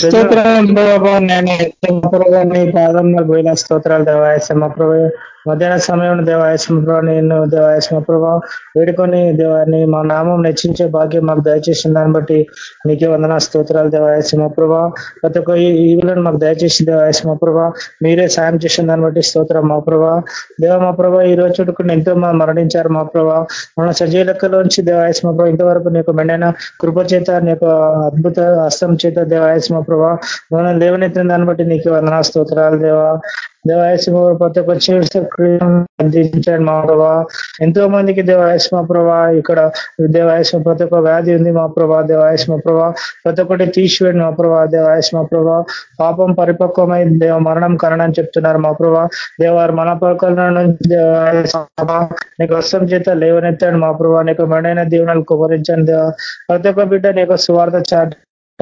స్తోత్రాలు ప్రభావ నేను సింహప్రభు నీ పాదంలో పోయిన స్తోత్రాలు దేవాయసమ్మ ప్రభు మధ్యాహ్న సమయం దేవాయసం ప్రభావ నేను దేవాయసం ప్రభావ వేడుకొని దేవాన్ని మా నామం నచ్చించే భాగ్యం మాకు దయచేసిన దాన్ని బట్టి నీకే వందన స్తోత్రాలు దేవాయసం ప్రభావ ప్రతి ఒక్క ఈవులను మాకు దయచేసి దేవాయసం ప్రభావ మీరే సాయం చేసిన దాన్ని బట్టి స్తోత్రం మా ప్రభా దేవ మా ప్రభా ఈ రోజు చుట్టుకుని ఎంతో మంది మరణించారు మా ప్రభా మన సజీవ లెక్కలోంచి దేవాయసం ప్రభావ ఇంతవరకు నీకు మెండైన కృప చేత నీ అద్భుత హస్తం చేత దేవాయసం ప్రభావ మనం లేవనెత్తిన దాన్ని బట్టి నీకు వందన స్తోత్రాలు దేవా. దేవాయసింహ ప్రతి ఒక్క అందించాడు మా ప్రభా. ఎంతో మందికి దేవాయసింహ ప్రభా. ఇక్కడ దేవాయసింహ ప్రతి ఒక్క వ్యాధి ఉంది మా ప్రభా. దేవాయసింహ ప్రభా. ప్రతి ఒక్కటి తీసివేయండి మా ప్రభా. దేవాయసింహ ప్రభా. పాపం పరిపక్వమై దేవ మరణం కరణని చెప్తున్నారు మా ప్రభా. దేవారు మన పక్కల నుంచి నీకు వస్తం చేత లేవనెత్తాడు మా ప్రభా. నీకు మెడైన దీవెనలు కుమరించాను దేవ. ప్రతి ఒక్క బిడ్డ నీకు స్వార్థ చాట్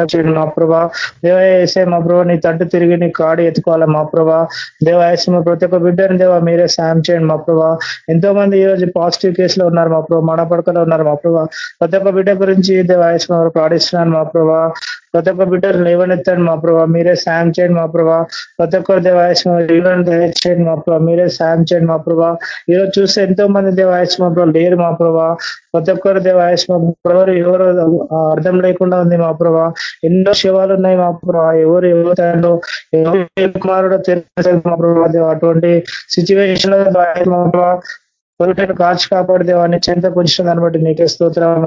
చేయండి మా ప్రభా. దేవాయసే మా ప్రభా నీ తట్టు తిరిగి నీ కాడి ఎత్తుకోవాలి మా ప్రభా. దేవాయసమ ప్రతి ఒక్క బిడ్డని దేవా మీరే సాయం చేయండి మా ప్రభా. ఎంతో మంది ఈ రోజు పాజిటివ్ కేసులో ఉన్నారు మా ప్రభా మన పడకలో ఉన్నారు మా ప్రభా. ప్రతి ఒక్క బిడ్డ గురించి దేవాయసమ ప్రాణిస్తున్నాను మా ప్రభా. ప్రతి ఒక్క బిడ్డలు లేవనెత్తండి మా ప్రభావ మీరే సాయం చేయండి మా ప్రభా. ప్రతి ఒక్కరు దేవాయస్మ చేయండి మా ప్రభావ మీరే సాయం చేయండి మా ప్రభా. ఈరోజు చూస్తే ఎంతో మంది దేవాయస్మ ప్రభావ లేరు మా ప్రభా. ప్రతి ఒక్కరు దేవాయస్మ ప్రభావ ఎవరు అర్థం లేకుండా ఉంది మా ప్రభా. ఎన్నో శివాలు ఉన్నాయి మా ప్రభా. ఎవరు ఎవరు ఎవరు కుమారుడో తెలియదు మా ప్రభా. అటువంటి సిచ్యువేషన్లో పొరుటను కాచి కాపాడు దేవాన్ని చెంత పొంచిన దాన్ని బట్టి నీకే స్తోత్రం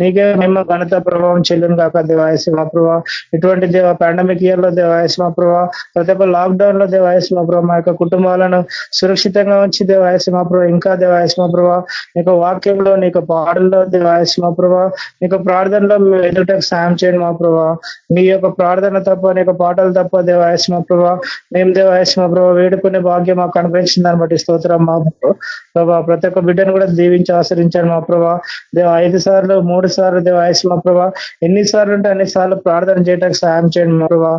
నీకే మేము ఘనత ప్రభావం చెల్లును కాక దేవాయసి మా ప్రభా ఇటువంటి దేవ పాండమిక్ ఇయర్లో దేవాయసి మా ప్రభా ప్రతి ఒక్క లాక్డౌన్లో దేవాయసి మా మా యొక్క కుటుంబాలను సురక్షితంగా ఉంచి దేవాయసి మా ప్రభా ఇంకా దేవాయసి మా ప్రభా నీకు వాక్యంలో నీకు పాటల్లో దేవాయసి మా ప్రభా నీకు ప్రార్థనలో ఎదుటకు సాయం చేయండి మా ప్రభా నీ యొక్క ప్రార్థన తప్ప నీకు పాటలు తప్ప దేవాయసి మా మేము దేవాయసి మా ప్రభా వేడుకునే భాగ్యం మాకు కనిపించింది దాన్ని బట్టి స్తోత్రం మా ప్రభా. ప్రతి ఒక్క బిడ్డను కూడా దీవించి ఆశ్రయించాడు మా ప్రభా. దేవ ఐదు సార్లు మూడు సార్లు దేవ ఆయుష్ మా ప్రభా ఎన్నిసార్లు ఉంటే అన్ని సార్లు ప్రార్థన చేయడానికి సాయం చేయండి మా ప్రభా.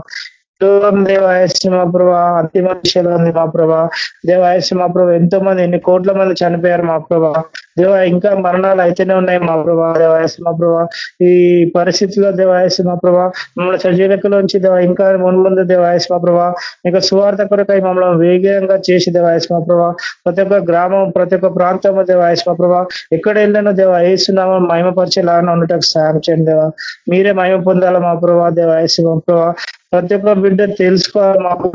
దేవాయస్సు మా ప్రభా. అంతిమ విషయంలో ఉంది మా ప్రభా. దేవాయస్సు మా ప్రభా ఎంతో మంది ఎన్ని కోట్ల మంది చనిపోయారు మా ప్రభా. దేవ ఇంకా మరణాలు అయితేనే ఉన్నాయి మా ప్రభా. దేవాయస్సు మా ప్రభా. ఈ పరిస్థితిలో దేవాయస్సు మా ప్రభా. మమ్మల్ని సజీలకలోంచి దేవ ఇంకా ముందు దేవాయస్సు మా ప్రభా. ఇంకా సువార్త కొరకై మమ్మల్ని వేగంగా చేసి దేవాయస్సు మా ప్రభా. ప్రతి ఒక్క గ్రామం ప్రతి ఒక్క ప్రాంతం దేవాయస్సు మా ప్రభా. ఎక్కడ వెళ్ళినా దేవ వేస్తున్నామో మహిమపరిచేలాగా ఉండటం సాయం చేయండి దేవ. మీరే మహిమ పొందాలా మా ప్రభా దేవాయస్సు మా ప్రభా. ప్రతి ఒక్క బిడ్డ తెలుసుకోవాలి మాకు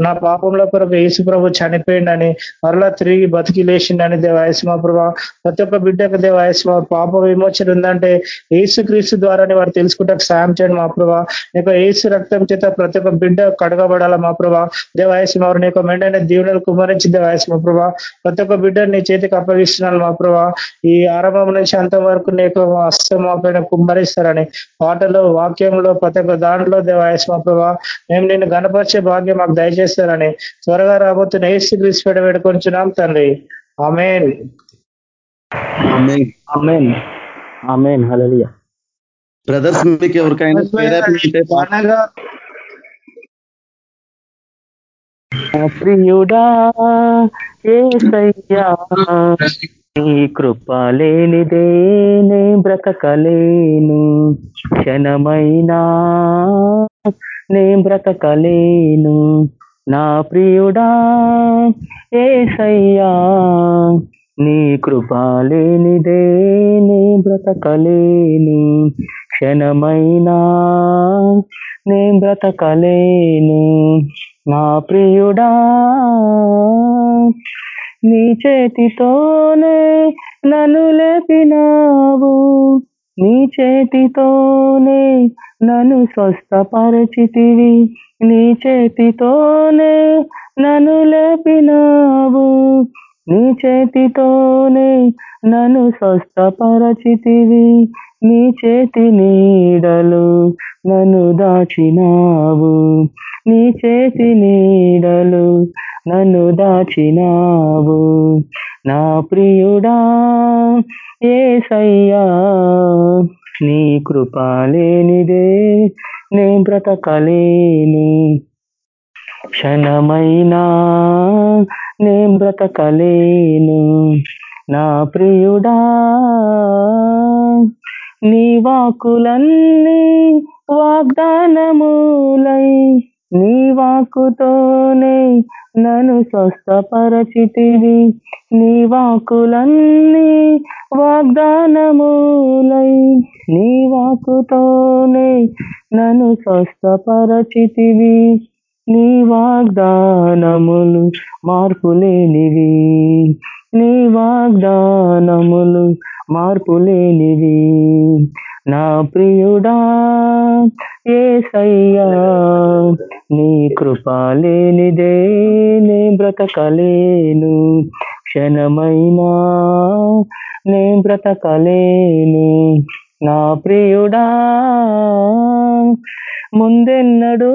నా పాపంలో కొరకు యేసు ప్రభు చనిపోయిండని మరలా తిరిగి బతికి లేచిండని దేవాయసు మా ప్రభా. ప్రతి ఒక్క బిడ్డకు దేవ పాప విమోచన ఉందంటే ఏసు క్రీస్తు ద్వారానే వారు తెలుసుకుంటే సాయం చేయండి మా ప్రభా. నీకు ఏసు రక్తం చేత ప్రతి ఒక్క బిడ్డ కడగబడాల మా ప్రభా. దేవాయసం వారు నీకు మెండైన దీవులను కుమరించి దేవాయసం మా ప్రభా. ప్రతి ఒక్క బిడ్డను నీ చేతికి అప్పగిస్తున్నాను మా ప్రభా. ఈ ఆరంభం నుంచి అంత వరకు నీకు అస్తం మా పైన కుమ్మరిస్తారని పాటలో వాక్యంలో ప్రతి ఒక్క దాంట్లో దేవాయసం మా ప్రభా. మేము నిన్ను గణపరిచే భాగ్యం మాకు దయచేస్తారని త్వరగా రాబోతున్న ఏసు క్రీస్తు వేడుకొంచున్నాం తండ్రి. ఆమెన్. బ్రదర్స్ మీకు ఎవరికైనా ప్రియుడా ఏసయ్యా నీ కృప లేనిదే నే బ్రతకలేను. క్షణమైనా నే బ్రతకలేను. నా ప్రియుడా ఏసయ్యా నీ కృప లేనిదే నే బ్రతకలేను. క్షణమైనా నే బ్రతకలేను. నా ప్రియుడా నీ చేతితోనే నన్ను లేపినావు. నీ చేతితోనే నన్ను స్వస్థపరచితివి. నీ చేతితోనే నన్ను లేపినావు. నీ చేతితోనే నన్ను స్వస్థపరచితివి. నీ చేతి నీడలు నన్ను దాచినావు. నీ చేతి నీడలు నన్ను దాచినావు. నా ప్రియుడా సయ్యా నీ కృపాలేనిదే నేను బ్రతకలేను. క్షణమైనా నే బ్రతకలేను. నా ప్రియుడా నీ వాకులన్నీ వాగ్దానములై నీ వాకుతోనే నన్ను స్వస్థపరచితివి. నీ వాకులన్నీ వాగ్దానములై నీ వాకుతోనే నన్ను స్వస్థపరచితివి. నీ వాగ్దానములు మార్పులేనివి నీ వాగ్దానములు మార్పులేనివి నా ప్రియుడా ఏసయ్యా నీ కృపాలేనిదే నే బ్రతకలేను. క్షణమైనా నే బ్రతకలేను. నా ప్రియుడా ముందెన్నడు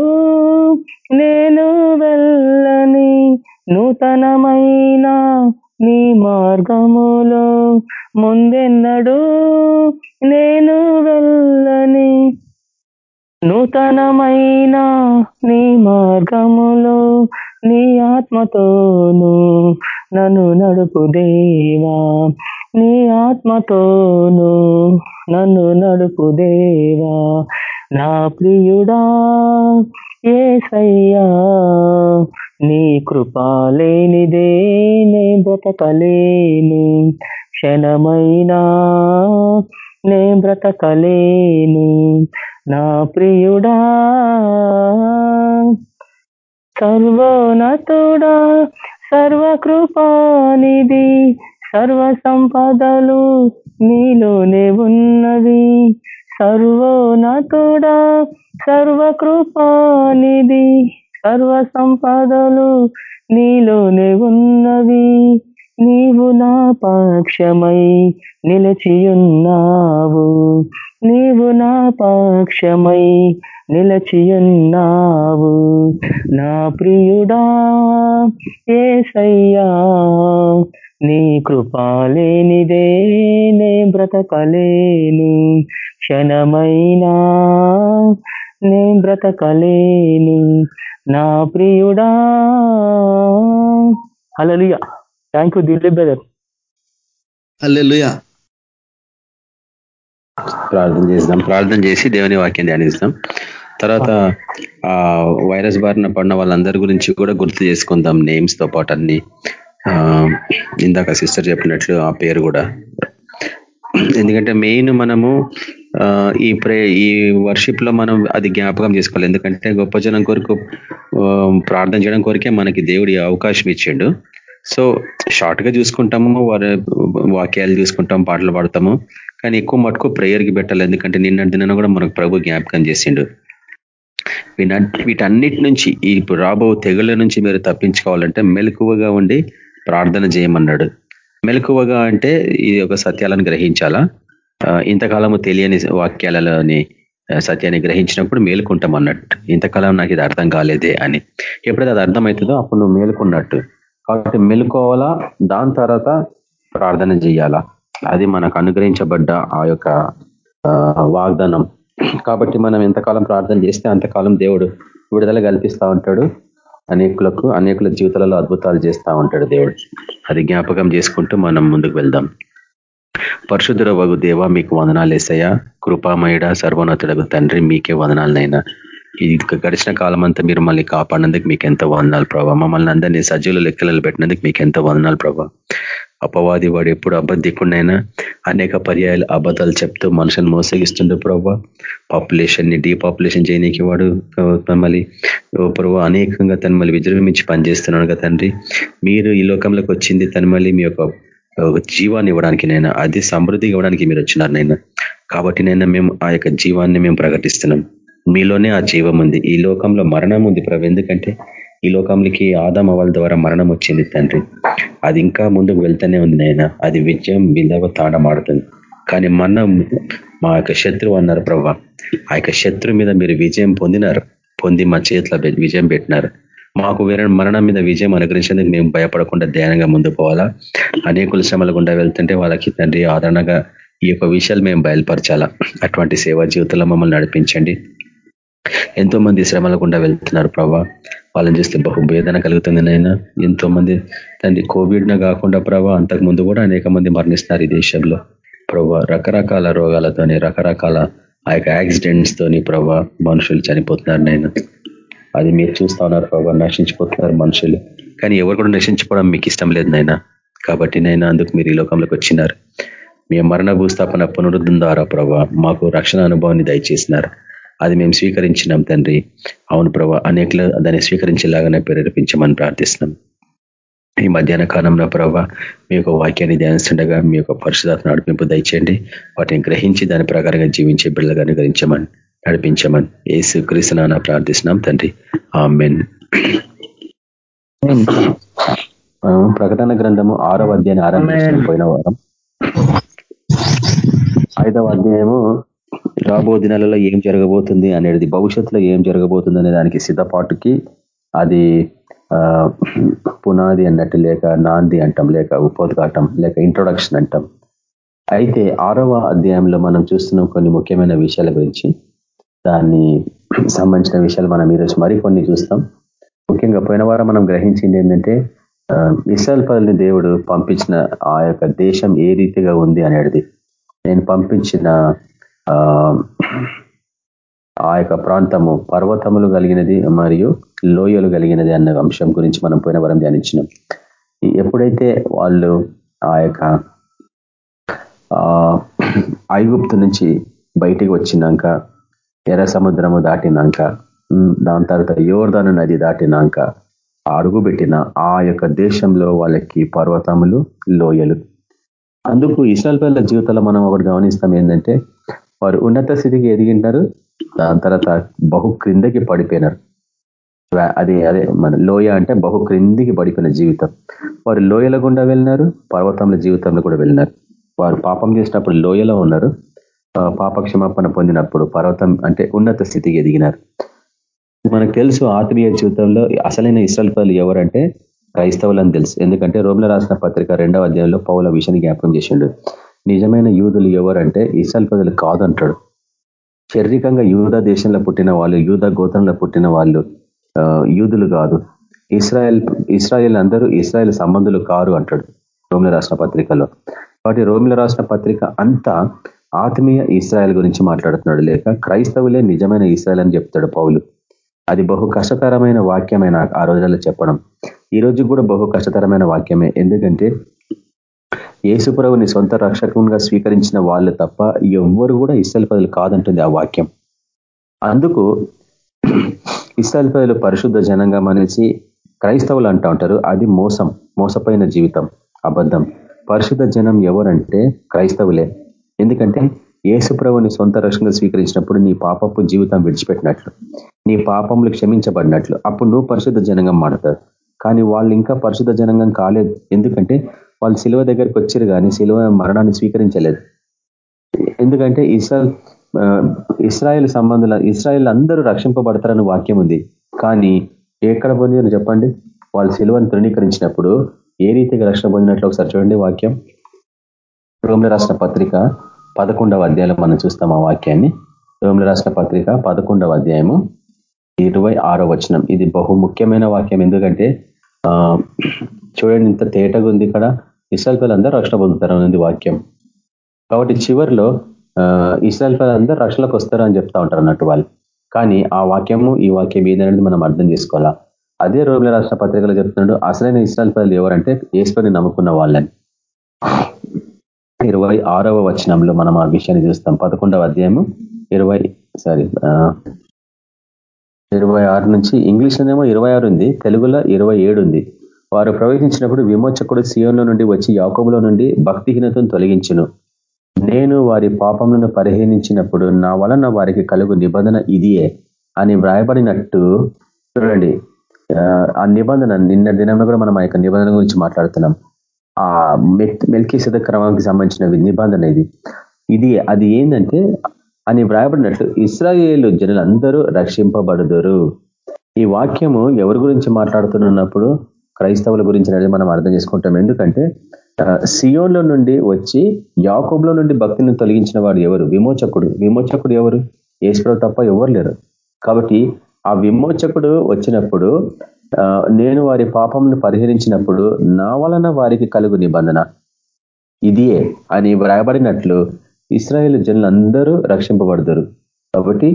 నేను వెళ్ళని నూతనమైన నీ మార్గములో. ముందెన్నడు నేను వెళ్ళని నూతనమైన నీ మార్గములో. నీ ఆత్మతోను నన్ను నడుపు దేవా నీ ఆత్మతోను నన్ను నడుపు దేవా నా ప్రియుడా ఏసయ్యా. నీ కృపాలేనిదే నే బ్రతకలేను క్షణమైనా నే బ్రతకలేను నా ప్రియుడా. సర్వోన్నతుడా సర్వకృపానిధి సర్వ సంపదలు నీలోనే ఉన్నవి. సర్వోన్నతుడా సర్వకృపానిధి సర్వ సంపదలు నీలోనే ఉన్నవి. నీవు నా పక్షమై నిలచియున్నావు. నీవు నా పక్షమై నిలచియున్నావు. నా ప్రియుడా ఏసయ్యా నీ కృపాలేనిదే నే బ్రతకలేను. క్షణమైనా నే బ్రతకలేను. నా ప్రియుడా. Hallelujah. Thank you Dilli brother hallelujah. ప్రార్థన చేద్దాం ప్రార్థన చేసి దేవుని వాక్యం ధ్యానిస్తాం. తర్వాత ఆ వైరస్ బారిన పడిన వాళ్ళందరి గురించి కూడా గుర్తు చేసుకుందాం. నేమ్స్తో పాటు అన్ని. ఇందాక సిస్టర్ చెప్పినట్లు ఆ పేరు కూడా. ఎందుకంటే మెయిన్ మనము ఆ, ఈ ప్రే ఈ వర్షిప్లో మనం అది జ్ఞాపకం చేసుకోవాలి. ఎందుకంటే గొప్ప జనం కొరకు ప్రార్థన చేయడం కొరకే మనకి దేవుడి అవకాశం ఇచ్చిండు. సో షార్ట్గా చూసుకుంటాము వారి వాక్యాలు చూసుకుంటాం పాటలు పాడతాము. కానీ ఎక్కువ మటుకు ప్రేయర్కి కి పెట్టాలి. ఎందుకంటే నిన్న దిన కూడా మనకు ప్రభు జ్ఞాపకం చేసిండు. వీటన్నిటి నుంచి ఈ ఇప్పుడు రాబో తెగుళ్ళ నుంచి మీరు తప్పించుకోవాలంటే మెలకువగా ఉండి ప్రార్థన చేయమన్నాడు. మెలకువగా అంటే ఈ యొక్క సత్యాలను గ్రహించాలా? ఇంతకాలము తెలియని వాక్యాలలోని సత్యాన్ని గ్రహించినప్పుడు మేలుకుంటాం అన్నట్టు ఇంతకాలం నాకు ఇది అర్థం కాలేదే అని. ఎప్పుడైతే అది అర్థమవుతుందో అప్పుడు నువ్వు మేలుకున్నట్టు. కాబట్టి మెలుకోవాలా? దాని తర్వాత ప్రార్థన చేయాలా? అది మనకు అనుగ్రహించబడ్డ ఆ యొక్క ఆ, వాగ్దానం. కాబట్టి మనం ఎంతకాలం ప్రార్థన చేస్తే అంతకాలం దేవుడు విడుదల కల్పిస్తూ ఉంటాడు. అనేకులకు అనేకుల జీవితాలలో అద్భుతాలు చేస్తా ఉంటాడు దేవుడు. అది జ్ఞాపకం చేసుకుంటూ మనం ముందుకు వెళ్దాం. పరిశుద్ధుర వగు దేవ మీకు వందనాలు వేసయ్యా కృపామయుడ సర్వోన్నతుడకు తండ్రి మీకే వందనాలనైనా ఇది గడిచిన కాలం అంతా మీరు మళ్ళీ కాపాడినందుకు మీకు ఎంతో వందనాలు ప్రభావ మమ్మల్ని అందరినీ సజీవుల లెక్కలలో పెట్టినందుకు మీకు ఎంతో వందనాలు ప్రభావ అపవాది వాడు ఎప్పుడు అబద్ధికుండైనా అనేక పర్యాయాలు అబద్ధాలు చెప్తూ మనుషులను మోసగిస్తుండే ప్రభావ పాపులేషన్ని డీపాపులేషన్ చేయనీకి వాడు మళ్ళీ ప్రభు అనేకంగా తను మళ్ళీ విజృంభించి పనిచేస్తున్నాడు కదా తండ్రి. మీరు ఈ లోకంలోకి వచ్చింది తను మళ్ళీ మీ యొక్క జీవాన్ని ఇవ్వడానికి నైనా అది సమృద్ధిగా ఇవ్వడానికి మీరు వచ్చినారు నైనా. కాబట్టి నైనా మేము ఆ యొక్క జీవాన్ని మేము ప్రకటిస్తున్నాం. మీలోనే ఆ జీవం ఉంది. ఈ లోకంలో మరణం ఉంది ప్రభు ఎందుకంటే ఈ లోకంలోకి ఆదామ వాళ్ళ ద్వారా మరణం వచ్చింది తండ్రి. అది ఇంకా ముందుకు వెళ్తూనే ఉంది నాయన. అది విజయం బిందవ తాడమాడుతుంది. కానీ మనం మా యొక్క శత్రువు అన్నారు ప్రభా. ఆ యొక్క శత్రు మీద మీరు విజయం పొందినారు. పొంది మా చేతిలో విజయం పెట్టినారు. మాకు వేరే మరణం మీద విజయం అనుగ్రహించేందుకు మేము భయపడకుండా ధ్యానంగా ముందు పోవాలా? అనేకుల శ్రమల గుండా వెళ్తుంటే వాళ్ళకి తండ్రి ఆదరణగా ఈ యొక్క విషయాలు మేము బయలుపరచాలా? అటువంటి సేవా జీవితంలో మమ్మల్ని నడిపించండి. ఎంతో మంది శ్రమల గుండా వెళ్తున్నారు ప్రభా. వాళ్ళని చూస్తే బహుభేదన కలుగుతుంది నాయన. ఎంతో మంది తండ్రి కోవిడ్ న కాకుండా ప్రభా అంతకు ముందు కూడా అనేక మంది మరణిస్తున్నారు ఈ దేశంలో. ప్రభా రకరకాల రోగాలతోని రకరకాల ఆ యొక్క యాక్సిడెంట్స్ తోని ప్రభా మనుషులు చనిపోతున్నారు నేను అది మీరు చూస్తా ఉన్నారు ప్రభా నశించిపోతున్నారు మనుషులు. కానీ ఎవరు కూడా నశించుకోవడం మీకు ఇష్టం లేదు నాయన. కాబట్టి నైనా అందుకు మీరు ఈ లోకంలోకి వచ్చినారు. మీ మరణ భూస్థాపన పునరుద్ధం ద్వారా ప్రభా మాకు రక్షణ అనుభవాన్ని దయచేసినారు. అది మేము స్వీకరించినాం తండ్రి. అవును ప్రభా అనేకలు దాన్ని స్వీకరించేలాగానే ప్రేరేపించమని ప్రార్థిస్తున్నాం. ఈ మధ్యాహ్న కాలంలో ప్రభా మీ యొక్క వాక్యాన్ని ధ్యానిస్తుండగా మీ యొక్క పరిశుధాత్మ నడిపింపు దయచేయండి. వాటిని గ్రహించి దాని ప్రకారంగా జీవించే బిడ్డలుగా అనుగ్రహించమని నడిపించమని ఏసు క్రీస్తునాన ప్రార్థిస్తున్నాం తండ్రి. ఆమెన్. ప్రకటన గ్రంథము ఆరవ అధ్యాయాన్ని ఆరంభించిన పోయిన వారం. ఐదవ అధ్యాయము రాబో దినాలలో ఏం జరగబోతుంది అనేది భవిష్యత్తులో ఏం జరగబోతుంది అనే దానికి సిద్ధపాటుకి అది పునాది అన్నట్టు లేక నాంది అంటాం లేక ఉపోద్ఘాటం లేక ఇంట్రొడక్షన్ అంటాం. అయితే ఆరవ అధ్యాయంలో మనం చూస్తున్నాం కొన్ని ముఖ్యమైన విషయాల గురించి. దాన్ని సంబంధించిన విషయాలు మనం ఈరోజు మరికొన్ని చూస్తాం. ముఖ్యంగా పోయిన వారం మనం గ్రహించింది ఏంటంటే ఇస్రాయల్ పదల్ని దేవుడు పంపించిన ఆ యొక్క దేశం ఏ రీతిగా ఉంది అనేది. నేను పంపించిన ఆ యొక్క ప్రాంతము పర్వతములు కలిగినది మరియు లోయలు కలిగినది అన్న అంశం గురించి మనం పోయిన వరం ధ్యానించినాం. ఎప్పుడైతే వాళ్ళు ఆ యొక్క ఐగుప్తు నుంచి బయటికి వచ్చినాక ఎర్ర సముద్రము దాటినాక దాని తర్వాత యోర్ధను నది దాటినాక అడుగుబెట్టిన ఆ యొక్క దేశంలో వాళ్ళకి పర్వతములు లోయలు. అందుకు ఇస్రాల్ పిల్లల జీవితంలో మనం ఒకటి గమనిస్తాం ఏంటంటే వారు ఉన్నత స్థితికి ఎదిగింటారు. దాని తర్వాత బహు క్రిందకి పడిపోయినారు. అది అదే మన లోయ అంటే బహు క్రిందికి పడిపోయిన జీవితం. వారు లోయల గుండా వెళ్ళినారు పర్వతముల జీవితంలో కూడా వెళ్ళినారు. వారు పాపం చేసినప్పుడు లోయలో ఉన్నారు. పాప క్షమాపణ పొందినప్పుడు పర్వతం అంటే ఉన్నత స్థితికి ఎదిగినారు. మనకు తెలుసు ఆత్మీయ జీవితంలో అసలైన ఇస్రాల్ పదలు ఎవరంటే క్రైస్తవులని తెలుసు. ఎందుకంటే రోమిల రాసిన పత్రిక రెండవ అధ్యాయంలో పౌల విషయాన్ని జ్ఞాపకం చేసిండు. నిజమైన యూదులు ఎవరంటే ఇస్రాల్ పదలు కాదంటాడు. శారీరకంగా యూద దేశంలో పుట్టిన వాళ్ళు యూద గోత్రంలో పుట్టిన వాళ్ళు యూదులు కాదు. ఇస్రాయల్ ఇస్రాయల్ అందరూ ఇస్రాయల్ సంబంధులు కారు అంటాడు రోమిల రాష్ట్ర పత్రికలో. కాబట్టి రోమిల రాష్ట్ర పత్రిక అంతా ఆత్మీయ ఇస్రాయల్ గురించి మాట్లాడుతున్నాడు. లేక క్రైస్తవులే నిజమైన ఇస్రాయల్ అని చెప్తాడు పౌలు. అది బహు కష్టతరమైన వాక్యమైన ఆ రోజుల్లో చెప్పడం. ఈ రోజు కూడా బహు కష్టతరమైన వాక్యమే. ఎందుకంటే యేసుప్రభుని సొంత రక్షకునిగా స్వీకరించిన వాళ్ళు తప్ప ఎవ్వరు కూడా ఇస్రాయల్ ప్రజలు కాదంటుంది ఆ వాక్యం. అందుకు ఇస్రాయల్ ప్రజలు పరిశుద్ధ జనంగా మనిషి క్రైస్తవులు అంటూ ఉంటారు. అది మోసం మోసపోయిన జీవితం అబద్ధం. పరిశుద్ధ జనం ఎవరంటే క్రైస్తవులే. ఎందుకంటే ఏసుప్రభుని సొంత రక్షణగా స్వీకరించినప్పుడు నీ పాపపు జీవితం విడిచిపెట్టినట్లు నీ పాపములు క్షమించబడినట్లు. అప్పుడు నువ్వు పరిశుద్ధ జనంగా మాడతారు కానీ వాళ్ళు ఇంకా పరిశుద్ధ జనంగం కాలేదు. ఎందుకంటే వాళ్ళు శిలువ దగ్గరికి వచ్చారు కానీ శిలువ మరణాన్ని స్వీకరించలేదు. ఎందుకంటే ఇస్రాయల్ ఇస్రాయల్ సంబంధుల ఇస్రాయల్ అందరూ రక్షింపబడతారని వాక్యం ఉంది. కానీ ఎక్కడ పొంది చెప్పండి? వాళ్ళు శిలువను తృణీకరించినప్పుడు ఏ రీతిగా రక్షణ పొందినట్లు ఒకసారి చూడండి వాక్యం. రోమిల రాసిన పత్రిక పదకొండవ అధ్యాయంలో మనం చూస్తాం ఆ వాక్యాన్ని. రోమిల రాసిన పత్రిక పదకొండవ అధ్యాయము ఇరవై ఆరో వచనం. ఇది బహు ముఖ్యమైన వాక్యం. ఎందుకంటే చూడండి ఇంత తేటగా ఉంది ఇక్కడ. ఇస్రాయల్ పిల్లలందరూ రక్షణ పొందుతారు అనేది వాక్యం. కాబట్టి చివరిలో ఇస్రాయల్ పిల్లలందరూ రక్షణకు వస్తారు అని చెప్తా ఉంటారు అన్నట్టు వాళ్ళు. కానీ ఆ వాక్యము ఈ వాక్యం ఏదనేది మనం అర్థం చేసుకోవాలా? అదే రోజుల రాష్ట్ర పత్రికలో చెప్తున్నాడు అసలైన ఇస్రాయల్ పిల్లలు ఎవరంటే ఈశ్వరిని నమ్ముకున్న వాళ్ళని. ఇరవై ఆరవ వచనంలో మనం ఆ విషయాన్ని చూస్తాం. పదకొండవ అధ్యాయము ఇరవై సారీ ఇరవై ఆరు నుంచి ఇంగ్లీష్లోనేమో ఇరవై ఆరు ఉంది తెలుగులో ఇరవై ఏడు ఉంది. వారు ప్రవేశించినప్పుడు విమోచకుడు సీఎంలో నుండి వచ్చి యాకోబులో నుండి భక్తిహీనతను తొలగించును. నేను వారి పాపములను పరిహరించినప్పుడు నా వలన వారికి కలుగు నిబంధన ఇదియే అని వ్రాయబడినట్టు చూడండి. ఆ నిబంధన నిన్న దినంలో కూడా మనం ఆ యొక్క నిబంధన గురించి మాట్లాడుతున్నాం. ఆ మెల్కి సిద్ధ క్రమానికి సంబంధించిన నిబంధన ఇది. ఇది అది ఏంటంటే అని వ్రాయబడినట్లు ఇస్రాయేలు జనులందరూ రక్షింపబడుదురు. ఈ వాక్యము ఎవరి గురించి మాట్లాడుతున్నప్పుడు క్రైస్తవుల గురించి అనేది మనం అర్థం చేసుకుంటాం. ఎందుకంటే సియోన్లో నుండి వచ్చి యాకోబ్లో నుండి భక్తిని తొలగించిన వాడు ఎవరు? విమోచకుడు. విమోచకుడు ఎవరు? ఏసుప్రభు తప్ప ఎవరు లేరు. కాబట్టి ఆ విమోచకుడు వచ్చినప్పుడు నేను వారి పాపంను పరిహరించినప్పుడు నా వలన వారికి కలుగు నిబంధన. ఇదియే అని వ్రాయబడినట్లు ఇస్రాయేల్ జనులు అందరూ రక్షింపబడతారు కాబట్టి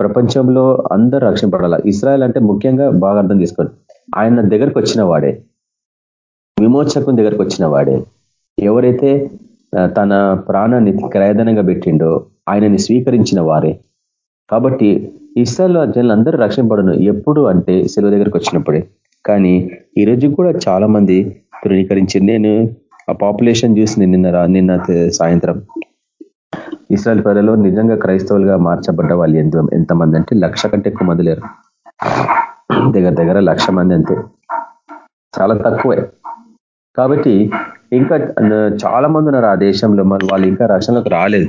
ప్రపంచంలో అందరూ రక్షింపడాల ఇస్రాయల్ అంటే ముఖ్యంగా బాగా అర్థం చేసుకోండి ఆయన దగ్గరకు వచ్చిన వాడే. విమోచకుని దగ్గరకు వచ్చిన వాడే. ఎవరైతే తన ప్రాణాన్ని క్రయదనంగా పెట్టిండో ఆయనని స్వీకరించిన వారే. కాబట్టి ఇస్రాయల్ జనులు అందరూ రక్షింపడను ఎప్పుడు అంటే సెలవు దగ్గరకు వచ్చినప్పుడే. కానీ ఈ రోజు కూడా చాలా మంది ధృవీకరించింది నేను ఆ పాపులేషన్ చూసి నిన్న నిన్న సాయంత్రం. ఇస్రాయల్ ప్రజలు నిజంగా క్రైస్తవులుగా మార్చబడ్డ వాళ్ళు ఎంత ఎంతమంది అంటే లక్ష కంటే ఎక్కువ మంది లేరు. దగ్గర దగ్గర లక్ష మంది అంతే. చాలా తక్కువే. కాబట్టి ఇంకా చాలా మంది ఉన్నారు ఆ దేశంలో మరి వాళ్ళు ఇంకా రక్షణలోకి రాలేదు.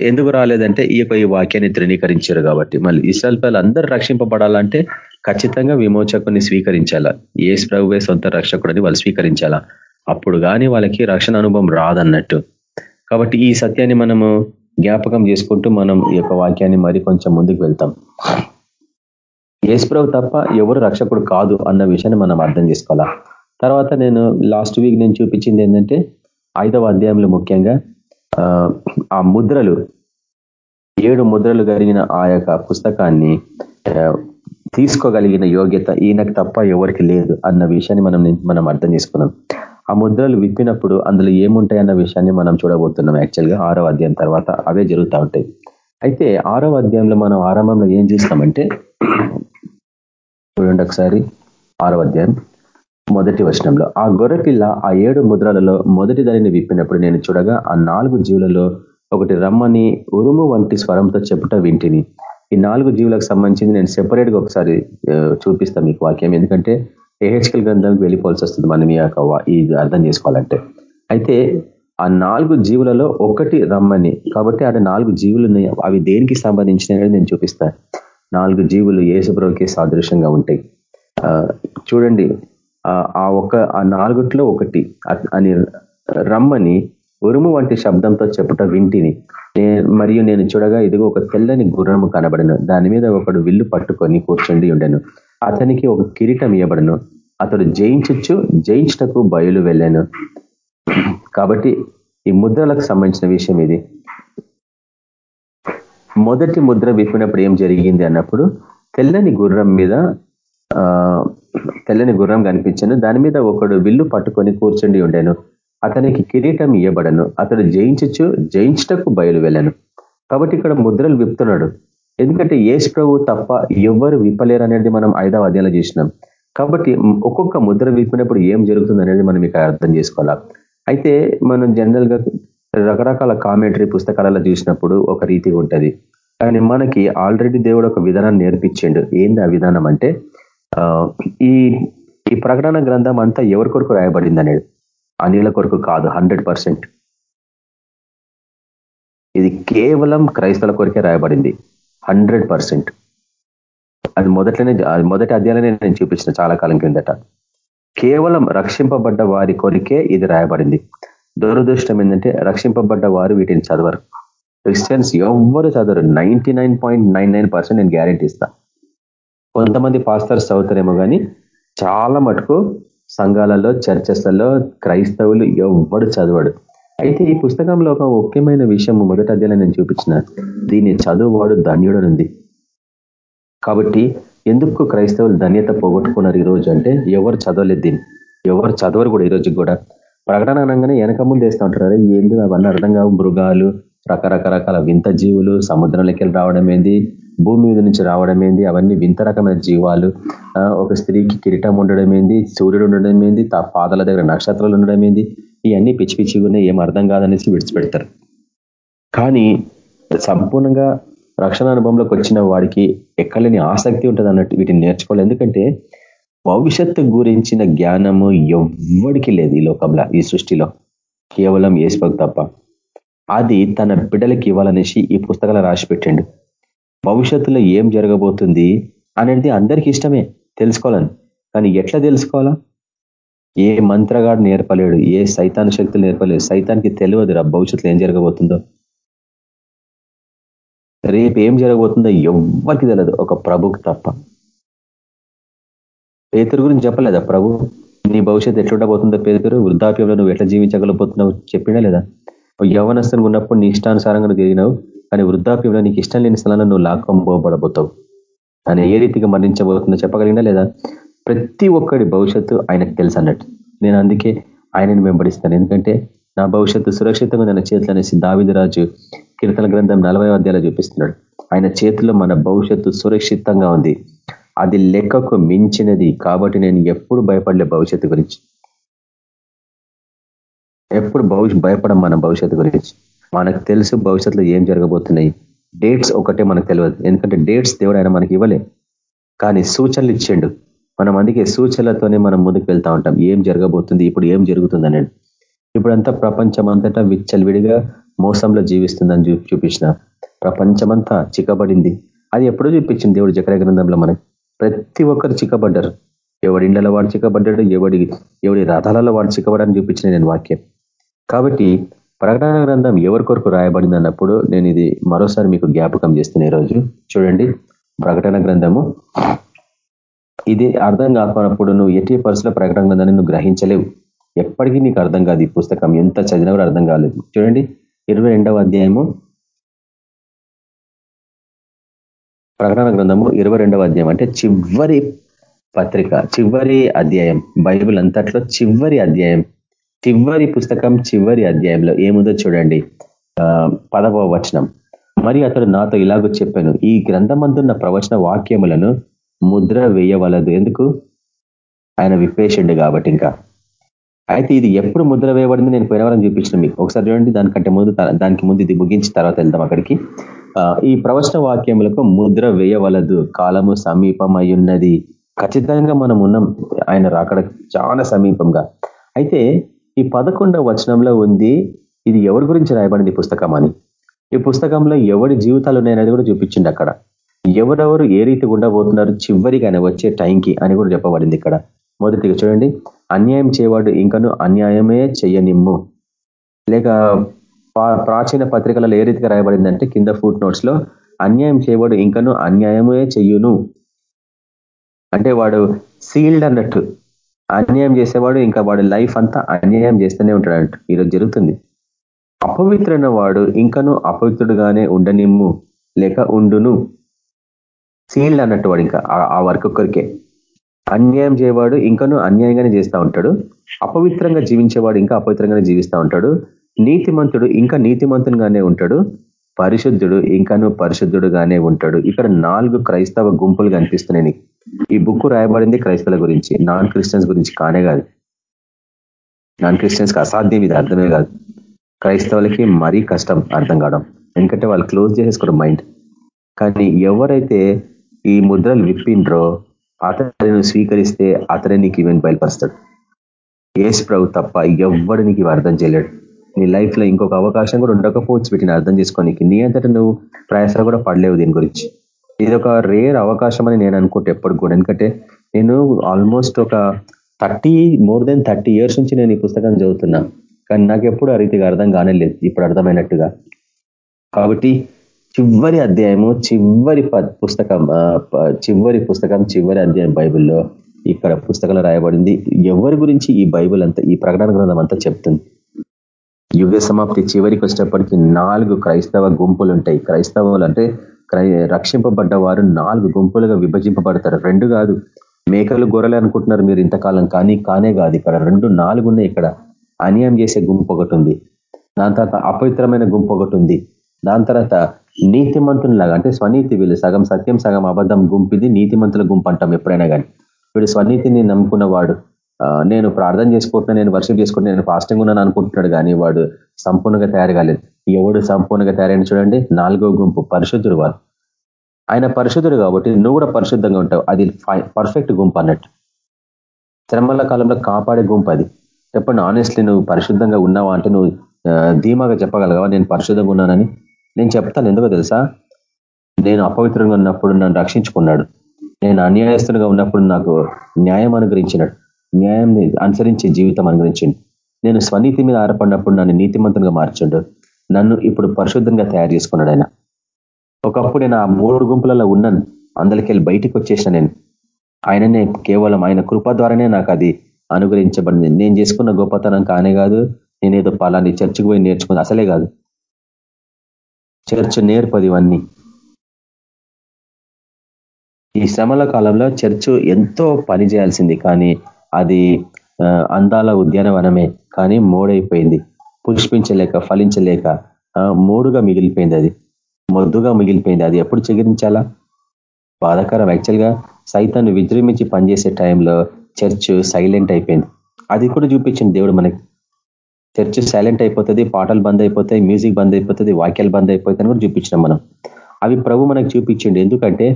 ఎందుకు రాలేదంటే ఈ యొక్క ఈ వాక్యాన్ని ధృవీకరించారు కాబట్టి. మళ్ళీ ఇస్రాయల్ పిల్లలు అందరూ రక్షింపబడాలంటే ఖచ్చితంగా విమోచకుని స్వీకరించాలా. ఏ ప్రభువే సొంత రక్షకుడని వాళ్ళు స్వీకరించాలా. అప్పుడు కానీ వాళ్ళకి రక్షణ అనుభవం రాదన్నట్టు. కాబట్టి ఈ సత్యాన్ని మనము జ్ఞాపకం చేసుకుంటూ మనం ఈ యొక్క వాక్యాన్ని మరి కొంచెం ముందుకు వెళ్తాం. ఏసుప్రభు తప్ప ఎవరు రక్షకుడు కాదు అన్న విషయాన్ని మనం అర్థం చేసుకోవాలా? తర్వాత నేను లాస్ట్ వీక్ నేను చూపించింది ఏంటంటే ఐదవ అధ్యాయంలో ముఖ్యంగా ఆ ముద్రలు ఏడు ముద్రలు కలిగిన ఆ యొక్క పుస్తకాన్ని తీసుకోగలిగిన యోగ్యత ఈయనకు తప్ప ఎవరికి లేదు అన్న విషయాన్ని మనం మనం అర్థం చేసుకున్నాం. ఆ ముద్రలు విప్పినప్పుడు అందులో ఏముంటాయి అన్న విషయాన్ని మనం చూడబోతున్నాం యాక్చువల్గా ఆరో అధ్యాయం తర్వాత అవే జరుగుతూ ఉంటాయి. అయితే ఆరో అధ్యాయంలో మనం ఆరంభంలో ఏం చూస్తామంటే చూడండి ఒకసారి. ఆరో అధ్యాయం మొదటి వచనంలో ఆ గొర్రెపిల్ల ఆ ఏడు ముద్రలలో మొదటి దానిని విప్పినప్పుడు నేను చూడగా ఆ నాలుగు జీవులలో ఒకటి రమ్మని ఉరుము వంటి స్వరంతో చెప్పుట వింటిని. ఈ నాలుగు జీవులకు సంబంధించింది నేను సెపరేట్గా ఒకసారి చూపిస్తాను మీకు వాక్యం. ఎందుకంటే ఏహెచ్కల్ గ్రంథానికి వెళ్ళిపోవాల్సి వస్తుంది మనం ఈ ఇది అర్థం చేసుకోవాలంటే. అయితే ఆ నాలుగు జీవులలో ఒకటి రమ్మని కాబట్టి అక్కడ నాలుగు జీవులు ఉన్నాయి. అవి దేనికి సంబంధించినవి నేను చూపిస్తాను నాలుగు జీవులు ఏసుప్రభుకి సాదృశ్యంగా ఉంటాయి. చూడండి ఆ ఒక ఆ నాలుగుట్లో ఒకటి అని రమ్మని ఉరుము వంటి శబ్దంతో చెప్పుట వింటిని. మరియు నేను చూడగా ఇదిగో ఒక తెల్లని గుర్రము కనబడను. దాని మీద ఒకడు విల్లు పట్టుకొని కూర్చుండి ఉండెను. అతనికి ఒక కిరీటం ఇవ్వబడను అతడు జయించచ్చు జయించటకు బయలు వెళ్ళాను. కాబట్టి ఈ ముద్రలకు సంబంధించిన విషయం ఇది. మొదటి ముద్ర విప్పినప్పుడు ఏం జరిగింది అన్నప్పుడు తెల్లని గుర్రం మీద తెల్లని గుర్రం కనిపించాను. దాని మీద ఒకడు విల్లు పట్టుకొని కూర్చుండి ఉండేను. అతనికి కిరీటం ఇవ్వబడను అతడు జయించచ్చు జయించటకు బయలు వెళ్ళను. కాబట్టి ఇక్కడ ముద్రలు విప్తున్నాడు ఎందుకంటే ఏసు ప్రభు తప్ప ఎవరు విప్పలేరు అనేది మనం ఐదవ అధ్యాయంలో చేసినాం. కాబట్టి ఒక్కొక్క ముద్ర విప్పినప్పుడు ఏం జరుగుతుంది అనేది మనం ఇక అర్థం చేసుకోవాలా. అయితే మనం జనరల్గా రకరకాల కామెంటరీ పుస్తకాలలో చూసినప్పుడు ఒక రీతిగా ఉంటుంది. కానీ మనకి ఆల్రెడీ దేవుడు ఒక విధానాన్ని నేర్పించిండు. ఏంది ఆ విధానం అంటే ఈ ఈ ప్రకటన గ్రంథం అంతా ఎవరి కొరకు రాయబడింది అనేది? అనిల కొరకు కాదు హండ్రెడ్ ఇది కేవలం క్రైస్తవుల కొరకే రాయబడింది. హండ్రెడ్ అది మొదట్లోనే మొదటి అధ్యాయంలోనే నేను చూపించిన చాలా కాలం కిందట కేవలం రక్షింపబడ్డ వారి కొరికే ఇది రాయబడింది. దురదృష్టం ఏంటంటే రక్షింపబడ్డ వారు వీటిని చదవరు. క్రిస్టియన్స్ ఎవ్వరు చదవరు. నైన్టీ నేను గ్యారెంటీ ఇస్తా. కొంతమంది పాస్టర్స్ చదువుతారేమో కానీ చాలా మటుకు సంఘాలలో చర్చస్లలో క్రైస్తవులు ఎవ్వడు చదవడు. అయితే ఈ పుస్తకంలో ఒక ముఖ్యమైన విషయం మొదటి అధ్యాయంలో నేను చూపించిన. దీన్ని చదువువాడు ధన్యుడనుంది. కాబట్టి ఎందుకు క్రైస్తవులు ధన్యత పోగొట్టుకున్నారు ఈరోజు అంటే ఎవరు చదవలేదు దీన్ని. ఎవరు చదవరు కూడా ఈరోజు కూడా. ప్రకటన అనగానే వెనక ముందు వేస్తూ ఉంటారు. ఏంది అవన్నీ అర్థం కావు. మృగాలు రకరకరకాల వింత జీవులు సముద్రంలోకి రావడం ఏంది? భూమి మీద నుంచి రావడం ఏంది? అవన్నీ వింత రకమైన జీవాలు. ఒక స్త్రీకి కిరీటం ఉండడం ఏంది? సూర్యుడు ఉండడం ఏంది? తా పాదల దగ్గర నక్షత్రాలు ఉండడం ఏంది? ఇవన్నీ పిచ్చి పిచ్చిగా ఉన్నాయి. ఏం అర్థం కాదనేసి విడిచిపెడతారు. కానీ సంపూర్ణంగా రక్షణ అనుభవంలోకి వచ్చిన వాడికి ఎక్కలేని ఆసక్తి ఉంటుంది అన్నట్టు వీటిని నేర్చుకోవాలి. ఎందుకంటే భవిష్యత్తు గురించిన జ్ఞానము ఎవ్వడికి లేదు ఈ లోకంలో ఈ సృష్టిలో. కేవలం ఏసుపకు తప్ప. అది తన బిడ్డలకి ఇవ్వాలనేసి ఈ పుస్తకాలు రాసి పెట్టండు భవిష్యత్తులో ఏం జరగబోతుంది అనేది అందరికీ ఇష్టమే తెలుసుకోవాలని. కానీ ఎట్లా తెలుసుకోవాలా? ఏ మంత్రగాడు నేర్పలేడు ఏ సైతాన్ శక్తులు నేర్పలేడు సైతానికి తెలియదు రా భవిష్యత్తులో ఏం జరగబోతుందో. రేపు ఏం జరగబోతుందో ఎవ్వరికి తెలియదు ఒక ప్రభుకి తప్ప. పేతురు గురించి చెప్పలేదా ప్రభు? నీ భవిష్యత్తు ఎట్లుండబోతుందో పేరు వృద్ధాప్యంలో నువ్వు ఎట్లా జీవించగలబోతున్నావు చెప్పినా లేదా? యవనస్తుని ఉన్నప్పుడు నీ ఇష్టానుసారంగా తిరిగినావు కానీ వృద్ధాప్యంలో నీకు ఇష్టం లేని స్థలంలో నువ్వు లాక్కోబడబోతావు. ఆయన ఏ రీతిగా మరణించబోతుందో చెప్పగలిగినా లేదా? ప్రతి ఒక్కడి భవిష్యత్తు ఆయనకు తెలుసు అన్నట్టు. నేను అందుకే ఆయనను వెంబడిస్తాను ఎందుకంటే నా భవిష్యత్తు సురక్షితంగా నా చేతులు అనేసి దావిదరాజు కీర్తన గ్రంథం నలభై అధ్యాయులు చూపిస్తున్నాడు. ఆయన చేతిలో మన భవిష్యత్తు సురక్షితంగా ఉంది. అది లెక్కకు మించినది కాబట్టి నేను ఎప్పుడు భయపడలే భవిష్యత్తు గురించి. ఎప్పుడు భవిష్య భయపడం మన భవిష్యత్తు గురించి. మనకు తెలుసు భవిష్యత్తులో ఏం జరగబోతున్నాయి. డేట్స్ ఒకటే మనకు తెలియదు. ఎందుకంటే డేట్స్ దేవుడు ఆయన మనకి ఇవ్వలే. కానీ సూచనలు ఇచ్చిండు. మనం అందుకే సూచనలతోనే మనం ముందుకు వెళ్తా ఉంటాం. ఏం జరగబోతుంది ఇప్పుడు ఏం జరుగుతుంది అనేది. ఇప్పుడంతా ప్రపంచం అంతటా విచ్చలవిడిగా మోసంలో జీవిస్తుందని చూపించిన. ప్రపంచమంతా చిక్కబడింది. అది ఎప్పుడో చూపించింది దేవుడు జకర గ్రంథంలో మనకి. ప్రతి ఒక్కరు చిక్కబడ్డారు. ఎవడి ఇండల వాడు చిక్కబడ్డాడు ఎవడి ఎవడి రథాలలో వాడు చిక్కబడని చూపించిన నేను వాక్యం. కాబట్టి ప్రకటన గ్రంథం ఎవరి కొరకు రాయబడింది అన్నప్పుడు నేను ఇది మరోసారి మీకు జ్ఞాపకం చేస్తున్నా ఈరోజు చూడండి ప్రకటన గ్రంథము. ఇది అర్థం కాకపోయినప్పుడు నువ్వు ఎట్టి పరిస్థితుల ప్రకటన గ్రంథాన్ని నువ్వు గ్రహించలేవు. ఎప్పటికీ నీకు అర్థం కాదు ఈ పుస్తకం. ఎంత చదివినా కూడా అర్థం కాలేదు. చూడండి ఇరవై అధ్యాయము. ప్రకటన గ్రంథము ఇరవై అధ్యాయం. అంటే చివరి పత్రిక చివరి అధ్యాయం. బైబిల్ అంతట్లో చివరి అధ్యాయం. చివరి పుస్తకం చివరి అధ్యాయంలో ఏముందో చూడండి. పదవ వచనం. మరి అతడు నాతో ఇలాగో చెప్పాను ఈ గ్రంథమందున్న ప్రవచన వాక్యములను ముద్ర వేయవలదు. ఎందుకు? ఆయన విప్పేసిండు కాబట్టి ఇంకా. అయితే ఇది ఎప్పుడు ముద్ర వేయబడింది నేను పోయినవరం చూపించిన మీకు. ఒకసారి చూడండి దానికంటే ముందు దానికి ముందు ఇది ముగించిన తర్వాత వెళ్దాం అక్కడికి. ఈ ప్రవచన వాక్యములకు ముద్ర వేయవలదు. కాలము సమీపం ఉన్నది ఖచ్చితంగా మనం ఉన్నాం. ఆయన రాకడ చాలా సమీపంగా. అయితే ఈ పదకొండవ వచనంలో ఉంది ఇది ఎవరి గురించి రాయబడింది పుస్తకం అని? ఈ పుస్తకంలో ఎవరి జీవితాలు ఉన్నాయనేది కూడా చూపించింది అక్కడ. ఎవరెవరు ఏ రీతి ఉండబోతున్నారు చివరికి ఆయన వచ్చే టైంకి అని కూడా చెప్పబడింది ఇక్కడ. మొదటిగా చూడండి. అన్యాయం చేయవాడు ఇంకను అన్యాయమే చెయ్యనిమ్ము లేక ప్రాచీన పత్రికలలో ఏ రీతిగా రాయబడిందంటే కింద ఫుట్ నోట్స్లో అన్యాయం చేయవాడు ఇంకను అన్యాయమే చెయ్యును అంటే వాడు సీల్డ్ అన్నట్టు. అన్యాయం చేసేవాడు ఇంకా వాడు లైఫ్ అంతా అన్యాయం చేస్తూనే ఉంటాడంట. ఈరోజు జరుగుతుంది. అపవిత్రైన వాడు ఇంకను అపవిత్రుడుగానే ఉండనిమ్ము లేక ఉండును. సీల్డ్ అన్నట్టు వాడు ఇంకా ఆ వర్క్ ఒక్కరికే. అన్యాయం చేయవాడు ఇంకను అన్యాయంగానే చేస్తూ ఉంటాడు. అపవిత్రంగా జీవించేవాడు ఇంకా అపవిత్రంగానే జీవిస్తూ ఉంటాడు. నీతిమంతుడు ఇంకా నీతిమంతునిగానే ఉంటాడు. పరిశుద్ధుడు ఇంకాను పరిశుద్ధుడుగానే ఉంటాడు. ఇక్కడ నాలుగు క్రైస్తవ గుంపులు కనిపిస్తున్నాయి ఈ బుక్ రాయబడింది క్రైస్తవుల గురించి నాన్ క్రిస్టియన్స్ గురించి కానే కాదు. నాన్ క్రిస్టియన్స్కి అసాధ్యం ఇది అర్థమే కాదు. క్రైస్తవులకి మరీ కష్టం అర్థం కావడం. ఎందుకంటే వాళ్ళు క్లోజ్ చేసేసుకోరు మైండ్. కానీ ఎవరైతే ఈ ముద్రలు విప్పిండ్రో అతడిని స్వీకరిస్తే అతడే నీకు ఈవెంట్ బయలుపరుస్తాడు. ఏసు ప్రభు తప్ప ఎవ్వడు నీకు అర్థం చేయలేడు. నీ లైఫ్లో ఇంకొక అవకాశం కూడా ఉండకపోవచ్చు వీటిని అర్థం చేసుకోనికి నీ అంతటా నువ్వు ప్రయాసాలు కూడా పడలేవు దీని గురించి. ఇది ఒక రేర్ అవకాశం అని నేను అనుకుంటే ఎప్పుడు కూడా. ఎందుకంటే నేను ఆల్మోస్ట్ ఒక thirty more than thirty years నుంచి నేను ఈ పుస్తకం చదువుతున్నా. కానీ నాకు ఎప్పుడు ఆ రీతిగా అర్థం కానేలేదు ఇప్పుడు అర్థమైనట్టుగా. కాబట్టి చివరి అధ్యాయము చివరి పుస్తకం చివరి పుస్తకం చివరి అధ్యాయం బైబిల్లో ఇక్కడ పుస్తకంలో రాయబడింది. ఎవరి గురించి ఈ బైబిల్ అంతా ఈ ప్రకటన గ్రంథం అంతా చెప్తుంది? యుగ సమాప్తి చివరికి వచ్చేటప్పటికి నాలుగు క్రైస్తవ గుంపులు ఉంటాయి క్రైస్తవులు అంటే రక్షింపబడ్డ వారు నాలుగు గుంపులుగా విభజింపబడతారు. రెండు కాదు మేకలు గొర్రెలు అనుకుంటున్నారు మీరు ఇంతకాలం కానీ కానే కాదు. ఇక్కడ రెండు నాలుగు ఉన్నాయి ఇక్కడ. అన్యాయం చేసే గుంపు ఒకటి ఉంది. దాని తర్వాత అపవిత్రమైన గుంపు ఒకటి ఉంది. దాని తర్వాత నీతిమంతునిలాగా అంటే స్వనీతి వీళ్ళు సగం సత్యం సగం అబద్ధం గుంపిది నీతిమంతుల గుంపు అంటాం ఎప్పుడైనా కానీ వీడు స్వనీతిని నమ్ముకున్నవాడు. నేను ప్రార్థన చేసుకుంటున్నా నేను వర్షం చేసుకుంటున్నా నేను ఫాస్టింగ్ ఉన్నాను అనుకుంటున్నాడు కానీ వాడు సంపూర్ణంగా తయారు కాలేదు. ఎవడు సంపూర్ణంగా తయారైన చూడండి నాలుగో గుంపు పరిశుద్ధుడు వాడు. ఆయన పరిశుద్ధుడు కాబట్టి నువ్వు కూడా పరిశుద్ధంగా ఉంటావు. అది పర్ఫెక్ట్ గుంపు అన్నట్టు. శ్రమల కాలంలో కాపాడే గుంపు అది. చెప్పండి ఆనెస్ట్లీ నువ్వు పరిశుద్ధంగా ఉన్నావా అంటే నువ్వు ధీమాగా చెప్పగలగావా నేను పరిశుద్ధంగా ఉన్నానని. నేను చెప్తాను ఎందుకో తెలుసా? నేను అపవిత్రంగా ఉన్నప్పుడు నన్ను రక్షించుకున్నాడు. నేను అన్యాయస్తునిగా ఉన్నప్పుడు నాకు న్యాయం అనుగ్రహించినాడు. న్యాయం అనుసరించే జీవితం అనుగ్రహించండి. నేను స్వనీతి మీద ఆరపడినప్పుడు నన్ను నీతిమంతునిగా మార్చండు. నన్ను ఇప్పుడు పరిశుద్ధంగా తయారు చేసుకున్నాడు ఆయన. ఒకప్పుడు నేను ఆ మూడు గుంపులలో ఉన్నాను. అందులోకెళ్ళి బయటికి వచ్చేసిన నేను. ఆయననే కేవలం ఆయన కృప ద్వారానే నాకు అది అనుగ్రహించబడింది. నేను చేసుకున్న గొప్పతనం కానే కాదు నేనేదో పలాని చర్చికి పోయి నేర్చుకుంది అసలే కాదు. చర్చ్ నేర్పది ఇవన్నీ. ఈ శ్రమల కాలంలో చర్చ్ ఎంతో పని చేయాల్సింది. కానీ అది అందాల ఉద్యానవనమే. కానీ మోడైపోయింది. పుష్పించలేక ఫలించలేక మూడుగా మిగిలిపోయింది అది. మొద్దుగా మిగిలిపోయింది. అది ఎప్పుడు చిగురించాలా? బాధాకరం. యాక్చువల్గా సైతాన్ని విజృంభించి పనిచేసే టైంలో చర్చ్ సైలెంట్ అయిపోయింది. అది కూడా చూపించింది దేవుడు మనకి. చర్చ్ సైలెంట్ అయిపోతుంది పాటలు బంద్ అయిపోతాయి మ్యూజిక్ బంద్ అయిపోతుంది వాక్యాలు బంద్ అయిపోతాయని కూడా చూపించినాం మనం. అవి ప్రభు మనకు చూపించిండు. ఎందుకంటే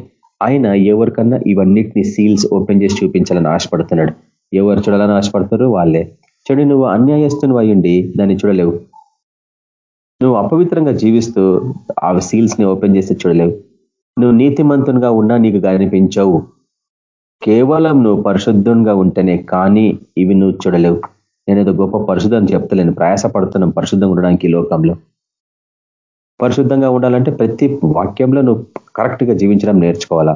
ఆయన ఎవరికన్నా ఇవన్నిటిని సీల్స్ ఓపెన్ చేసి చూపించాలని ఆశపడుతున్నాడు. ఎవరు చూడాలని ఆశపడతారు వాళ్ళే. చూడండి నువ్వు అన్యాయస్తుని అయ్యండి దాన్ని చూడలేవు. నువ్వు అపవిత్రంగా జీవిస్తూ ఆ సీల్స్ని ఓపెన్ చేసి చూడలేవు. నువ్వు నీతిమంతునిగా ఉన్నా నీకు కనిపించవు కేవలం నువ్వు పరిశుద్ధంగా ఉంటేనే కానీ ఇవి నువ్వు చూడలేవు. నేనేదో గొప్ప పరిశుద్ధం చెప్తలేను. ప్రయాసపడుతున్నాం పరిశుద్ధంగా ఉండడానికి లోకంలో. పరిశుద్ధంగా ఉండాలంటే ప్రతి వాక్యంలో నువ్వు కరెక్ట్గా జీవించడం నేర్చుకోవాలా?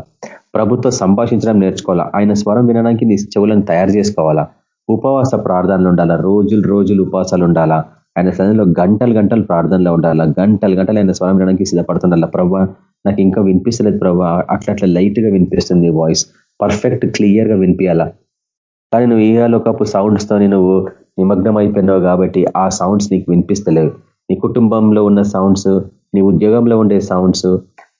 ప్రభుత్వ సంభాషించడం నేర్చుకోవాలా? ఆయన స్వరం వినడానికి నీ చెవులను తయారు చేసుకోవాలా? ఉపవాస ప్రార్థనలు ఉండాలా? రోజులు రోజులు ఉపవాసాలు ఉండాలా? ఆయన సన్నిధిలో గంటలు గంటలు ప్రార్థనలో ఉండాలా? గంటలు గంటలు ఆయన స్వరం వినడానికి సిద్ధపడుతుండాలా? ప్రభావ నాకు ఇంకా వినిపిస్తలేదు ప్రభావ అట్లా అట్లా లైట్గా వినిపిస్తుంది వాయిస్. పర్ఫెక్ట్ క్లియర్గా వినిపించాలా కానీ నువ్వు ఏలోకపు సౌండ్స్ నువ్వు నిమగ్నం అయిపోయినావు కాబట్టి ఆ సౌండ్స్ నీకు వినిపిస్తలేవు. నీ కుటుంబంలో ఉన్న సౌండ్స్ నీ ఉద్యోగంలో ఉండే సౌండ్స్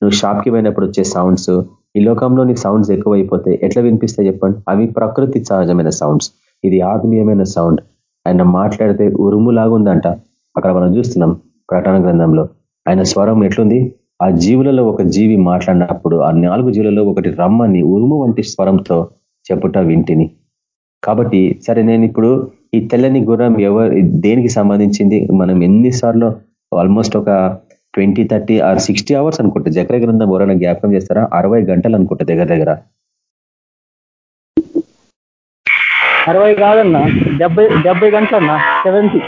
నువ్వు షాప్కి పోయినప్పుడు వచ్చే సౌండ్స్ ఈ లోకంలోని సౌండ్స్ ఎక్కువైపోతాయి ఎట్లా వినిపిస్తాయి చెప్పండి? అవి ప్రకృతి సహజమైన సౌండ్స్ ఇది ఆత్మీయమైన సౌండ్ ఆయన మాట్లాడితే ఉరుములాగా ఉందంట. అక్కడ మనం చూస్తున్నాం ప్రకటన గ్రంథంలో. ఆయన స్వరం ఎట్లుంది? ఆ జీవులలో ఒక జీవి మాట్లాడినప్పుడు ఆ నాలుగు జీవులలో ఒకటి రమ్మని ఉరుము వంటి స్వరంతో చెప్పుట వింటిని. కాబట్టి సరే నేను ఇప్పుడు ఈ తెల్లని గుర్రం ఎవరు దేనికి సంబంధించింది? మనం ఎన్నిసార్లు ఆల్మోస్ట్ ఒక twenty thirty or sixty hours అనుకుంటా. జకర గ్రంథం ఎవరైనా జ్ఞాపకం చేస్తారా? అరవై గంటలు అనుకుంటా దగ్గర దగ్గర. అరవై కాదన్నా. డెబ్బై డెబ్బై గంటలన్నా. సెవెంటీ.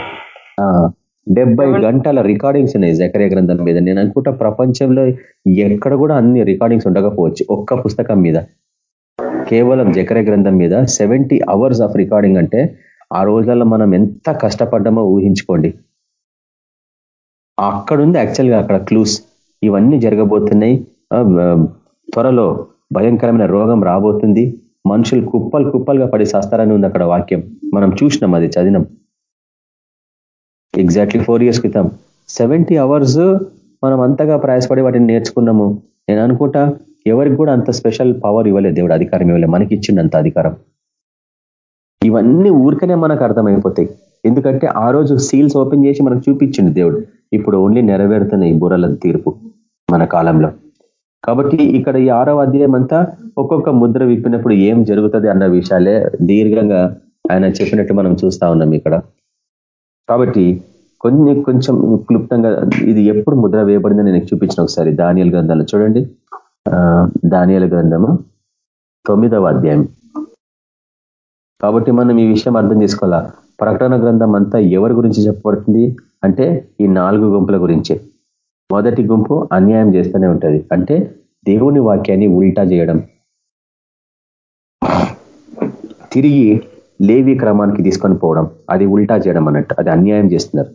డెబ్బై గంటల రికార్డింగ్స్ ఉన్నాయి జకరే గ్రంథం మీద. నేను అనుకుంటా ప్రపంచంలో ఎక్కడ కూడా అన్ని రికార్డింగ్స్ ఉండకపోవచ్చు ఒక్క పుస్తకం మీద. కేవలం జకరే గ్రంథం మీద సెవెంటీ అవర్స్ ఆఫ్ రికార్డింగ్ అంటే ఆ రోజులలో మనం ఎంత కష్టపడ్డామో ఊహించుకోండి. అక్కడుంది యాక్చువల్గా అక్కడ క్లూస్ ఇవన్నీ జరగబోతున్నాయి. త్వరలో భయంకరమైన రోగం రాబోతుంది. మనుషులు కుప్పలు కుప్పలుగా పడి సస్తారని ఉంది అక్కడ వాక్యం. మనం చూసినాం అది చదివినాం. ఎగ్జాక్ట్లీ ఫోర్ ఇయర్స్ క్రితం. సెవెంటీ అవర్స్ మనం అంతగా ప్రయాసపడి వాటిని నేర్చుకున్నాము. నేను అనుకుంటా ఎవరికి కూడా అంత స్పెషల్ పవర్ ఇవ్వలేదు దేవుడు అధికారం ఇవ్వలేదు. మనకి ఇచ్చిండంత అంత అధికారం. ఇవన్నీ ఊరికనే మనకు అర్థమైపోతాయి. ఎందుకంటే ఆ రోజు సీల్స్ ఓపెన్ చేసి మనకు చూపించింది దేవుడు. ఇప్పుడు ఓన్లీ నెరవేరుతున్నాయి బుర్రల తీర్పు మన కాలంలో. కాబట్టి ఇక్కడ ఈ ఆరవ అధ్యాయం అంతా ఒక్కొక్క ముద్ర విప్పినప్పుడు ఏం జరుగుతుంది అన్న విషయాలే దీర్ఘంగా ఆయన చెప్పినట్టు మనం చూస్తా ఉన్నాం ఇక్కడ. కాబట్టి కొన్ని కొంచెం క్లుప్తంగా ఇది ఎప్పుడు ముద్ర వేయబడిందని నేను చూపించిన ఒకసారి దానియల గ్రంథాలు. చూడండి. దానియల గ్రంథము తొమ్మిదవ అధ్యాయం. కాబట్టి మనం ఈ విషయం అర్థం చేసుకోవాలా? ప్రకటన గ్రంథం అంతా ఎవరి గురించి చెప్పబడుతుంది? అంటే ఈ నాలుగు గుంపుల గురించే. మొదటి గుంపు అన్యాయం చేస్తూనే ఉంటుంది. అంటే దేవుని వాక్యాన్ని ఉల్టా చేయడం. తిరిగి లేవి క్రమానికి తీసుకొని పోవడం. అది ఉల్టా చేయడం అన్నట్టు. అది అన్యాయం చేస్తున్నారు.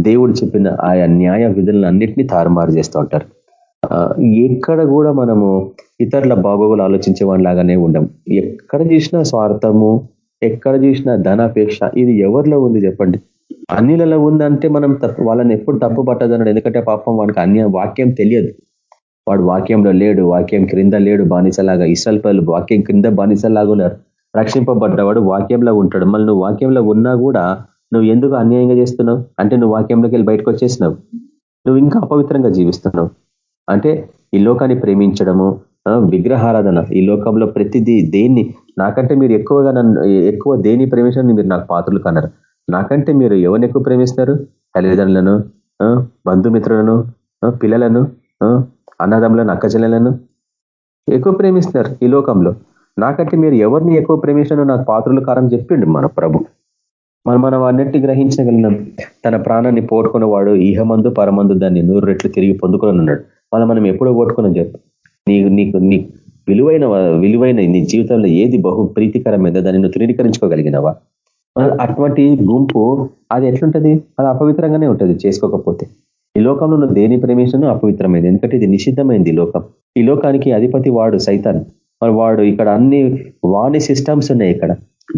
దేవుడు చెప్పిన ఆ న్యాయ విధులను అన్నింటినీ తారుమారు చేస్తూ ఉంటారు. ఎక్కడ కూడా మనము ఇతరుల బాగోగులు ఆలోచించే లాగానే ఉండం. ఎక్కడ చూసినా స్వార్థము ఎక్కడ చూసినా ధనాపేక్ష. ఇది ఎవరిలో ఉంది చెప్పండి? అన్నిలలో ఉందంటే మనం వాళ్ళని ఎప్పుడు తప్పు పట్టదన్నాడు. ఎందుకంటే పాపం వాడికి అన్య వాక్యం తెలియదు. వాడు వాక్యంలో లేడు వాక్యం క్రింద లేడు బానిసలాగా ఇసల్ వాక్యం క్రింద బానిసలాగా ఉన్నారు. రక్షింపబడ్డవాడు వాక్యంలో ఉంటాడు. మళ్ళీ నువ్వు వాక్యంలో ఉన్నా కూడా నువ్వు ఎందుకు అన్యాయంగా చేస్తున్నావు? అంటే నువ్వు వాక్యంలోకి వెళ్ళి బయటకు వచ్చేసినావు. నువ్వు ఇంకా అపవిత్రంగా జీవిస్తున్నావు. అంటే ఈ లోకాన్ని ప్రేమించడము విగ్రహారాధన ఈ లోకంలో ప్రతిదీ దేన్ని నాకంటే మీరు ఎక్కువగా నన్ను ఎక్కువ దేని ప్రేమించడం మీరు నాకు పాత్రలు కన్నారు నాకంటే మీరు ఎవరిని ఎక్కువ ప్రేమిస్తారు? తల్లిదండ్రులను బంధుమిత్రులను పిల్లలను అన్నదమ్ములను అక్కచెల్లెలను ఎక్కువ ప్రేమిస్తున్నారు ఈ లోకంలో. నాకంటే మీరు ఎవరిని ఎక్కువ ప్రేమించినో నాకు పాత్రలు కారం చెప్పిండు మన ప్రభు. మనం మనం అన్నిటి గ్రహించగలిగినాం. తన ప్రాణాన్ని పోగొట్టుకున్న వాడు ఈహమందు పరమందు దాన్ని నూరు రెట్లు తిరిగి పొందుకొని ఉన్నాడు మనం మనం ఎప్పుడో పోగొట్టుకున్నాం చెప్పు. నీకు నీకు నీ విలువైన విలువైన నీ జీవితంలో ఏది బహు ప్రీతికరమైందో దాన్ని నువ్వు తృణీకరించుకోగలిగినవా? అటువంటి గుంపు అది ఎట్లుంటది? అది అపవిత్రంగానే ఉంటుంది చేసుకోకపోతే. ఈ లోకంలో నువ్వు దేని ప్రేమించను అపవిత్రమైంది? ఎందుకంటే ఇది నిషిద్ధమైంది లోకం. ఈ లోకానికి అధిపతి వాడు సైతాన్. మరి వాడు ఇక్కడ అన్ని వాణి సిస్టమ్స్ ఉన్నాయి ఇక్కడ.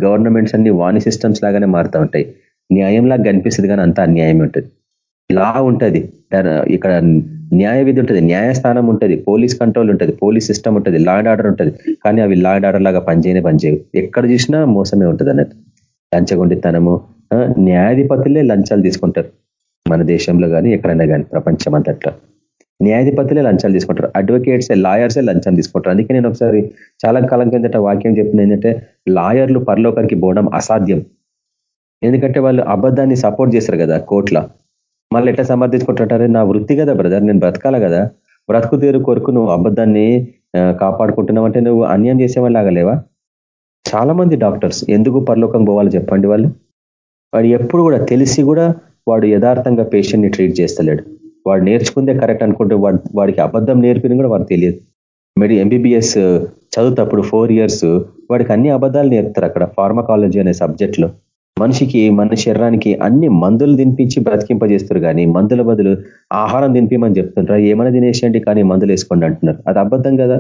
గవర్నమెంట్స్ అన్ని వాణి సిస్టమ్స్ లాగానే మారుతూ ఉంటాయి. న్యాయంలాగా కనిపిస్తుంది కానీ అంతా అన్యాయం ఉంటుంది. లా ఉంటుంది. ఇక్కడ న్యాయ విధి ఉంటుంది న్యాయస్థానం ఉంటుంది పోలీస్ కంట్రోల్ ఉంటుంది పోలీస్ సిస్టమ్ ఉంటుంది లా అండ్ ఆర్డర్ ఉంటుంది. కానీ అవి లా అండ్ ఆర్డర్ లాగా పనిచేయని పనిచేయవు. ఎక్కడ చూసినా మోసమే ఉంటుంది అన్నట్టు. లంచగొండితనము న్యాయాధిపతులే లంచాలు తీసుకుంటారు. మన దేశంలో కానీ ఎక్కడైనా కానీ ప్రపంచం అంతట్లో. న్యాయాధిపతులే లంచాలు తీసుకుంటారు. అడ్వకేట్సే లాయర్సే లంచాలు తీసుకుంటారు. అందుకే నేను ఒకసారి చాలా కాలం కిందట వాక్యం చెప్పిన ఏంటంటే లాయర్లు పరలోకానికి పోవడం అసాధ్యం. ఎందుకంటే వాళ్ళు అబద్ధాన్ని సపోర్ట్ చేస్తారు కదా కోర్టులో మళ్ళీ ఎట్లా సమర్థించుకుంటుంటారే? నా వృత్తి కదా బ్రదర్ నేను బ్రతకాల కదా. బ్రతుకు తీరు కొరకు నువ్వు అబద్ధాన్ని కాపాడుకుంటున్నావు అంటే నువ్వు అన్యాయం చేసేవాళ్ళగా లేవా? చాలా మంది డాక్టర్స్ ఎందుకు పరలోకం పోవాలి చెప్పండి వాళ్ళు? వాడు ఎప్పుడు కూడా తెలిసి కూడా వాడు యథార్థంగా పేషెంట్ని ట్రీట్ చేస్తలేడు. వాడు నేర్చుకుందే కరెక్ట్ అనుకుంటే వాడు వాడికి అబద్ధం నేర్పిన కూడా వాడు తెలియదు. మెడి ఎంబీబీఎస్ చదువుతప్పుడు ఫోర్ ఇయర్స్ వాడికి అన్ని అబద్ధాలు నేర్పుతారు అక్కడ ఫార్మకాలజీ అనే సబ్జెక్ట్లో. మనిషికి మన శరీరానికి అన్ని మందులు తినిపించి బ్రతికింపజేస్తారు కానీ మందుల బదులు ఆహారం తినిపిమని చెప్తుంటారు. ఏమైనా తినేసేయండి కానీ మందులు వేసుకోండి అంటున్నారు. అది అబద్ధం కదా?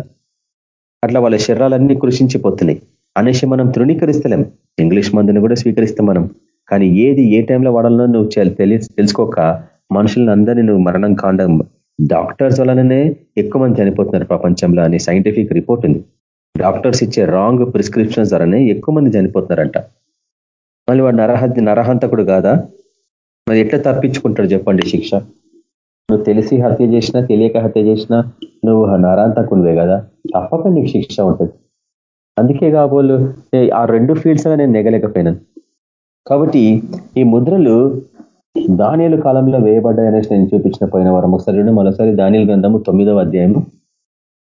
అట్లా వాళ్ళ శరీరాలన్నీ కృషించిపోతున్నాయి. అనేసి మనం తృణీకరిస్తలేం. ఇంగ్లీష్ మందుని కూడా స్వీకరిస్తాం మనం. కానీ ఏది ఏ టైంలో వాడాలనో నువ్వు తెలియ తెలుసుకోక మనుషులను అందరినీ నువ్వు మరణం కాండం. డాక్టర్స్ వలననే ఎక్కువ మంది చనిపోతున్నారు ప్రపంచంలో అని సైంటిఫిక్ రిపోర్ట్ ఉంది. డాక్టర్స్ ఇచ్చే రాంగ్ ప్రిస్క్రిప్షన్స్ ద్వారానే ఎక్కువ మంది చనిపోతున్నారంట. మళ్ళీ వాడు నరహ నరహంతకుడు కాదా? మరి ఎట్లా తప్పించుకుంటాడు చెప్పండి శిక్ష? నువ్వు తెలిసి హత్య చేసినా తెలియక హత్య చేసినా నువ్వు నరాంతకునివే కదా? తప్పక నీకు శిక్ష ఉంటుంది. అందుకే కాబోలు ఆ రెండు ఫీల్డ్స్ నేను నెగలేకపోయినాను కాబట్టి ఈ ముద్రలు దానియలు కాలంలో వేయబడ్డాయనేసి నేను చూపించిన పోయిన వారం. ఒకసారి మరోసారి దానియల గ్రంథము తొమ్మిదవ అధ్యాయము.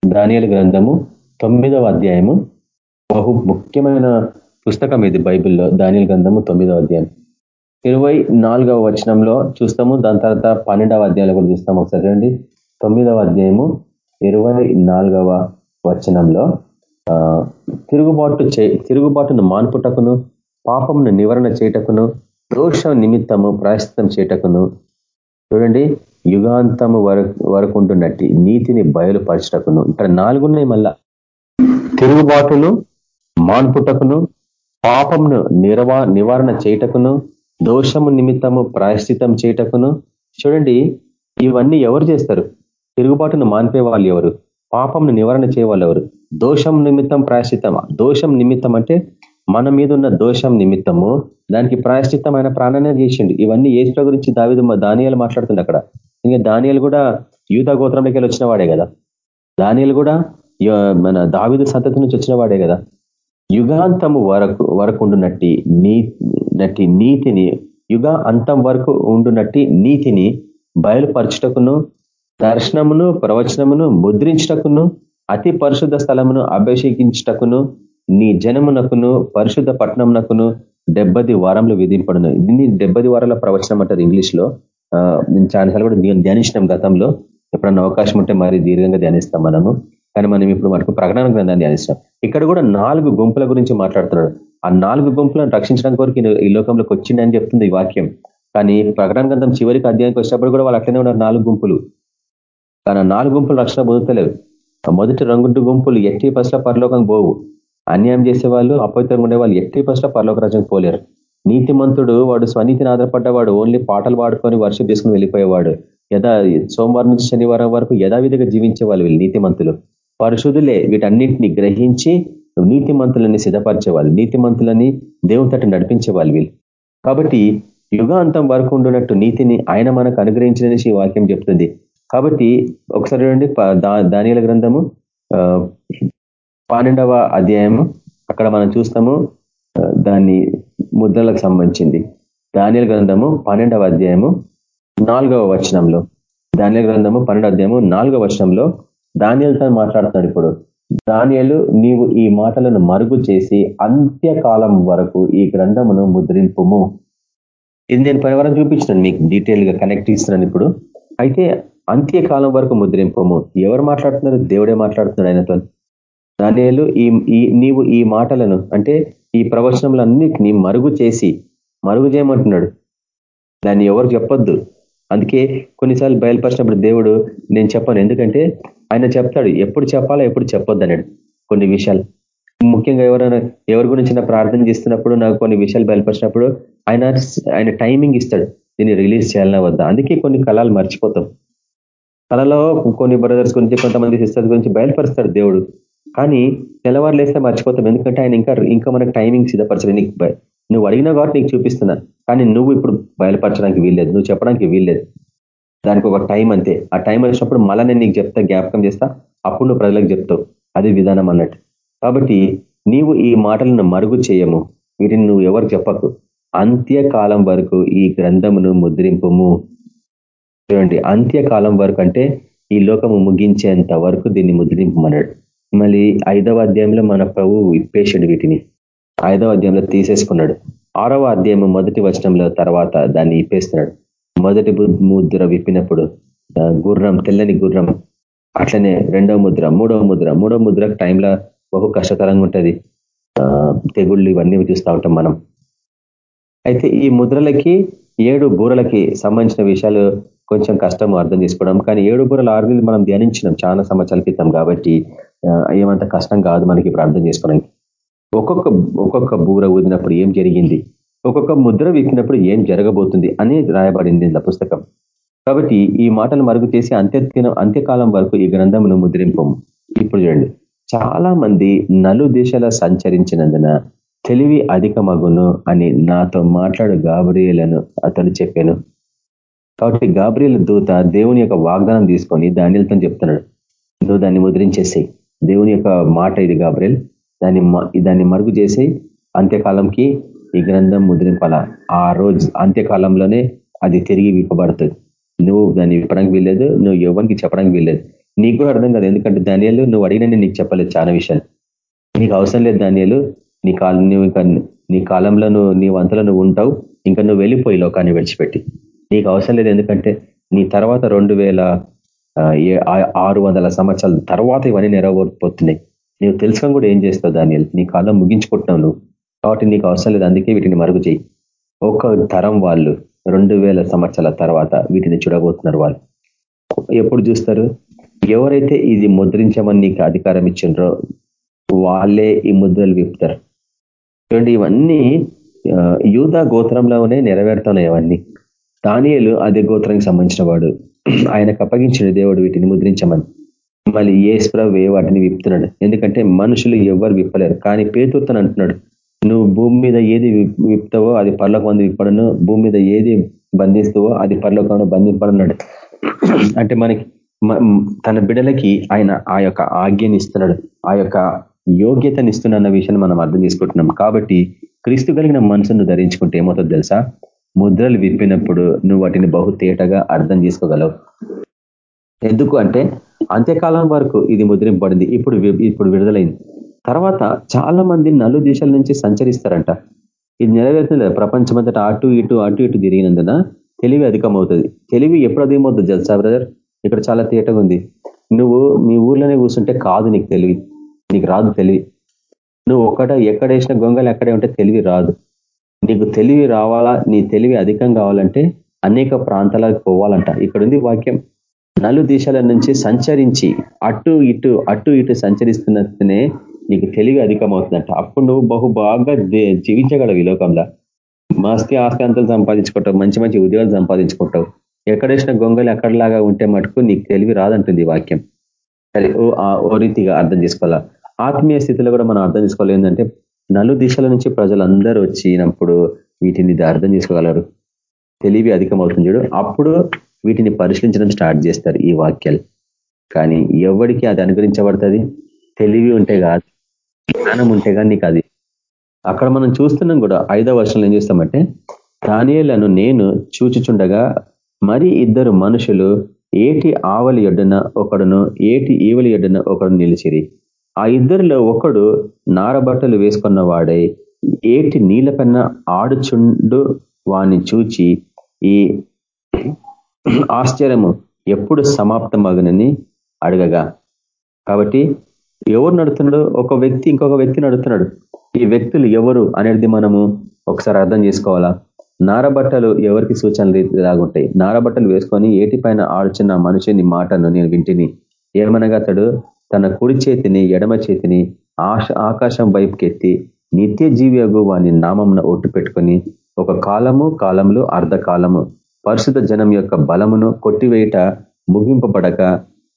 దానియల గ్రంథము తొమ్మిదవ అధ్యాయము. బహు ముఖ్యమైన పుస్తకం ఇది బైబిల్లో దానిల్ గ్రంథము తొమ్మిదవ అధ్యాయం. ఇరవై నాలుగవ వచనంలో చూస్తాము దాని తర్వాత పన్నెండవ అధ్యాయంలో కూడా చూస్తాము ఒకసారి రండి తొమ్మిదవ అధ్యాయము ఇరవై నాలుగవ వచనంలో తిరుగుబాటు చే తిరుగుబాటును మాన్పుటకును పాపమును నివారణ చేయటకును దోష నిమిత్తము ప్రాయశ్చితం చేయటకును చూడండి యుగాంతము వరకు వరకు ఉంటున్నట్టు నీతిని బయలుపరచటకును. ఇక్కడ నాలుగున్నాయి మళ్ళా. తిరుగుబాటును మాన్పుటకును పాపమును నిరవా నివారణ చేయటకును దోషము నిమిత్తము ప్రాయశ్చితం చేయటకును. చూడండి ఇవన్నీ ఎవరు చేస్తారు? తిరుగుబాటును మాన్పే వాళ్ళు ఎవరు? పాపంను నివారణ చేయవాళ్ళు ఎవరు? దోషం నిమిత్తం ప్రాయశ్చితం దోషం నిమిత్తం అంటే మన మీద ఉన్న దోషం నిమిత్తము. దానికి ప్రాయశ్చిత్తమైన ప్రాణాన్ని చేసిండు. ఇవన్నీ ఏసుల గురించి దావిదు దానియాలు మాట్లాడుతుంది అక్కడ. ఇంకా దానియాలు కూడా యూత గోత్రంలోకి వెళ్ళి వచ్చిన వాడే కదా. దానియాలు కూడా మన దావిదు సంతతి నుంచి వచ్చిన వాడే కదా. యుగాంతము వరకు వరకు ఉండునట్టి నీ నట్టి నీతిని యుగ అంతం వరకు ఉండునట్టి నీతిని బయలుపరచుటకును దర్శనమును ప్రవచనమును ముద్రించటకును అతి పరిశుద్ధ స్థలమును అభిషేకించటకును నీ జనమునకును పరిశుద్ధ పట్టణమునకును డెబ్బది వారంలో విధింపడును. దీన్ని డెబ్బది వారాల ప్రవచనం అంటారు ఇంగ్లీష్లో నేను చాలాసార్లు కూడా ధ్యానించినాం గతంలో. ఎప్పుడన్నా అవకాశం ఉంటే మరి దీర్ఘంగా ధ్యానిస్తాం మనము. కానీ మనం ఇప్పుడు మనకు ప్రకటన గ్రంథాన్ని ధ్యానిస్తాం. ఇక్కడ కూడా నాలుగు గుంపుల గురించి మాట్లాడుతున్నాడు. ఆ నాలుగు గుంపులను రక్షించడం కొరకు ఈ లోకంలోకి వచ్చిందని చెప్తుంది ఈ వాక్యం. కానీ ప్రకటన గ్రంథం చివరికి అధ్యాయానికి వచ్చినప్పుడు కూడా వాళ్ళు అట్లనే ఉన్నారు నాలుగు గుంపులు. కానీ నాలుగు గుంపులు రక్షణ పొందుతలేవు మొదటి రంగుడు గుంపులు ఎట్టి పసల పరలోకం పోవు. అన్యాయం చేసే వాళ్ళు అపవిత్రంగా ఉండే వాళ్ళు ఎట్టి పసల పరలోక రాజ్యం పోలేరు. నీతిమంతుడు వాడు స్వనీతిని ఆధారపడ్డవాడు ఓన్లీ పాటలు పాడుకొని వర్షం తీసుకుని వెళ్ళిపోయేవాడు. యథా సోమవారం నుంచి శనివారం వరకు యథావిధిగా జీవించే వాళ్ళు వీళ్ళు నీతిమంతులు. పరిశుద్ధులే వీటన్నింటినీ గ్రహించి నీతిమంతులని సిద్ధపరిచేవాళ్ళు నీతిమంతులని దేవుని తట్టు నడిపించేవాళ్ళు వీళ్ళు. కాబట్టి యుగాంతం వరకు ఉండున్నట్టు నీతిని ఆయన మనకు అనుగ్రహించినది వాక్యం చెప్తుంది. కాబట్టి ఒకసారి చూడండి దానిల గ్రంథము పన్నెండవ అధ్యాయము. అక్కడ మనం చూస్తాము దాన్ని ముద్రలకు సంబంధించింది. దానిల గ్రంథము పన్నెండవ అధ్యాయము నాలుగవ వచనంలో. ధాన్య గ్రంథము పన్నెండు అధ్యాయము నాలుగవ వచనంలో దానియలతో మాట్లాడుతున్నాడు ఇప్పుడు. దానియలు నీవు ఈ మాటలను మరుగు చేసి అంత్యకాలం వరకు ఈ గ్రంథమును ముద్రింపుము. ఇది నేను పరివారం చూపించినాను మీకు డీటెయిల్గా కనెక్ట్ ఇస్తున్నాను ఇప్పుడు. అయితే అంత్యకాలం వరకు ముద్రింపము. ఎవరు మాట్లాడుతున్నారు? దేవుడే మాట్లాడుతున్నాడు ఆయనతో. దానియలు ఈ నీవు ఈ మాటలను అంటే ఈ ప్రవచనములన్నిటినీ మరుగు చేసి మరుగు చేయమంటున్నాడు. దాన్ని ఎవరు చెప్పొద్దు. అందుకే కొన్నిసార్లు బయలుపరిచినప్పుడు దేవుడు నేను చెప్పాను. ఎందుకంటే ఆయన చెప్తాడు ఎప్పుడు చెప్పాలో ఎప్పుడు చెప్పొద్దు అన్నాడు కొన్ని విషయాలు. ముఖ్యంగా ఎవరైనా ఎవరి గురించి నా ప్రార్థన చేస్తున్నప్పుడు నాకు కొన్ని విషయాలు బయలుపరిచినప్పుడు ఆయన ఆయన టైమింగ్ ఇస్తాడు దీన్ని రిలీజ్ చేయాలన్నా వద్దా? అందుకే కొన్ని కళలు మర్చిపోతాం. కళలో కొన్ని బ్రదర్స్ గురించి కొంతమంది సిస్టర్స్ గురించి బయలుపరుస్తాడు దేవుడు. కానీ తెల్లవారు లేస్తే మర్చిపోతాం ఎందుకంటే ఆయన ఇంకా ఇంకా మనకు టైమింగ్ సిద్ధపరచడు నీకు నువ్వు అడిగినా కాబట్టి నీకు చూపిస్తున్నా. కానీ నువ్వు ఇప్పుడు బయలుపరచడానికి వీల్లేదు నువ్వు చెప్పడానికి వీల్లేదు. దానికి ఒక టైం అంతే. ఆ టైం వచ్చినప్పుడు మళ్ళా నేను నీకు చెప్తా జ్ఞాపకం చేస్తా. అప్పుడు నువ్వు ప్రజలకు చెప్తావు. అది విధానం అన్నట్టు. కాబట్టి నీవు ఈ మాటలను మరుగు చేయము. వీటిని నువ్వు ఎవరు చెప్పకు. అంత్యకాలం వరకు ఈ గ్రంథమును ముద్రింపము. చూడండి అంత్యకాలం వరకు అంటే ఈ లోకము ముగించేంత వరకు దీన్ని ముద్రింపమన్నాడు. మళ్ళీ ఐదవ అధ్యాయంలో మన ప్రభు ఇప్పేసాడు వీటిని. ఐదవ అధ్యాయంలో తీసేసుకున్నాడు. ఆరవ అధ్యాయం మొదటి వచనంలో తర్వాత దాన్ని ఇప్పేస్తున్నాడు మొదటి ముద్ర విప్పినప్పుడు గుర్రం తెల్లని గుర్రం అట్లనే రెండవ ముద్ర మూడవ ముద్ర మూడవ ముద్ర టైంలో బహు కష్టతరంగా ఉంటుంది. తెగుళ్ళు ఇవన్నీ చూస్తూ ఉంటాం మనం. అయితే ఈ ముద్రలకి ఏడు బూరలకి సంబంధించిన విషయాలు కొంచెం కష్టం అర్థం చేసుకోవడం. కానీ ఏడు బూరల ఆరుని మనం ధ్యానించినాం చాలా సంవత్సరాల క్రితం కాబట్టి ఏమంత కష్టం కాదు మనకి ఇప్పుడు అర్థం చేసుకోవడానికి. ఒక్కొక్క ఒక్కొక్క బూర ఊదినప్పుడు ఏం జరిగింది? ఒక్కొక్క ముద్ర విప్పినప్పుడు ఏం జరగబోతుంది అని రాయబడింది పుస్తకం. కాబట్టి ఈ మాటలు మరుగు చేసి అంత్య అంత్యకాలం వరకు ఈ గ్రంథమును ముద్రింపము. ఇప్పుడు చూడండి. చాలా మంది నలు దిశల సంచరించినందున తెలివి అధికమగును అని నాతో మాట్లాడు గాబ్రియలను అతను చెప్పాను. కాబట్టి గాబ్రియల దూత దేవుని యొక్క వాగ్దానం తీసుకొని దానిలతో చెప్తున్నాడు. నువ్వు దాన్ని ముద్రించేసేయి. దేవుని యొక్క మాట ఇది గాబ్రియల్. దాన్ని దాన్ని మరుగు చేసి అంత్యకాలంకి ఈ గ్రంథం ముద్రింపాల. ఆ రోజు అంత్యకాలంలోనే అది తిరిగి విప్పబడుతుంది. నువ్వు దాన్ని విప్పడానికి వీల్లేదు నువ్వు ఎవరికి చెప్పడానికి వీల్లేదు. నీకు కూడా అర్థం కాదు ఎందుకంటే ధాన్యాలు నువ్వు అడిగినా నీకు చెప్పలేదు చాలా విషయాలు. నీకు అవసరం లేదు ధాన్యాలు నీ కాలం నువ్వు ఇంకా నీ కాలంలో నువ్వు నీ వంతలో నువ్వు ఉంటావు ఇంకా నువ్వు వెళ్ళిపోయి లోకాన్ని విడిచిపెట్టి. నీకు అవసరం లేదు ఎందుకంటే నీ తర్వాత రెండు వేల ఆరు వందల సంవత్సరాల తర్వాత ఇవన్నీ నెరవేరిపోతున్నాయి. నువ్వు తెలుసుకొని కూడా ఏం చేస్తావు దాని నీ కాలం ముగించుకుంటున్నావు నువ్వు. కాబట్టి నీకు అవసరం లేదు అందుకే వీటిని మరుగు చేయి. ఒక తరం వాళ్ళు రెండు సంవత్సరాల తర్వాత వీటిని చూడబోతున్నారు వాళ్ళు. ఎప్పుడు చూస్తారు? ఎవరైతే ఇది ముద్రించమని నీకు అధికారం ఇచ్చిండ్రో వాళ్ళే ఈ ముద్రలు విప్పుతారు. చూడండి ఇవన్నీ యూదా గోత్రంలోనే నెరవేరుతున్నాయి అవన్నీ. దానియలు అదే గోత్రానికి సంబంధించిన వాడు. ఆయనకు అప్పగించిన దేవుడు వీటిని ముద్రించమని. మళ్ళీ ఏసుప్రవే వాటిని విప్తున్నాడు ఎందుకంటే మనుషులు ఎవరు విప్పలేరు. కానీ పేతుర్తను అంటున్నాడు నువ్వు భూమి మీద ఏది విప్తావో అది పర్లోకం విప్పడను. భూమి మీద ఏది బంధిస్తావో అది పర్లోకంలో బంధింపడన్నాడు అంటే మనకి తన బిడలకి ఆయన ఆ యొక్క ఆజ్ఞని ఇస్తున్నాడు. ఆ యొక్క యోగ్యతని ఇస్తున్న విషయాన్ని మనం అర్థం చేసుకుంటున్నాం. కాబట్టి క్రీస్తు కలిగిన మనసును ధరించుకుంటే ఏమవుతుందో తెలుసా? ముద్రలు విప్పినప్పుడు నువ్వు వాటిని బహు తేటగా అర్థం చేసుకోగలవు. ఎందుకు అంటే అంత్యకాలం వరకు ఇది ముద్రింపబడింది. ఇప్పుడు ఇప్పుడు విడుదలైంది. తర్వాత చాలా మంది నలు దేశాల నుంచి సంచరిస్తారంట. ఇది నెరవేరుతుంది ప్రపంచమంతటా అటు ఇటు అటు ఇటు తిరిగినందున తెలివి అధికమవుతుంది. తెలివి ఎప్పుడు అధికమవుతుంది జల్సా బ్రదర్? ఇక్కడ చాలా తేటగా ఉంది. నువ్వు మీ ఊర్లోనే కూర్చుంటే కాదు నీకు తెలివి. నీకు రాదు తెలివి. నువ్వు ఒక్కట ఎక్కడ వేసిన గొంగలు ఎక్కడే ఉంటే తెలివి రాదు. నీకు తెలివి రావాలా నీ తెలివి అధికం కావాలంటే అనేక ప్రాంతాలకు పోవాలంట. ఇక్కడుంది వాక్యం. నలు దేశాల నుంచి సంచరించి అటు ఇటు అటు ఇటు సంచరిస్తున్నట్టునే నీకు తెలివి అధికమవుతుందంట. అప్పుడు నువ్వు బహు బాగా జీవించగలవు ఈ లోకంలో. మస్తి ఆస్తి సంపాదించుకుంటావు మంచి మంచి ఉద్యోగాలు సంపాదించుకుంటావు. ఎక్కడేసిన గొంగలు ఎక్కడలాగా ఉంటే మటుకు నీకు తెలివి రాదంటుంది వాక్యం. సరే ఓ ఓ రీతిగా అర్థం చేసుకోవాలా? ఆత్మీయ స్థితిలో కూడా మనం అర్థం చేసుకోవాలి. ఏంటంటే నలు దిశల నుంచి ప్రజలందరూ వచ్చినప్పుడు వీటిని అర్థం చేసుకోగలరు. తెలివి అధికమవుతుంది చూడు. అప్పుడు వీటిని పరిశీలించడం స్టార్ట్ చేస్తారు ఈ వాక్యాలు. కానీ ఎవరికి అది అనుగ్రహించబడుతుంది? తెలివి ఉంటే కాదు. జ్ఞానం ఉంటే కానీ నీకు అది. అక్కడ మనం చూస్తున్నాం కూడా ఐదవ వర్షంలో ఏం చేస్తామంటే దానియలను నేను చూచుచుండగా మరి ఇద్దరు మనుషులు ఏటి ఆవలి ఎడ్డున ఒకడును ఏటి ఈవలి ఎడ్డున ఒకడు నిలిచిరి. ఆ ఇద్దరిలో ఒకడు నారబట్టలు వేసుకున్న వాడై ఏటి నీళ్ళపైన ఆడుచుండు వాని చూచి ఈ ఆశ్చర్యము ఎప్పుడు సమాప్తమగనని అడగగా. కాబట్టి ఎవరు నడుతున్నాడు ఒక వ్యక్తి ఇంకొక వ్యక్తి నడుతున్నాడు. ఈ వ్యక్తులు ఎవరు అనేది మనము ఒకసారి అర్థం చేసుకోవాలా? నారబట్టలు ఎవరికి సూచనలు లాగుంటాయి నారబట్టలు వేసుకొని ఏటిపైన ఆడుచున్న మనిషిని మాటను నేను వింటిని. ఏమనగా అతడు తన కుడి చేతిని ఎడమ చేతిని ఆశ ఆకాశం వైపుకెత్తి నిత్య జీవియగు వాని నామంన ఒట్టు పెట్టుకొని ఒక కాలము కాలంలో అర్ధకాలము పరిశుద్ధ జనం యొక్క బలమును కొట్టివేయట ముగింపబడక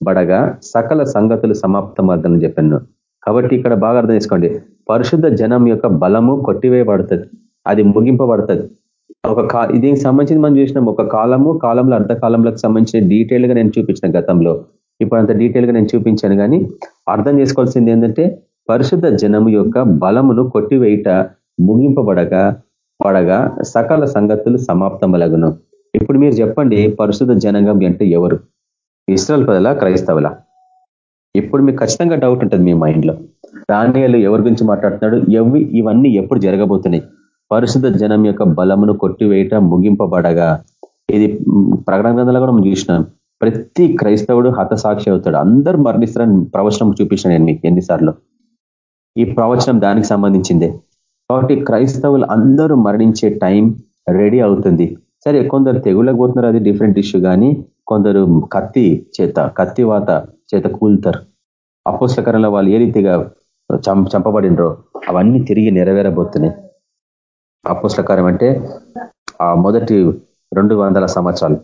బడగా సకల సంగతులు సమాప్తమర్థం చెప్పాను. కాబట్టి ఇక్కడ బాగా అర్థం చేసుకోండి. పరిశుద్ధ జనం యొక్క బలము కొట్టివేయబడుతుంది. అది ముగింపబడుతుంది. ఒక కా దీనికి సంబంధించి మనం చూసినాం. ఒక కాలము కాలంలో అర్ధకాలంలోకి సంబంధించిన డీటెయిల్గా నేను చూపించిన గతంలో. ఇప్పుడు అంత డీటెయిల్గా నేను చూపించాను కానీ అర్థం చేసుకోవాల్సింది ఏంటంటే పరిశుద్ధ జనము యొక్క బలమును కొట్టివేయట ముగింపబడగా పడగా సకల సంగతులు సమాప్తమలగును. ఇప్పుడు మీరు చెప్పండి పరిశుద్ధ జనగం అంటే ఎవరు? ఇస్రాయల్ ప్రజల క్రైస్తవుల? ఇప్పుడు మీకు ఖచ్చితంగా డౌట్ ఉంటుంది మీ మైండ్లో దానియాలు ఎవరి గురించి మాట్లాడుతున్నాడు? ఎవి ఇవన్నీ ఎప్పుడు జరగబోతున్నాయి? పరిశుద్ధ జనం యొక్క బలమును కొట్టివేయట ముగింపబడగా. ఇది ప్రకటన గ్రంథంలో కూడా మనం చూసినాం. ప్రతి క్రైస్తవుడు హతసాక్షి అవుతాడు. అందరూ మరణిస్తారని ప్రవచనం చూపించిన నేను మీకు ఎన్నిసార్లు. ఈ ప్రవచనం దానికి సంబంధించిందే. కాబట్టి క్రైస్తవులు అందరూ మరణించే టైం రెడీ అవుతుంది. సరే కొందరు తెగులకు పోతున్నారు అది డిఫరెంట్ ఇష్యూ కానీ కొందరు కత్తి చేత కత్తి వాత చేత కూలుతారు. అపోసకరంలో వాళ్ళు ఏ రీతిగా చంపబడినరో అవన్నీ తిరిగి నెరవేరబోతున్నాయి. అపోస్తకరం అంటే ఆ మొదటి రెండు వందల సంవత్సరాలు.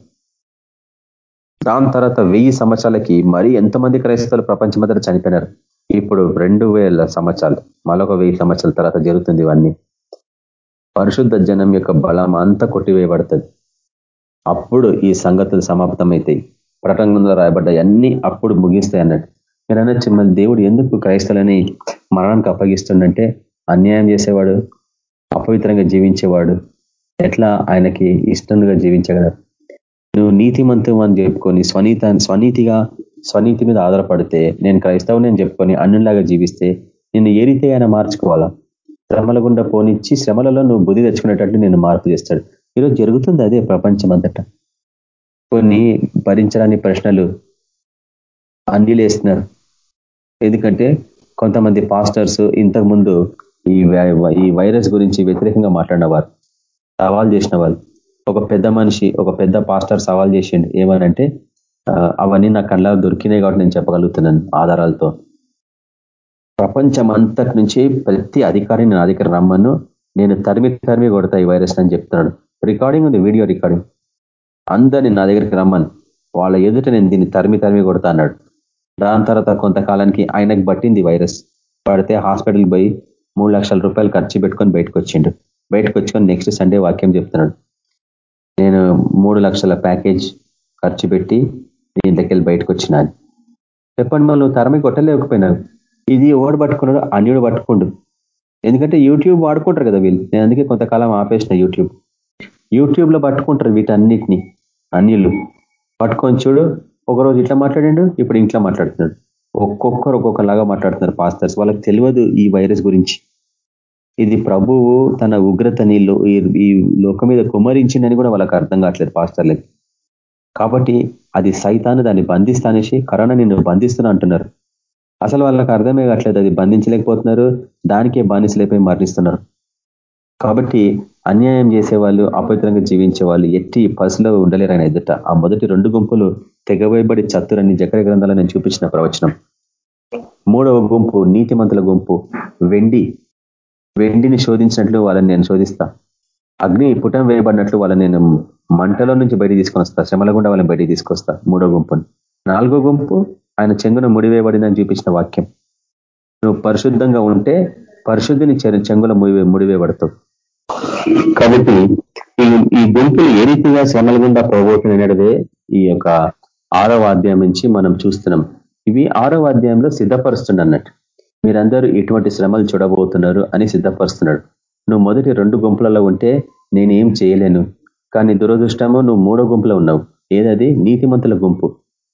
దాని తర్వాత వెయ్యి సంవత్సరాలకి మరీ ఎంతమంది క్రైస్తవులు ప్రపంచమంతా చనిపోయినారు? ఇప్పుడు రెండు వేల సంవత్సరాలు. మరొక వెయ్యి సంవత్సరాల తర్వాత జరుగుతుంది ఇవన్నీ. పరిశుద్ధ జనం యొక్క బలం అంతా కొట్టివేయబడుతుంది. అప్పుడు ఈ సంగతులు సమాప్తమవుతాయి ప్రటంగంలో రాయబడ్డాయి. అన్ని అప్పుడు ముగిస్తాయి అన్నట్టు. మీరు అనొచ్చు మన దేవుడు ఎందుకు క్రైస్తవులని మరణానికి అప్పగిస్తుండంటే అన్యాయం చేసేవాడు అపవిత్రంగా జీవించేవాడు ఎట్లా ఆయనకి ఇష్టంగా జీవించగలరు? నువ్వు నీతిమంతం అని చెప్పుకొని స్వనీత స్వనీతిగా స్వనీతి మీద ఆధారపడితే నేను క్రైస్తవుని అని చెప్పుకొని అన్నులాగా జీవిస్తే నిన్ను ఏ రీతి మార్చుకోవాలా? శ్రమల గుండా పోనిచ్చి శ్రమలలో నువ్వు బుద్ధి తెచ్చుకునేటట్లు నేను మార్పు చేస్తాడు. ఈరోజు జరుగుతుంది అదే ప్రపంచం అంతటా కొన్ని భరించడానికి ప్రశ్నలు అన్నిలేస్తున్నారు ఎందుకంటే కొంతమంది పాస్టర్స్ ఇంతకుముందు ఈ ఈ వైరస్ గురించి వ్యతిరేకంగా మాట్లాడినవారు సవాల్ చేసిన వాళ్ళు ఒక పెద్ద మనిషి ఒక పెద్ద పాస్టర్ సవాల్ చేసిండు. ఏమనంటే అవన్నీ నా కళ్ళ దొరికినాయి కాబట్టి నేను చెప్పగలుగుతున్నాను ఆధారాలతో. ప్రపంచం అంతటి నుంచి ప్రతి అధికారిని నా దగ్గర రమ్మను. నేను తరిమి తరిమి కొడతా ఈ వైరస్ అని చెప్తున్నాడు. రికార్డింగ్ ఉంది వీడియో రికార్డింగ్ అందరిని నా దగ్గరికి రమ్మని. వాళ్ళ ఎదుట నేను దీన్ని తరిమి తరిమి కొడతా అన్నాడు. దాని తర్వాత కొంతకాలానికి ఆయనకు పట్టింది వైరస్ పడితే హాస్పిటల్కి పోయి మూడు లక్షల రూపాయలు ఖర్చు పెట్టుకొని బయటకు వచ్చిండు. బయటకు వచ్చుకొని నెక్స్ట్ సండే వాక్యం చెప్తున్నాడు. నేను మూడు లక్షల ప్యాకేజ్ ఖర్చు పెట్టి నేను దగ్గర బయటకు వచ్చినాను చెప్పండి మనం తరమి కొట్టలేకపోయినావు ఇది ఓడి పట్టుకున్నాడు అన్యుడు పట్టుకుండు. ఎందుకంటే యూట్యూబ్ వాడుకుంటారు కదా వీళ్ళు. నేను అందుకే కొంతకాలం ఆపేసిన యూట్యూబ్ యూట్యూబ్లో పట్టుకుంటారు వీటన్నిటిని. అన్యులు పట్టుకొని చూడు ఒకరోజు ఇట్లా మాట్లాడిండు ఇప్పుడు ఇంట్లో మాట్లాడుతున్నాడు. ఒక్కొక్కరు ఒక్కొక్కలాగా మాట్లాడుతున్నారు పాస్టర్స్ వాళ్ళకి తెలియదు ఈ వైరస్ గురించి. ఇది ప్రభువు తన ఉగ్రతని ఈ లోకం మీద కుమరించిందని కూడా వాళ్ళకి అర్థం కావట్లేదు పాస్టర్లకి కాబట్టి అది సైతాన్ని దాన్ని బంధిస్తానేసి కరోనా నిన్ను బంధిస్తున్నా అంటున్నారు. అసలు వాళ్ళకి అర్థమే కావట్లేదు అది బంధించలేకపోతున్నారు దానికే బానిసలైపోయి మరణిస్తున్నారు. కాబట్టి అన్యాయం చేసేవాళ్ళు అపవిత్రంగా జీవించే వాళ్ళు ఎట్టి పసులో ఉండలేరు ఆయన ఎదుట ఆ మొదటి రెండు గుంపులు తెగవేయబడి చత్తురని జకర గ్రంథాలు నేను చూపించిన ప్రవచనం. మూడవ గుంపు నీతిమంతుల గుంపు. వెండి వెండిని శోధించినట్లు వాళ్ళని నేను శోధిస్తా. అగ్ని పుటం వేయబడినట్లు వాళ్ళని నేను మంటలో నుంచి బయటికి తీసుకొని వస్తా. శ్రమల గుండా వాళ్ళని బయటికి తీసుకొస్తా. మూడో గుంపుని. నాలుగో గుంపు ఆయన చెంగున ముడివేయబడిందని చూపించిన వాక్యం. నువ్వు పరిశుద్ధంగా ఉంటే పరిశుద్ధిని చెంగుల ముడివే ముడివేయబడతావు కాబట్టి ఈ ఈ గుంపులు ఏ రీతిగా శ్రమల గుండా పోబోతున్నదే ఈ యొక్క ఆరవ అధ్యాయం నుంచి మనం చూస్తున్నాం. ఇవి ఆరవ అధ్యాయంలో సిద్ధపరుస్తుంది అన్నట్టు మీరందరూ ఇటువంటి శ్రమలు చూడబోతున్నారు అని సిద్ధపరుస్తున్నాడు నువ్వు మొదటి రెండు గుంపులలో ఉంటే నేనేం చేయలేను. కానీ దురదృష్టము నువ్వు మూడో గుంపులో ఉన్నావు. ఏదది? నీతిమంతుల గుంపు.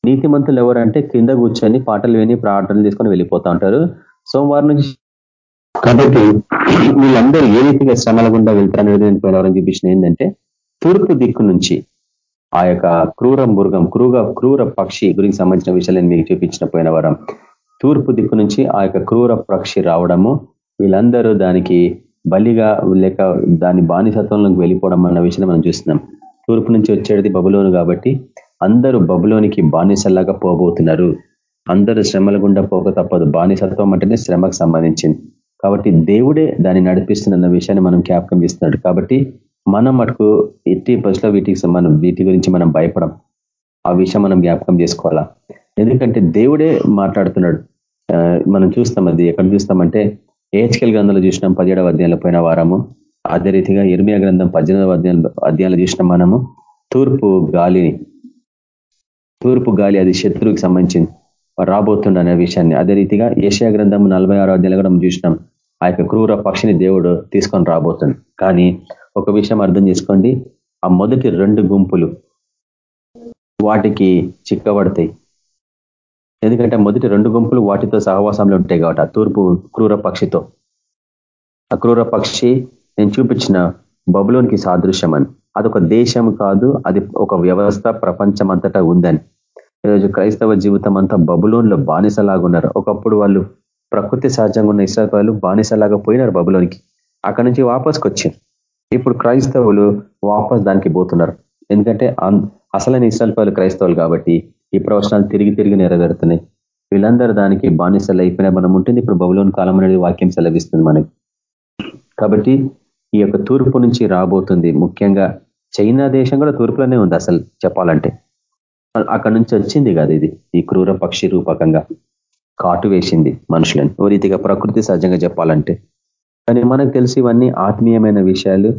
నీతిమంతులు ఎవరంటే కింద కూర్చొని పాటలు విని ప్రార్థనలు తీసుకొని వెళ్ళిపోతా ఉంటారు. సోమవారం నుంచి కాబట్టి వీళ్ళందరూ ఏ రీతిగా శ్రమల గుండా వెళ్తారనేది నేను పోయినవరం చూపించిన ఏంటంటే తూర్పు దిక్కు నుంచి ఆ యొక్క క్రూర మృగం క్రూర క్రూర పక్షి గురించి సంబంధించిన విషయాలు నేను మీకు చూపించిన పోయిన వారం. తూర్పు దిక్కు నుంచి ఆ యొక్క క్రూర పక్షి రావడము వీళ్ళందరూ దానికి బలిగా లేక దాని బానిసత్వంలోకి వెళ్ళిపోవడం అన్న విషయం మనం చూస్తున్నాం. తూర్పు నుంచి వచ్చేది బబులోను కాబట్టి అందరూ బబులోనికి బానిసల్లాగా పోబోతున్నారు. అందరూ శ్రమల గుండా పోక తప్పదు. బానిసత్వం అంటేనే శ్రమకు సంబంధించింది. కాబట్టి దేవుడే దాన్ని నడిపిస్తున్న విషయాన్ని మనం జ్ఞాపకం చేస్తున్నాడు. కాబట్టి మనం మటుకు ఎట్టి బస్సులో వీటికి మనం వీటి గురించి మనం భయపడం ఆ విషయం మనం జ్ఞాపకం చేసుకోవాలా? ఎందుకంటే దేవుడే మాట్లాడుతున్నాడు. మనం చూస్తాం అది ఎక్కడ చూస్తామంటే ఏహెచ్కెల్ గ్రంథంలో చూసినాం పదిహేడవ అధ్యాయంలో పోయిన వారము. అదే రీతిగా ఇర్మియా గ్రంథం పద్దెనిమిదవ అధ్యాయం అధ్యాయంలో చూసినాం మనము. తూర్పు గాలిని తూర్పు గాలి అది శత్రువుకి సంబంధించింది రాబోతుండ అనే విషయాన్ని. అదే రీతిగా ఏషియా గ్రంథం నలభై ఆరో అధ్యాయంలో కూడా మనం చూసినాం. ఆ యొక్క క్రూర పక్షిని దేవుడు తీసుకొని రాబోతుంది కానీ ఒక విషయం అర్థం చేసుకోండి. ఆ మొదటి రెండు గుంపులు వాటికి చిక్కబడతాయి. ఎందుకంటే మొదటి రెండు గుంపులు వాటితో సహవాసంలో ఉంటాయి కాబట్టి ఆ తూర్పు క్రూర పక్షితో. ఆ క్రూర పక్షి నేను చూపించిన బబులోనికి సాదృశ్యం అని అదొక దేశం కాదు అది ఒక వ్యవస్థ ప్రపంచం అంతటా ఉందని. ఈరోజు క్రైస్తవ జీవితం అంతా బబులోన్లో బానిసలాగున్నారు ఒకప్పుడు వాళ్ళు ప్రకృతి సహజంగా ఉన్న ఇస్రాయలు బానిసలాగా పోయినారు బబులోనికి. అక్కడి నుంచి వాపస్కి వచ్చారు ఇప్పుడు క్రైస్తవులు వాపస్ దానికి పోతున్నారు. ఎందుకంటే అసలైన ఇస్రాయల్ క్రైస్తవులు కాబట్టి ఈ ప్రవచనాలు తిరిగి తిరిగి నెరవేరుతున్నాయి. వీళ్ళందరూ దానికి బానిసలు అయిపోయినా మనం ఉంటుంది ఇప్పుడు బబులోని కాలం అనేది వాక్యం సెలవిస్తుంది మనకి. కాబట్టి ఈ యొక్క తూర్పు నుంచి రాబోతుంది. ముఖ్యంగా చైనా దేశం కూడా తూర్పులోనే ఉంది అసలు చెప్పాలంటే. అక్కడ నుంచి వచ్చింది కదా ఇది. ఈ క్రూర పక్షి రూపకంగా. కాటు వేసింది మనుషులని. ఓ రీతిగా ప్రకృతి సహజంగా చెప్పాలంటే. కానీ మనకు తెలిసి ఇవన్నీ ఆత్మీయమైన విషయాలు.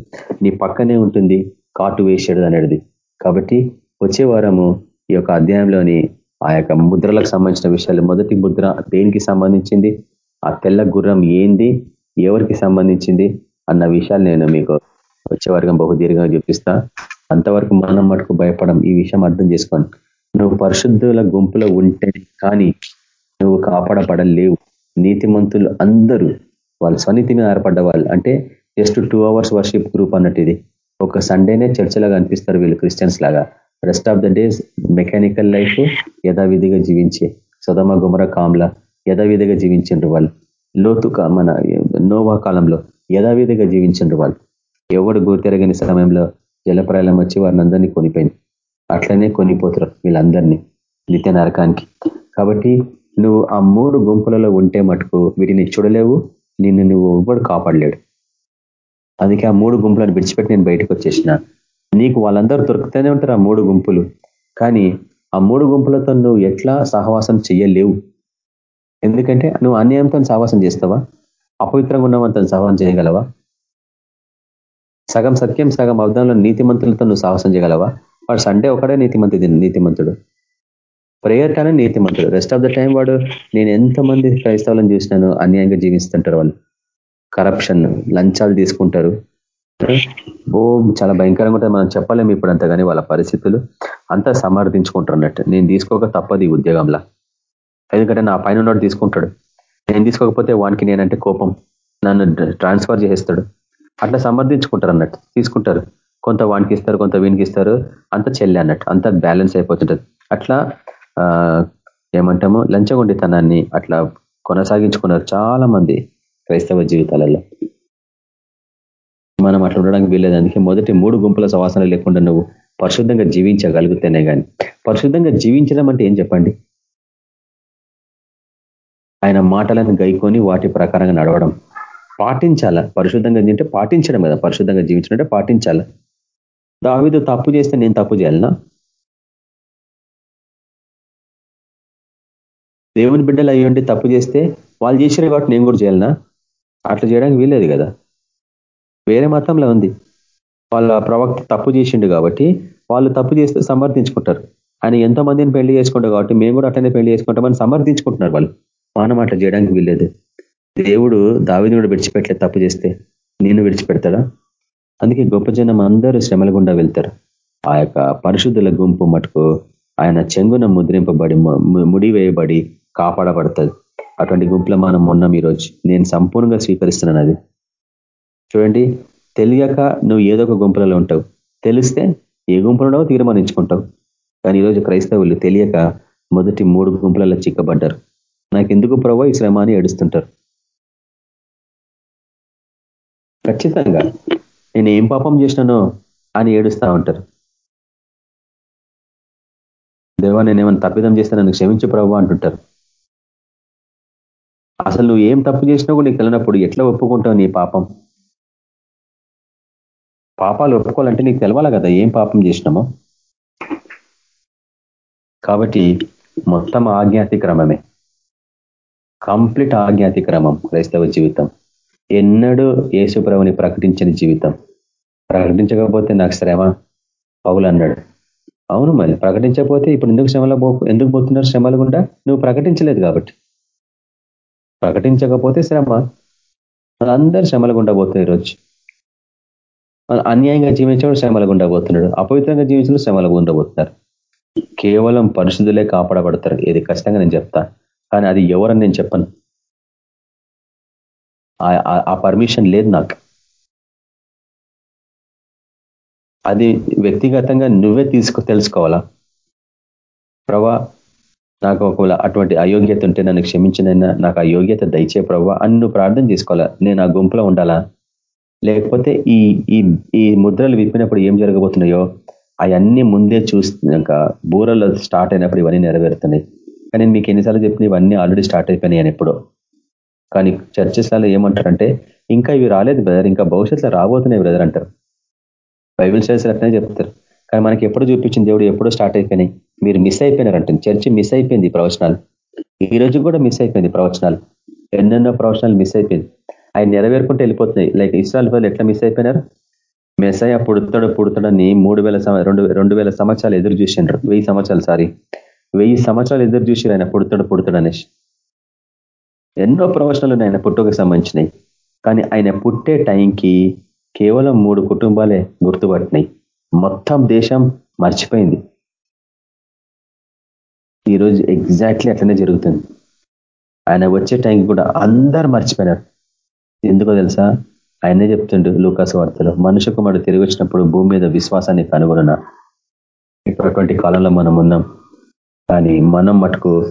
నీ పక్కనే ఉంటుంది కాటు వేసాడు అనేది కాబట్టి వచ్చే వారము ఈ యొక్క అధ్యాయంలోని ఆ యొక్క ముద్రలకు సంబంధించిన విషయాలు. మొదటి ముద్ర దేనికి సంబంధించింది? ఆ తెల్ల గుర్రం ఏంది? ఎవరికి సంబంధించింది? అన్న విషయాలు నేను మీకు వచ్చే వర్గం బహుదీర్ఘంగా చూపిస్తా. అంతవరకు మనం మటుకు భయపడం ఈ విషయం అర్థం చేసుకోండి. నువ్వు పరిశుద్ధుల గుంపులో ఉంటే కానీ నువ్వు కాపాడబడలేవు. నీతిమంతులు అందరూ వాళ్ళు స్వనీతి మీద ఆధారపడ్డ వాళ్ళు అంటే just two hours worship group అన్నట్టు ఇది. ఒక సండేనే చర్చలాగా అనిపిస్తారు వీళ్ళు క్రిస్టియన్స్ లాగా. Rest of the days mechanical life యథావిధిగా జీవించే సుధమ గుమర కామ్ల యథావిధిగా జీవించిండ్రు వాళ్ళు. లోతు మన నోవా కాలంలో యథావిధిగా జీవించిండ్రు వాళ్ళు. ఎవడు గుర్తెరగని సమయంలో జలప్రాయాలం వచ్చి వారిని అందరినీ కొనిపోయింది. అట్లనే కొనిపోతారు వీళ్ళందరినీ నిత్య నరకానికి కాబట్టి నువ్వు ఆ మూడు గుంపులలో ఉంటే మటుకు వీటిని చూడలేవు నిన్ను నువ్వు ఎవ్వడు కాపాడలేడు. అందుకే ఆ మూడు గుంపులను విడిచిపెట్టి నేను బయటకు వచ్చేసిన. నీకు వాళ్ళందరూ దొరుకుతూనే ఉంటారు ఆ మూడు గుంపులు. కానీ ఆ మూడు గుంపులతో నువ్వు ఎట్లా సహవాసం చెయ్యలేవు? ఎందుకంటే నువ్వు అన్యాయంతో సహవాసం చేస్తావా? అపవిత్రంగా ఉన్నవంతో సహవాసం చేయగలవా? సగం సత్యం సగం అర్థంలో నీతిమంతులతో నువ్వు సహవాసం చేయగలవా? వాడు సండే ఒకడే నీతిమంతుడు నీతిమంతుడు. ప్రేయర్ కానీ నీతిమంతుడు. రెస్ట్ ఆఫ్ ద టైం వాడు నేను ఎంతమంది క్రైస్తవులను చూసినాను అన్యాయంగా జీవిస్తుంటారు వాళ్ళు. కరప్షన్ లంచాలు తీసుకుంటారు. ఓ చాలా భయంకరంగా ఉంటుంది. మనం చెప్పలేము ఇప్పుడు అంత కానీ వాళ్ళ పరిస్థితులు. అంతా సమర్థించుకుంటారు అన్నట్టు. నేను తీసుకోక తప్పదు ఈ ఉద్యోగంలో. ఎందుకంటే నా పైన ఉన్నోడు తీసుకుంటాడు. నేను తీసుకోకపోతే వానికి నేనంటే కోపం. నన్ను ట్రాన్స్ఫర్ చేసేస్తాడు. అట్లా సమర్థించుకుంటారు అన్నట్టు. తీసుకుంటారు. కొంత వానికి ఇస్తారు కొంత వీనికి ఇస్తారు. అంత చెల్లి అన్నట్టు. అంత బ్యాలెన్స్ అయిపోతుంటుంది. అట్లా ఏమంటాము లంచగొండితనాన్ని అట్లా కొనసాగించుకున్నారు చాలా మంది క్రైస్తవ జీవితాలలో. మనం అట్లా ఉండడానికి వీల్లేదానికి మొదటి మూడు గుంపుల సవాసన లేకుండా నువ్వు పరిశుద్ధంగా జీవించగలిగితేనే కానీ పరిశుద్ధంగా జీవించడం అంటే ఏం చెప్పండి? ఆయన మాటలను గైకొని వాటి ప్రకారంగా నడవడం. పాటించాల? పరిశుద్ధంగా తింటే పాటించడం కదా. పరిశుద్ధంగా జీవించడం అంటే పాటించాల? దావిదు తప్పు చేస్తే నేను తప్పు చేయాలనా? దేవుని బిడ్డలు అయ్యండి తప్పు చేస్తే వాళ్ళు చేసిన కాబట్టి నేను కూడా చేయాలనా? అట్లా చేయడానికి వీల్లేదు కదా. వేరే మతంలో ఉంది. వాళ్ళ ప్రవక్త తప్పు చేసిండు కాబట్టి వాళ్ళు తప్పు చేస్తే సమర్థించుకుంటారు. ఆయన ఎంతో మందిని పెళ్ళి చేసుకుంటారు కాబట్టి మేము కూడా అట్లనే పెళ్ళి చేసుకుంటామని సమర్థించుకుంటున్నారు వాళ్ళు. మానం అట్లా చేయడానికి వీల్లేదు. దేవుడు దావిని కూడా విడిచిపెట్టలేదు తప్పు చేస్తే. నేను విడిచిపెడతాడా? అందుకే గొప్ప జనం అందరూ శ్రమల గుండా వెళ్తారు. ఆ యొక్క పరిశుద్ధుల గుంపు మటుకు ఆయన చెంగున ముద్రింపబడి ముడి వేయబడి కాపాడబడుతుంది. అటువంటి గుంపులో మనం ఉన్నాం ఈరోజు నేను సంపూర్ణంగా స్వీకరిస్తున్నాను అది. చూడండి తెలియక నువ్వు ఏదో ఒక గుంపులలో ఉంటావు. తెలిస్తే ఏ గుంపులో తీర్మానించుకుంటావు. కానీ ఈరోజు క్రైస్తవులు తెలియక మొదటి మూడు గుంపులలో చిక్కబడ్డారు. నాకెందుకు ప్రభావ ఈ శ్రమ అని ఏడుస్తుంటారు. ఖచ్చితంగా. నేను ఏం పాపం చేసినానో అని ఏడుస్తూ ఉంటారు. దేవా నేనేమైనా ఏమైనా తప్పిదం చేస్తే నన్ను క్షమించు ప్రభు అంటుంటారు. అసలు నువ్వు ఏం తప్పు చేసినా కూడా నీకు తెలియనప్పుడు ఎట్లా ఒప్పుకుంటావు నీ పాపం? పాపాలు ఒప్పుకోవాలంటే నీకు తెలవాలి కదా ఏం పాపం చేసినామో? కాబట్టి మొత్తం ఆజ్ఞాతిక్రమమే. కంప్లీట్ ఆజ్ఞాతిక్రమం క్రైస్తవ జీవితం. ఎన్నడూ యేసుప్రభుని ప్రకటించిన జీవితం. ప్రకటించకపోతే నాకు శ్రమ? పౌలు అన్నాడు. అవును మరి ప్రకటించకపోతే ఇప్పుడు ఎందుకు శ్రమలో ఎందుకు పోతున్నారు శ్రమలు గుండా? నువ్వు ప్రకటించలేదు కాబట్టి. ప్రకటించకపోతే శ్రమ. వాళ్ళందరూ శ్రమలు గుండా పోతాయి ఈరోజు అన్యాయంగా జీవించడం శ్రమలు గుండా పోతున్నాడు అపవిత్రంగా జీవించడం శ్రమలు గుండబోతున్నారు. కేవలం పరిశుద్ధులే కాపాడబడతారు. ఇది కష్టంగా నేను చెప్తా. కానీ అది ఎవరని నేను చెప్పను. ఆ పర్మిషన్ లేదు నాకు. అది వ్యక్తిగతంగా నువ్వే తీసుకు తెలుసుకోవాలా? ప్రభా నాకు ఒకవేళ అటువంటి అయోగ్యత ఉంటే నన్ను క్షమించినైనా నాకు ఆ యోగ్యత దయచే ప్రభావ అని నువ్వు ప్రార్థన చేసుకోవాలా? నేను ఆ గుంపులో ఉండాలా? లేకపోతే ఈ ఈ ఈ ముద్రలు విప్పినప్పుడు ఏం జరగబోతున్నాయో అవన్నీ ముందే చూస్తున్నాక బూరలో స్టార్ట్ అయినప్పుడు ఇవన్నీ నెరవేరుతున్నాయి. కానీ మీకు ఎన్నిసార్లు చెప్పిన ఇవన్నీ ఆల్రెడీ స్టార్ట్ అయిపోయినాయి అని ఎప్పుడో. కానీ చర్చెస్లలో ఏమంటారంటే ఇంకా ఇవి రాలేదు బ్రదర్ ఇంకా భవిష్యత్తులో రాబోతున్నాయి బ్రదర్ అంటారు. బైబిల్ స్టడీస్ అట్లనే చెప్తారు. కానీ మనకి ఎప్పుడు చూపించింది దేవుడు? ఎప్పుడో స్టార్ట్ అయిపోయినాయి? మీరు మిస్ అయిపోయినారంటే చర్చ్ మిస్ అయిపోయింది ప్రవచనాలు. ఈ రోజు కూడా మిస్ అయిపోయింది ప్రవచనాలు. ఎన్నెన్నో ప్రవచనాలు మిస్ అయిపోయింది. ఆయన నెరవేరుకుంటూ వెళ్ళిపోతున్నాయి. లైక్ ఇస్రాయల్ వాళ్ళు ఎట్లా మిస్ అయిపోయినారు? మెసయ పుడతాడు పుడతాడని మూడు వేల రెండు రెండు వేల సంవత్సరాలు ఎదురు చూసిండ్రు. వెయ్యి సంవత్సరాలు సారీ వెయ్యి సంవత్సరాలు ఎదురు చూసి ఆయన పుడతాడు పుడతాడు అనేసి. ఎన్నో ప్రవచనాలు ఆయన పుట్టుకు సంబంధించినాయి కానీ ఆయన పుట్టే టైంకి కేవలం మూడు కుటుంబాలే గుర్తుపట్టినాయి. మొత్తం దేశం మర్చిపోయింది. ఈరోజు ఎగ్జాక్ట్లీ అట్లనే జరుగుతుంది. ఆయన వచ్చే టైంకి కూడా అందరు మర్చిపోయినారు. ఎందుకో తెలుసా? ఆయనే చెప్తుండు లూకాస్ వార్తలో మనుషు కుమారుడు తిరిగి వచ్చినప్పుడు భూమి మీద విశ్వాసాన్ని కనుగొన ఇటువంటి కాలంలో మనం ఉన్నాం. కానీ మనం మటుకు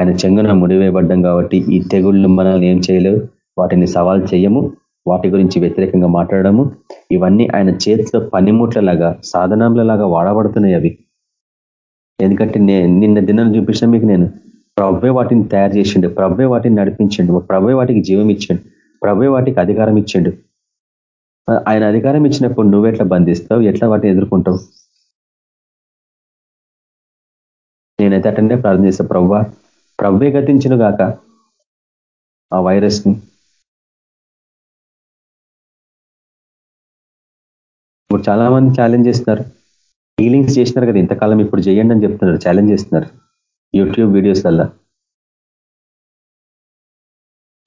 ఆయన చెంగున ముడివేయబడ్డం కాబట్టి ఈ తెగుళ్ళు మనల్ని ఏం చేయలేవు. వాటిని సవాల్ చేయము వాటి గురించి వ్యతిరేకంగా మాట్లాడము. ఇవన్నీ ఆయన చేతిలో పనిముట్లలాగా సాధనంలలాగా వాడబడుతున్నాయి అవి. ఎందుకంటే నిన్న దినం చూపించిన మీకు నేను. ప్రభే వాటిని తయారు చేసిండు. ప్రభే వాటిని నడిపించిండు. ప్రభే వాటికి జీవం ఇచ్చిండు. ప్రభే వాటికి అధికారం ఇచ్చిండు. ఆయన అధికారం ఇచ్చినప్పుడు నువ్వెట్లా బంధిస్తావు? ఎట్లా వాటిని ఎదుర్కొంటావు? నేనైతే అటనే ప్రార్థన చేస్తా. ప్రవ్వా ప్రవ్వే గతించను గాక ఆ వైరస్ని. ఇప్పుడు చాలా మంది ఛాలెంజ్ చేస్తున్నారు. హీలింగ్స్ చేసినారు కదా ఇంతకాలం ఇప్పుడు చేయండి అని చెప్తున్నారు ఛాలెంజ్ చేస్తున్నారు. యూట్యూబ్ వీడియోస్లల్లా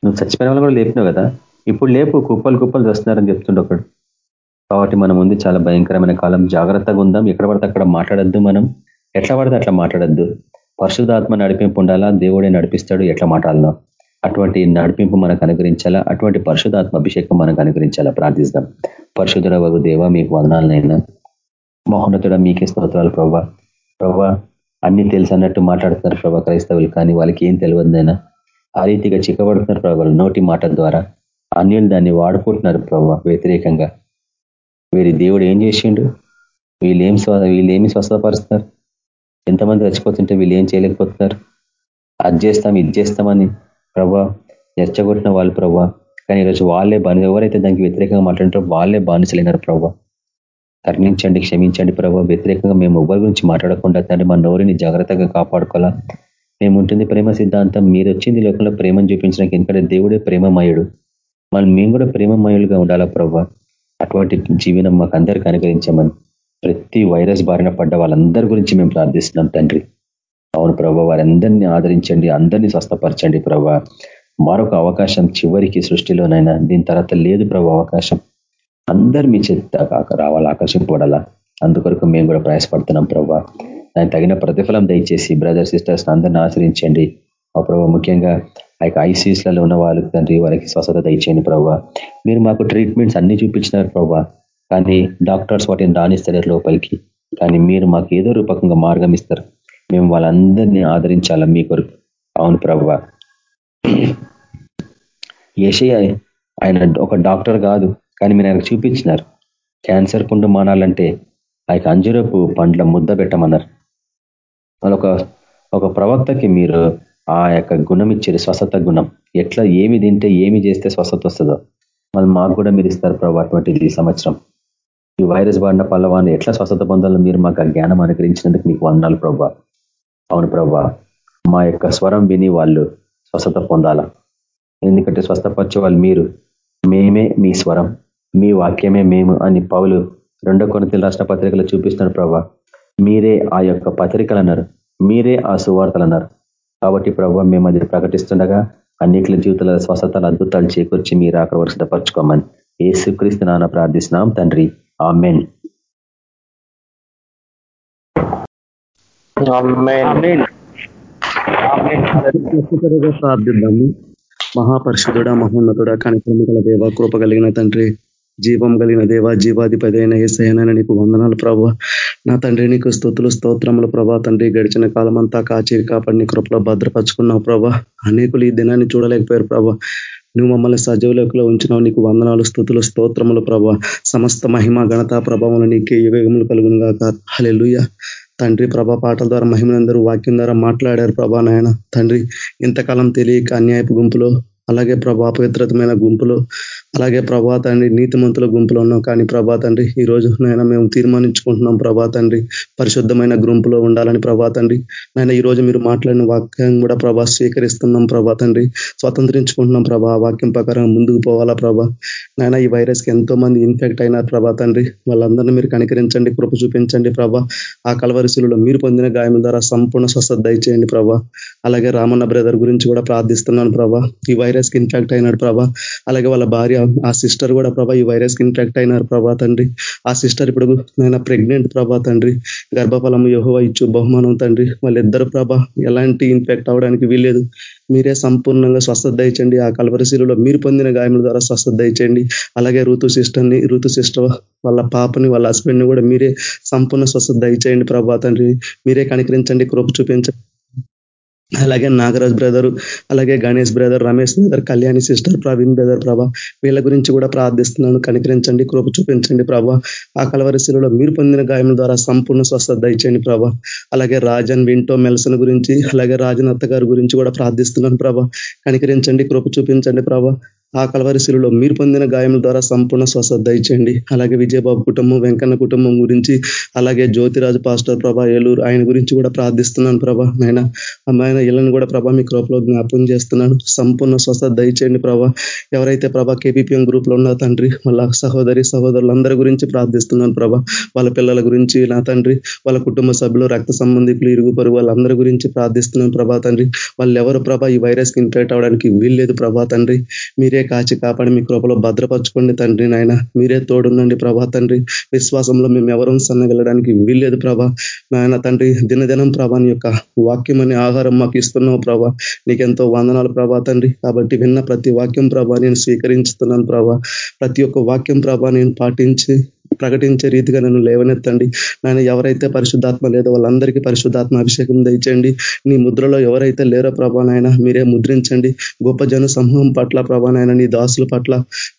నువ్వు చచ్చిపోయిన వాళ్ళు కూడా లేపినావు కదా ఇప్పుడు లేపు కుప్పలు కుప్పలు వస్తున్నారని చెప్తుండే ఒకడు. కాబట్టి మనం ఉంది చాలా భయంకరమైన కాలం. జాగ్రత్తగా ఉందాం ఎక్కడ పడితే అక్కడ మాట్లాడద్దు మనం. ఎట్లా పడితే అట్లా మాట్లాడద్దు. పరిశుధాత్మ నడిపింపు ఉండాలా దేవుడే నడిపిస్తాడు ఎట్లా మాట్లాడలో అటువంటి నడిపింపు మనకు అనుగ్రహించాలా? అటువంటి పరిశుధాత్మ అభిషేకం మనకు అనుగ్రహించాలా? ప్రార్థిస్తాం. పరిశుధుడ వగు దేవ మీకు వదనాలనైనా మహోన్నతుడ మీకే స్తోత్రాలు ప్రభా. ప్రభా అన్ని తెలుసు అన్నట్టు మాట్లాడుతున్నారు ప్రభా క్రైస్తవులు కానీ వాళ్ళకి ఏం తెలియదునైనా ఆ రీతిగా చిక్కబడుతున్నారు ప్రభావాలు నోటి మాట ద్వారా. అన్యులు దాన్ని వాడుకుంటున్నారు ప్రభా వ్యతిరేకంగా. వీరి దేవుడు ఏం చేసిండు? వీళ్ళేం వీళ్ళేమి స్వస్థపరుస్తున్నారు? ఎంతమంది చచ్చిపోతుంటే వీళ్ళు ఏం చేయలేకపోతున్నారు? అది చేస్తాం ఇది చేస్తామని ప్రభా నెచ్చగొట్టిన వాళ్ళు ప్రభా. కానీ ఈరోజు వాళ్ళే బాని ఎవరైతే దానికి వ్యతిరేకంగా మాట్లాడుతారో వాళ్ళే బానిసలైనారు ప్రభా. కర్ణించండి క్షమించండి ప్రభావ వ్యతిరేకంగా మేము ఎవరి గురించి మాట్లాడకుండా తండ్రి మా నోరిని జాగ్రత్తగా కాపాడుకోవాలా. మేము ఉంటుంది ప్రేమ సిద్ధాంతం. మీరు వచ్చింది లోకంలో ప్రేమను చూపించడానికి ఎందుకంటే దేవుడే ప్రేమమయుడు. మళ్ళీ మేము కూడా ప్రేమమయులుగా ఉండాలా ప్రభావ అటువంటి జీవనం మాకు అందరికీ అనుగ్రహించమని. ప్రతి వైరస్ బారిన పడ్డ వాళ్ళందరి గురించి మేము ప్రార్థిస్తున్నాం తండ్రి. అవును ప్రభావ వారందరినీ ఆదరించండి అందరినీ స్వస్థపరచండి ప్రభా. మరొక అవకాశం చివరికి సృష్టిలోనైనా దీని తర్వాత లేదు ప్రభు అవకాశం. అందరు మీ చేత కాక రావాలా? ఆకర్షింపబడాలా అందుకొరకు మేము కూడా ప్రయాసపడుతున్నాం ప్రభా దానికి తగిన ప్రతిఫలం దయచేసి బ్రదర్ సిస్టర్స్ అందరిని ఆశ్రయించండి. ఆ ప్రభావ ముఖ్యంగా ఆ యొక్క ఐసీయూస్లలో ఉన్న వాళ్ళు తండ్రి వారికి స్వస్థత దయచేయండి ప్రభావ మీరు మాకు ట్రీట్మెంట్స్ అన్ని చూపించినారు ప్రభావ కానీ డాక్టర్స్ వాటిని రాణిస్తారు లోపలికి. కానీ మీరు మాకు ఏదో రూపకంగా మార్గం ఇస్తారు. మేము వాళ్ళందరినీ ఆదరించాలా మీ కొరకు? అవును ప్రభావ ఏషయ ఆయన ఒక డాక్టర్ కాదు. కానీ మీరు ఆయనకు చూపించినారు. క్యాన్సర్ పుండు మానాలంటే ఆ యొక్క అంజురపు పండ్ల ముద్ద పెట్టమన్నారు. ఒక ఒక ప్రవక్తకి మీరు ఆ యొక్క గుణం ఇచ్చారు స్వస్థత గుణం. ఎట్లా ఏమి తింటే ఏమి చేస్తే స్వస్థత వస్తుందో. మళ్ళీ మాకు కూడా మీరు ఇస్తారు ప్రభు అటువంటిది ఈ సంవత్సరం. ఈ వైరస్ బారిన పల్లవాన్ని ఎట్లా స్వస్థత పొందాలో మీరు మాకు ఆ జ్ఞానం అనుగ్రహించినందుకు మీకు వందాలు ప్రభా. అవును ప్రభా మా యొక్క స్వరం విని వాళ్ళు స్వస్థత పొందాల. ఎందుకంటే స్వస్థపరిచే వాళ్ళు మీరు. మేమే మీ స్వరం. మీ వాక్యమే మేము అని పౌలు రెండో కొనతల రాష్ట్ర పత్రికలు చూపిస్తున్నారు ప్రభా. మీరే ఆ యొక్క పత్రికలు అన్నారు మీరే ఆ సువార్తలు అన్నారు కాబట్టి ప్రభావ మేము అది ప్రకటిస్తుండగా అన్నిట్ల జీవితాల స్వస్థతలు అద్భుతాలు చేకూర్చి మీరు అక్కడ వరకు సిద్ధపరచుకోమని ఏసుక్రీస్తు నాన్న ప్రార్థిస్తున్నాం తండ్రి. ఆమెన్. ప్రార్థిద్దాము. మహాపరిషుడ మహోన్నతుడ కనికరమ దేవ కృప కలిగిన తండ్రి. జీవం కలిగిన దేవ జీవాధిపతి అయిన ఏసైనా నీకు వందనాలు ప్రభావ. నా తండ్రి నీకు స్థుతులు స్తోత్రములు ప్రభా తండ్రి గడిచిన కాలం అంతా కాచి కాపాడి నీ కృపలో భద్రపరుచుకున్నావు ప్రభా అనేకులు ఈ దినాన్ని చూడలేకపోయారు ప్రభా నువ్వు మమ్మల్ని సజీవులకులో ఉంచినావు. నీకు వందనాలు స్థుతులు స్తోత్రములు ప్రభా సమస్త మహిమ ఘనత ప్రభావం నీకే యుగములు కలుగును గాక. హలెలుయ తండ్రి ప్రభా పాటల ద్వారా మహిమలందరూ వాక్యం ద్వారా మాట్లాడారు ప్రభా నాయన. తండ్రి ఇంతకాలం తెలియక అన్యాయపు గుంపులో అలాగే ప్రభా పవిత్రతమైన గుంపులో అలాగే ప్రభా తండ్రి నీతిమంతుల గుంపులో ఉన్నాం. కానీ ప్రభా తండ్రి ఈ రోజు నాయన మేము తీర్మానించుకుంటున్నాం ప్రభా తండ్రి. పరిశుద్ధమైన గుంపులో ఉండాలని ప్రభా తండ్రి. నాయన ఈ రోజు మీరు మాట్లాడిన వాక్యం కూడా ప్రభా స్వీకరిస్తున్నాం ప్రభా తండ్రి. స్వతంత్రించుకుంటున్నాం ప్రభా. వాక్యం ప్రకారం ముందుకు పోవాలా ప్రభా? నాయన ఈ వైరస్కి ఎంతో మంది ఇన్ఫెక్ట్ అయినారు ప్రభా తండ్రి. వాళ్ళందరినీ మీరు కనికరించండి కృప చూపించండి ప్రభా. ఆ కలవరిశిలో మీరు పొందిన గాయం ద్వారా సంపూర్ణ స్వస్థత దయచేయండి ప్రభా. అలాగే రామన్న బ్రదర్ గురించి కూడా ప్రార్థిస్తున్నాను ప్రభా. ఈ వైరస్కి ఇన్ఫెక్ట్ అయినాడు ప్రభా. అలాగే వాళ్ళ భార్య ఆ సిస్టర్ కూడా ప్రభా ఈ వైరస్కి ఇన్ఫెక్ట్ అయినారు ప్రభా తండ్రి. ఆ సిస్టర్ ఇప్పుడు నేను ప్రెగ్నెంట్ ప్రభా తండ్రి. గర్భఫలం యోహో ఇచ్చు బహుమానం తండ్రి. వాళ్ళిద్దరు ప్రభా ఎలాంటి ఇన్ఫెక్ట్ అవడానికి వీల్లేదు. మీరే సంపూర్ణంగా స్వస్థత దయచండి. ఆ కలవరిశీలలో మీరు పొందిన గాయముల ద్వారా స్వస్థత దయచండి. అలాగే ఋతు సిస్టర్ని ఋతు సిస్టర్ వాళ్ళ పాపని వాళ్ళ హస్బెండ్ని కూడా మీరే సంపూర్ణ స్వస్థత దయచేయండి ప్రభా తండ్రి. మీరే కనికరించండి కృప చూపించండి. అలాగే నాగరాజ్ బ్రదర్ అలాగే Ganesh brother Ramesh brother Kalyani sister Praveen brother Prabha వీళ్ళ గురించి కూడా ప్రార్థిస్తున్నాను. కనికరించండి కృప చూపించండి ప్రభా. ఆ కలవరిశిలలో మీరు పొందిన గాయం ద్వారా సంపూర్ణ స్వస్థత దయచేయండి ప్రభా. అలాగే రాజన్ వింటో మెల్సన్ గురించి అలాగే రాజన్ అత్తగారి గురించి కూడా ప్రార్థిస్తున్నాను ప్రభా. కనికరించండి కృప చూపించండి ప్రభా. ఆ కలవరిశిలో మీరు పొందిన గాయముల ద్వారా సంపూర్ణ స్వస్థత దయచేయండి అలాగే విజయబాబు కుటుంబం వెంకన్న కుటుంబం గురించి అలాగే జ్యోతిరాజు పాస్టర్ ప్రభా ఏలూరు ఆయన గురించి కూడా ప్రార్థిస్తున్నాను ప్రభా నాయన. అమ్మాయిన ఇళ్ళని కూడా ప్రభా మీ కృపలో జ్ఞాపం చేస్తున్నాను. సంపూర్ణ స్వస్థత దయచేయండి ప్రభా. ఎవరైతే ప్రభా కేపీపీఎం గ్రూప్లో ఉన్న తండ్రి వాళ్ళ సహోదరి సహోదరులందరి గురించి ప్రార్థిస్తున్నాను ప్రభా. వాళ్ళ పిల్లల గురించి నా తండ్రి వాళ్ళ కుటుంబ సభ్యులు రక్త సంబంధికులు ఇరుగు పరుగు వాళ్ళందరి గురించి ప్రార్థిస్తున్నాను ప్రభా తండ్రి. వాళ్ళు ఎవరు ప్రభా ఈ వైరస్కి ఇన్ఫెక్ట్ అవడానికి వీల్లేదు ప్రభా తండ్రి. మీరే మీరే కాచి కాపాడి మీ కృపలో భద్రపరచుకోండి తండ్రి నాయన. మీరే తోడుండండి ప్రభా తండ్రి. విశ్వాసంలో మేము ఎవరం సన్నగలడానికి వీల్లేదు ప్రభా. నాయన తండ్రి దినదినం ప్రభా నీ యొక్క వాక్యం అనే ఆహారం మాకు ఇస్తున్నావు ప్రభా. నీకెంతో వందనాలు ప్రభా తండ్రి. కాబట్టి విన్న ప్రతి వాక్యం ప్రభా నేను స్వీకరించుతున్నాను ప్రభా. ప్రతి ఒక్క వాక్యం ప్రభా నేను పాటించి ప్రకటించే రీతిగా నన్ను లేవనెత్తండి. నాయన ఎవరైతే పరిశుద్ధాత్మ లేదో వాళ్ళందరికీ పరిశుద్ధాత్మ అభిషేకం దయచేయండి. నీ ముద్రలో ఎవరైతే లేరో ప్రభానైనా మీరే ముద్రించండి. గొప్ప జన సమూహం పట్ల ప్రభానైనా నీ దాసుల పట్ల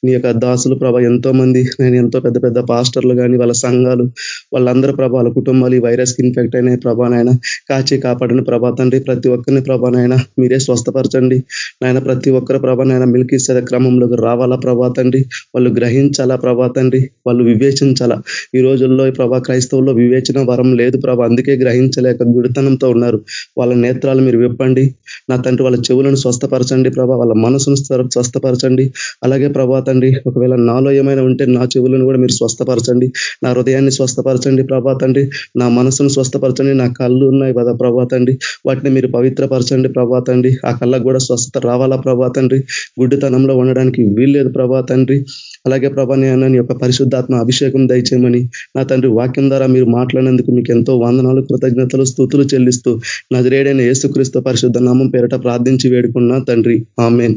నీ యొక్క దాసులు ప్రభా ఎంతో మంది నేను ఎంతో పెద్ద పెద్ద పాస్టర్లు కానీ వాళ్ళ సంఘాలు వాళ్ళందరూ ప్రభా వాళ్ళ కుటుంబాలు ఈ వైరస్కి ఇన్ఫెక్ట్ అయినాయి ప్రభానైనా కాచి కాపాడని ప్రభా తండ్రి ప్రతి ఒక్కరిని ప్రభానైనా మీరే స్వస్థపరచండి. నాయన ప్రతి ఒక్కరు ప్రభానైనా నాయన మిల్కీ సద క్రమంలోకి రావాలా ప్రభా తండ్రి? వాళ్ళు గ్రహించాలా ప్రభా తండ్రి? వాళ్ళు వివేచించాలా ఈ రోజుల్లో ప్రభా క్రైస్తవుల్లో వివేచన వరం లేదు ప్రభా. అందుకే గ్రహించలేక గుడితనంతో ఉన్నారు. వాళ్ళ నేత్రాలు మీరు విప్పండి. నా తండ్రి వాళ్ళ చెవులను స్వస్థపరచండి ప్రభా. వాళ్ళ మనసును స్వస్థపరచండి. అలాగే ప్రభా తండ్రి ఒకవేళ నాలో ఏమైనా ఉంటే నా చెవులను కూడా మీరు స్వస్థపరచండి. నా హృదయాన్ని స్వస్థపరచండి ప్రభా తండ్రి. నా మనసును స్వస్థపరచండి. నా కళ్ళు ఉన్నాయి కదా ప్రభా తండ్రి. వాటిని మీరు పవిత్రపరచండి ప్రభా తండ్రి. ఆ కళ్ళకు కూడా స్వస్థత రావాలా ప్రభా తండ్రి? గుడ్డితనంలో ఉండడానికి వీల్లేదు ప్రభా తండ్రి. అలాగే ప్రభా నేను యొక్క పరిశుద్ధాత్మ అభిషేకం దయచేయమని. నా తండ్రి వాక్యం ద్వారా మీరు మాట్లాడినందుకు మీకు ఎంతో వందనాలు కృతజ్ఞతలు స్థుతులు చెల్లిస్తూ నజరేడైన యేసుక్రీస్తు పరిశుద్ధ నామం పేరట ప్రార్థించి వేడుకున్నా తండ్రి. ఆమెన్.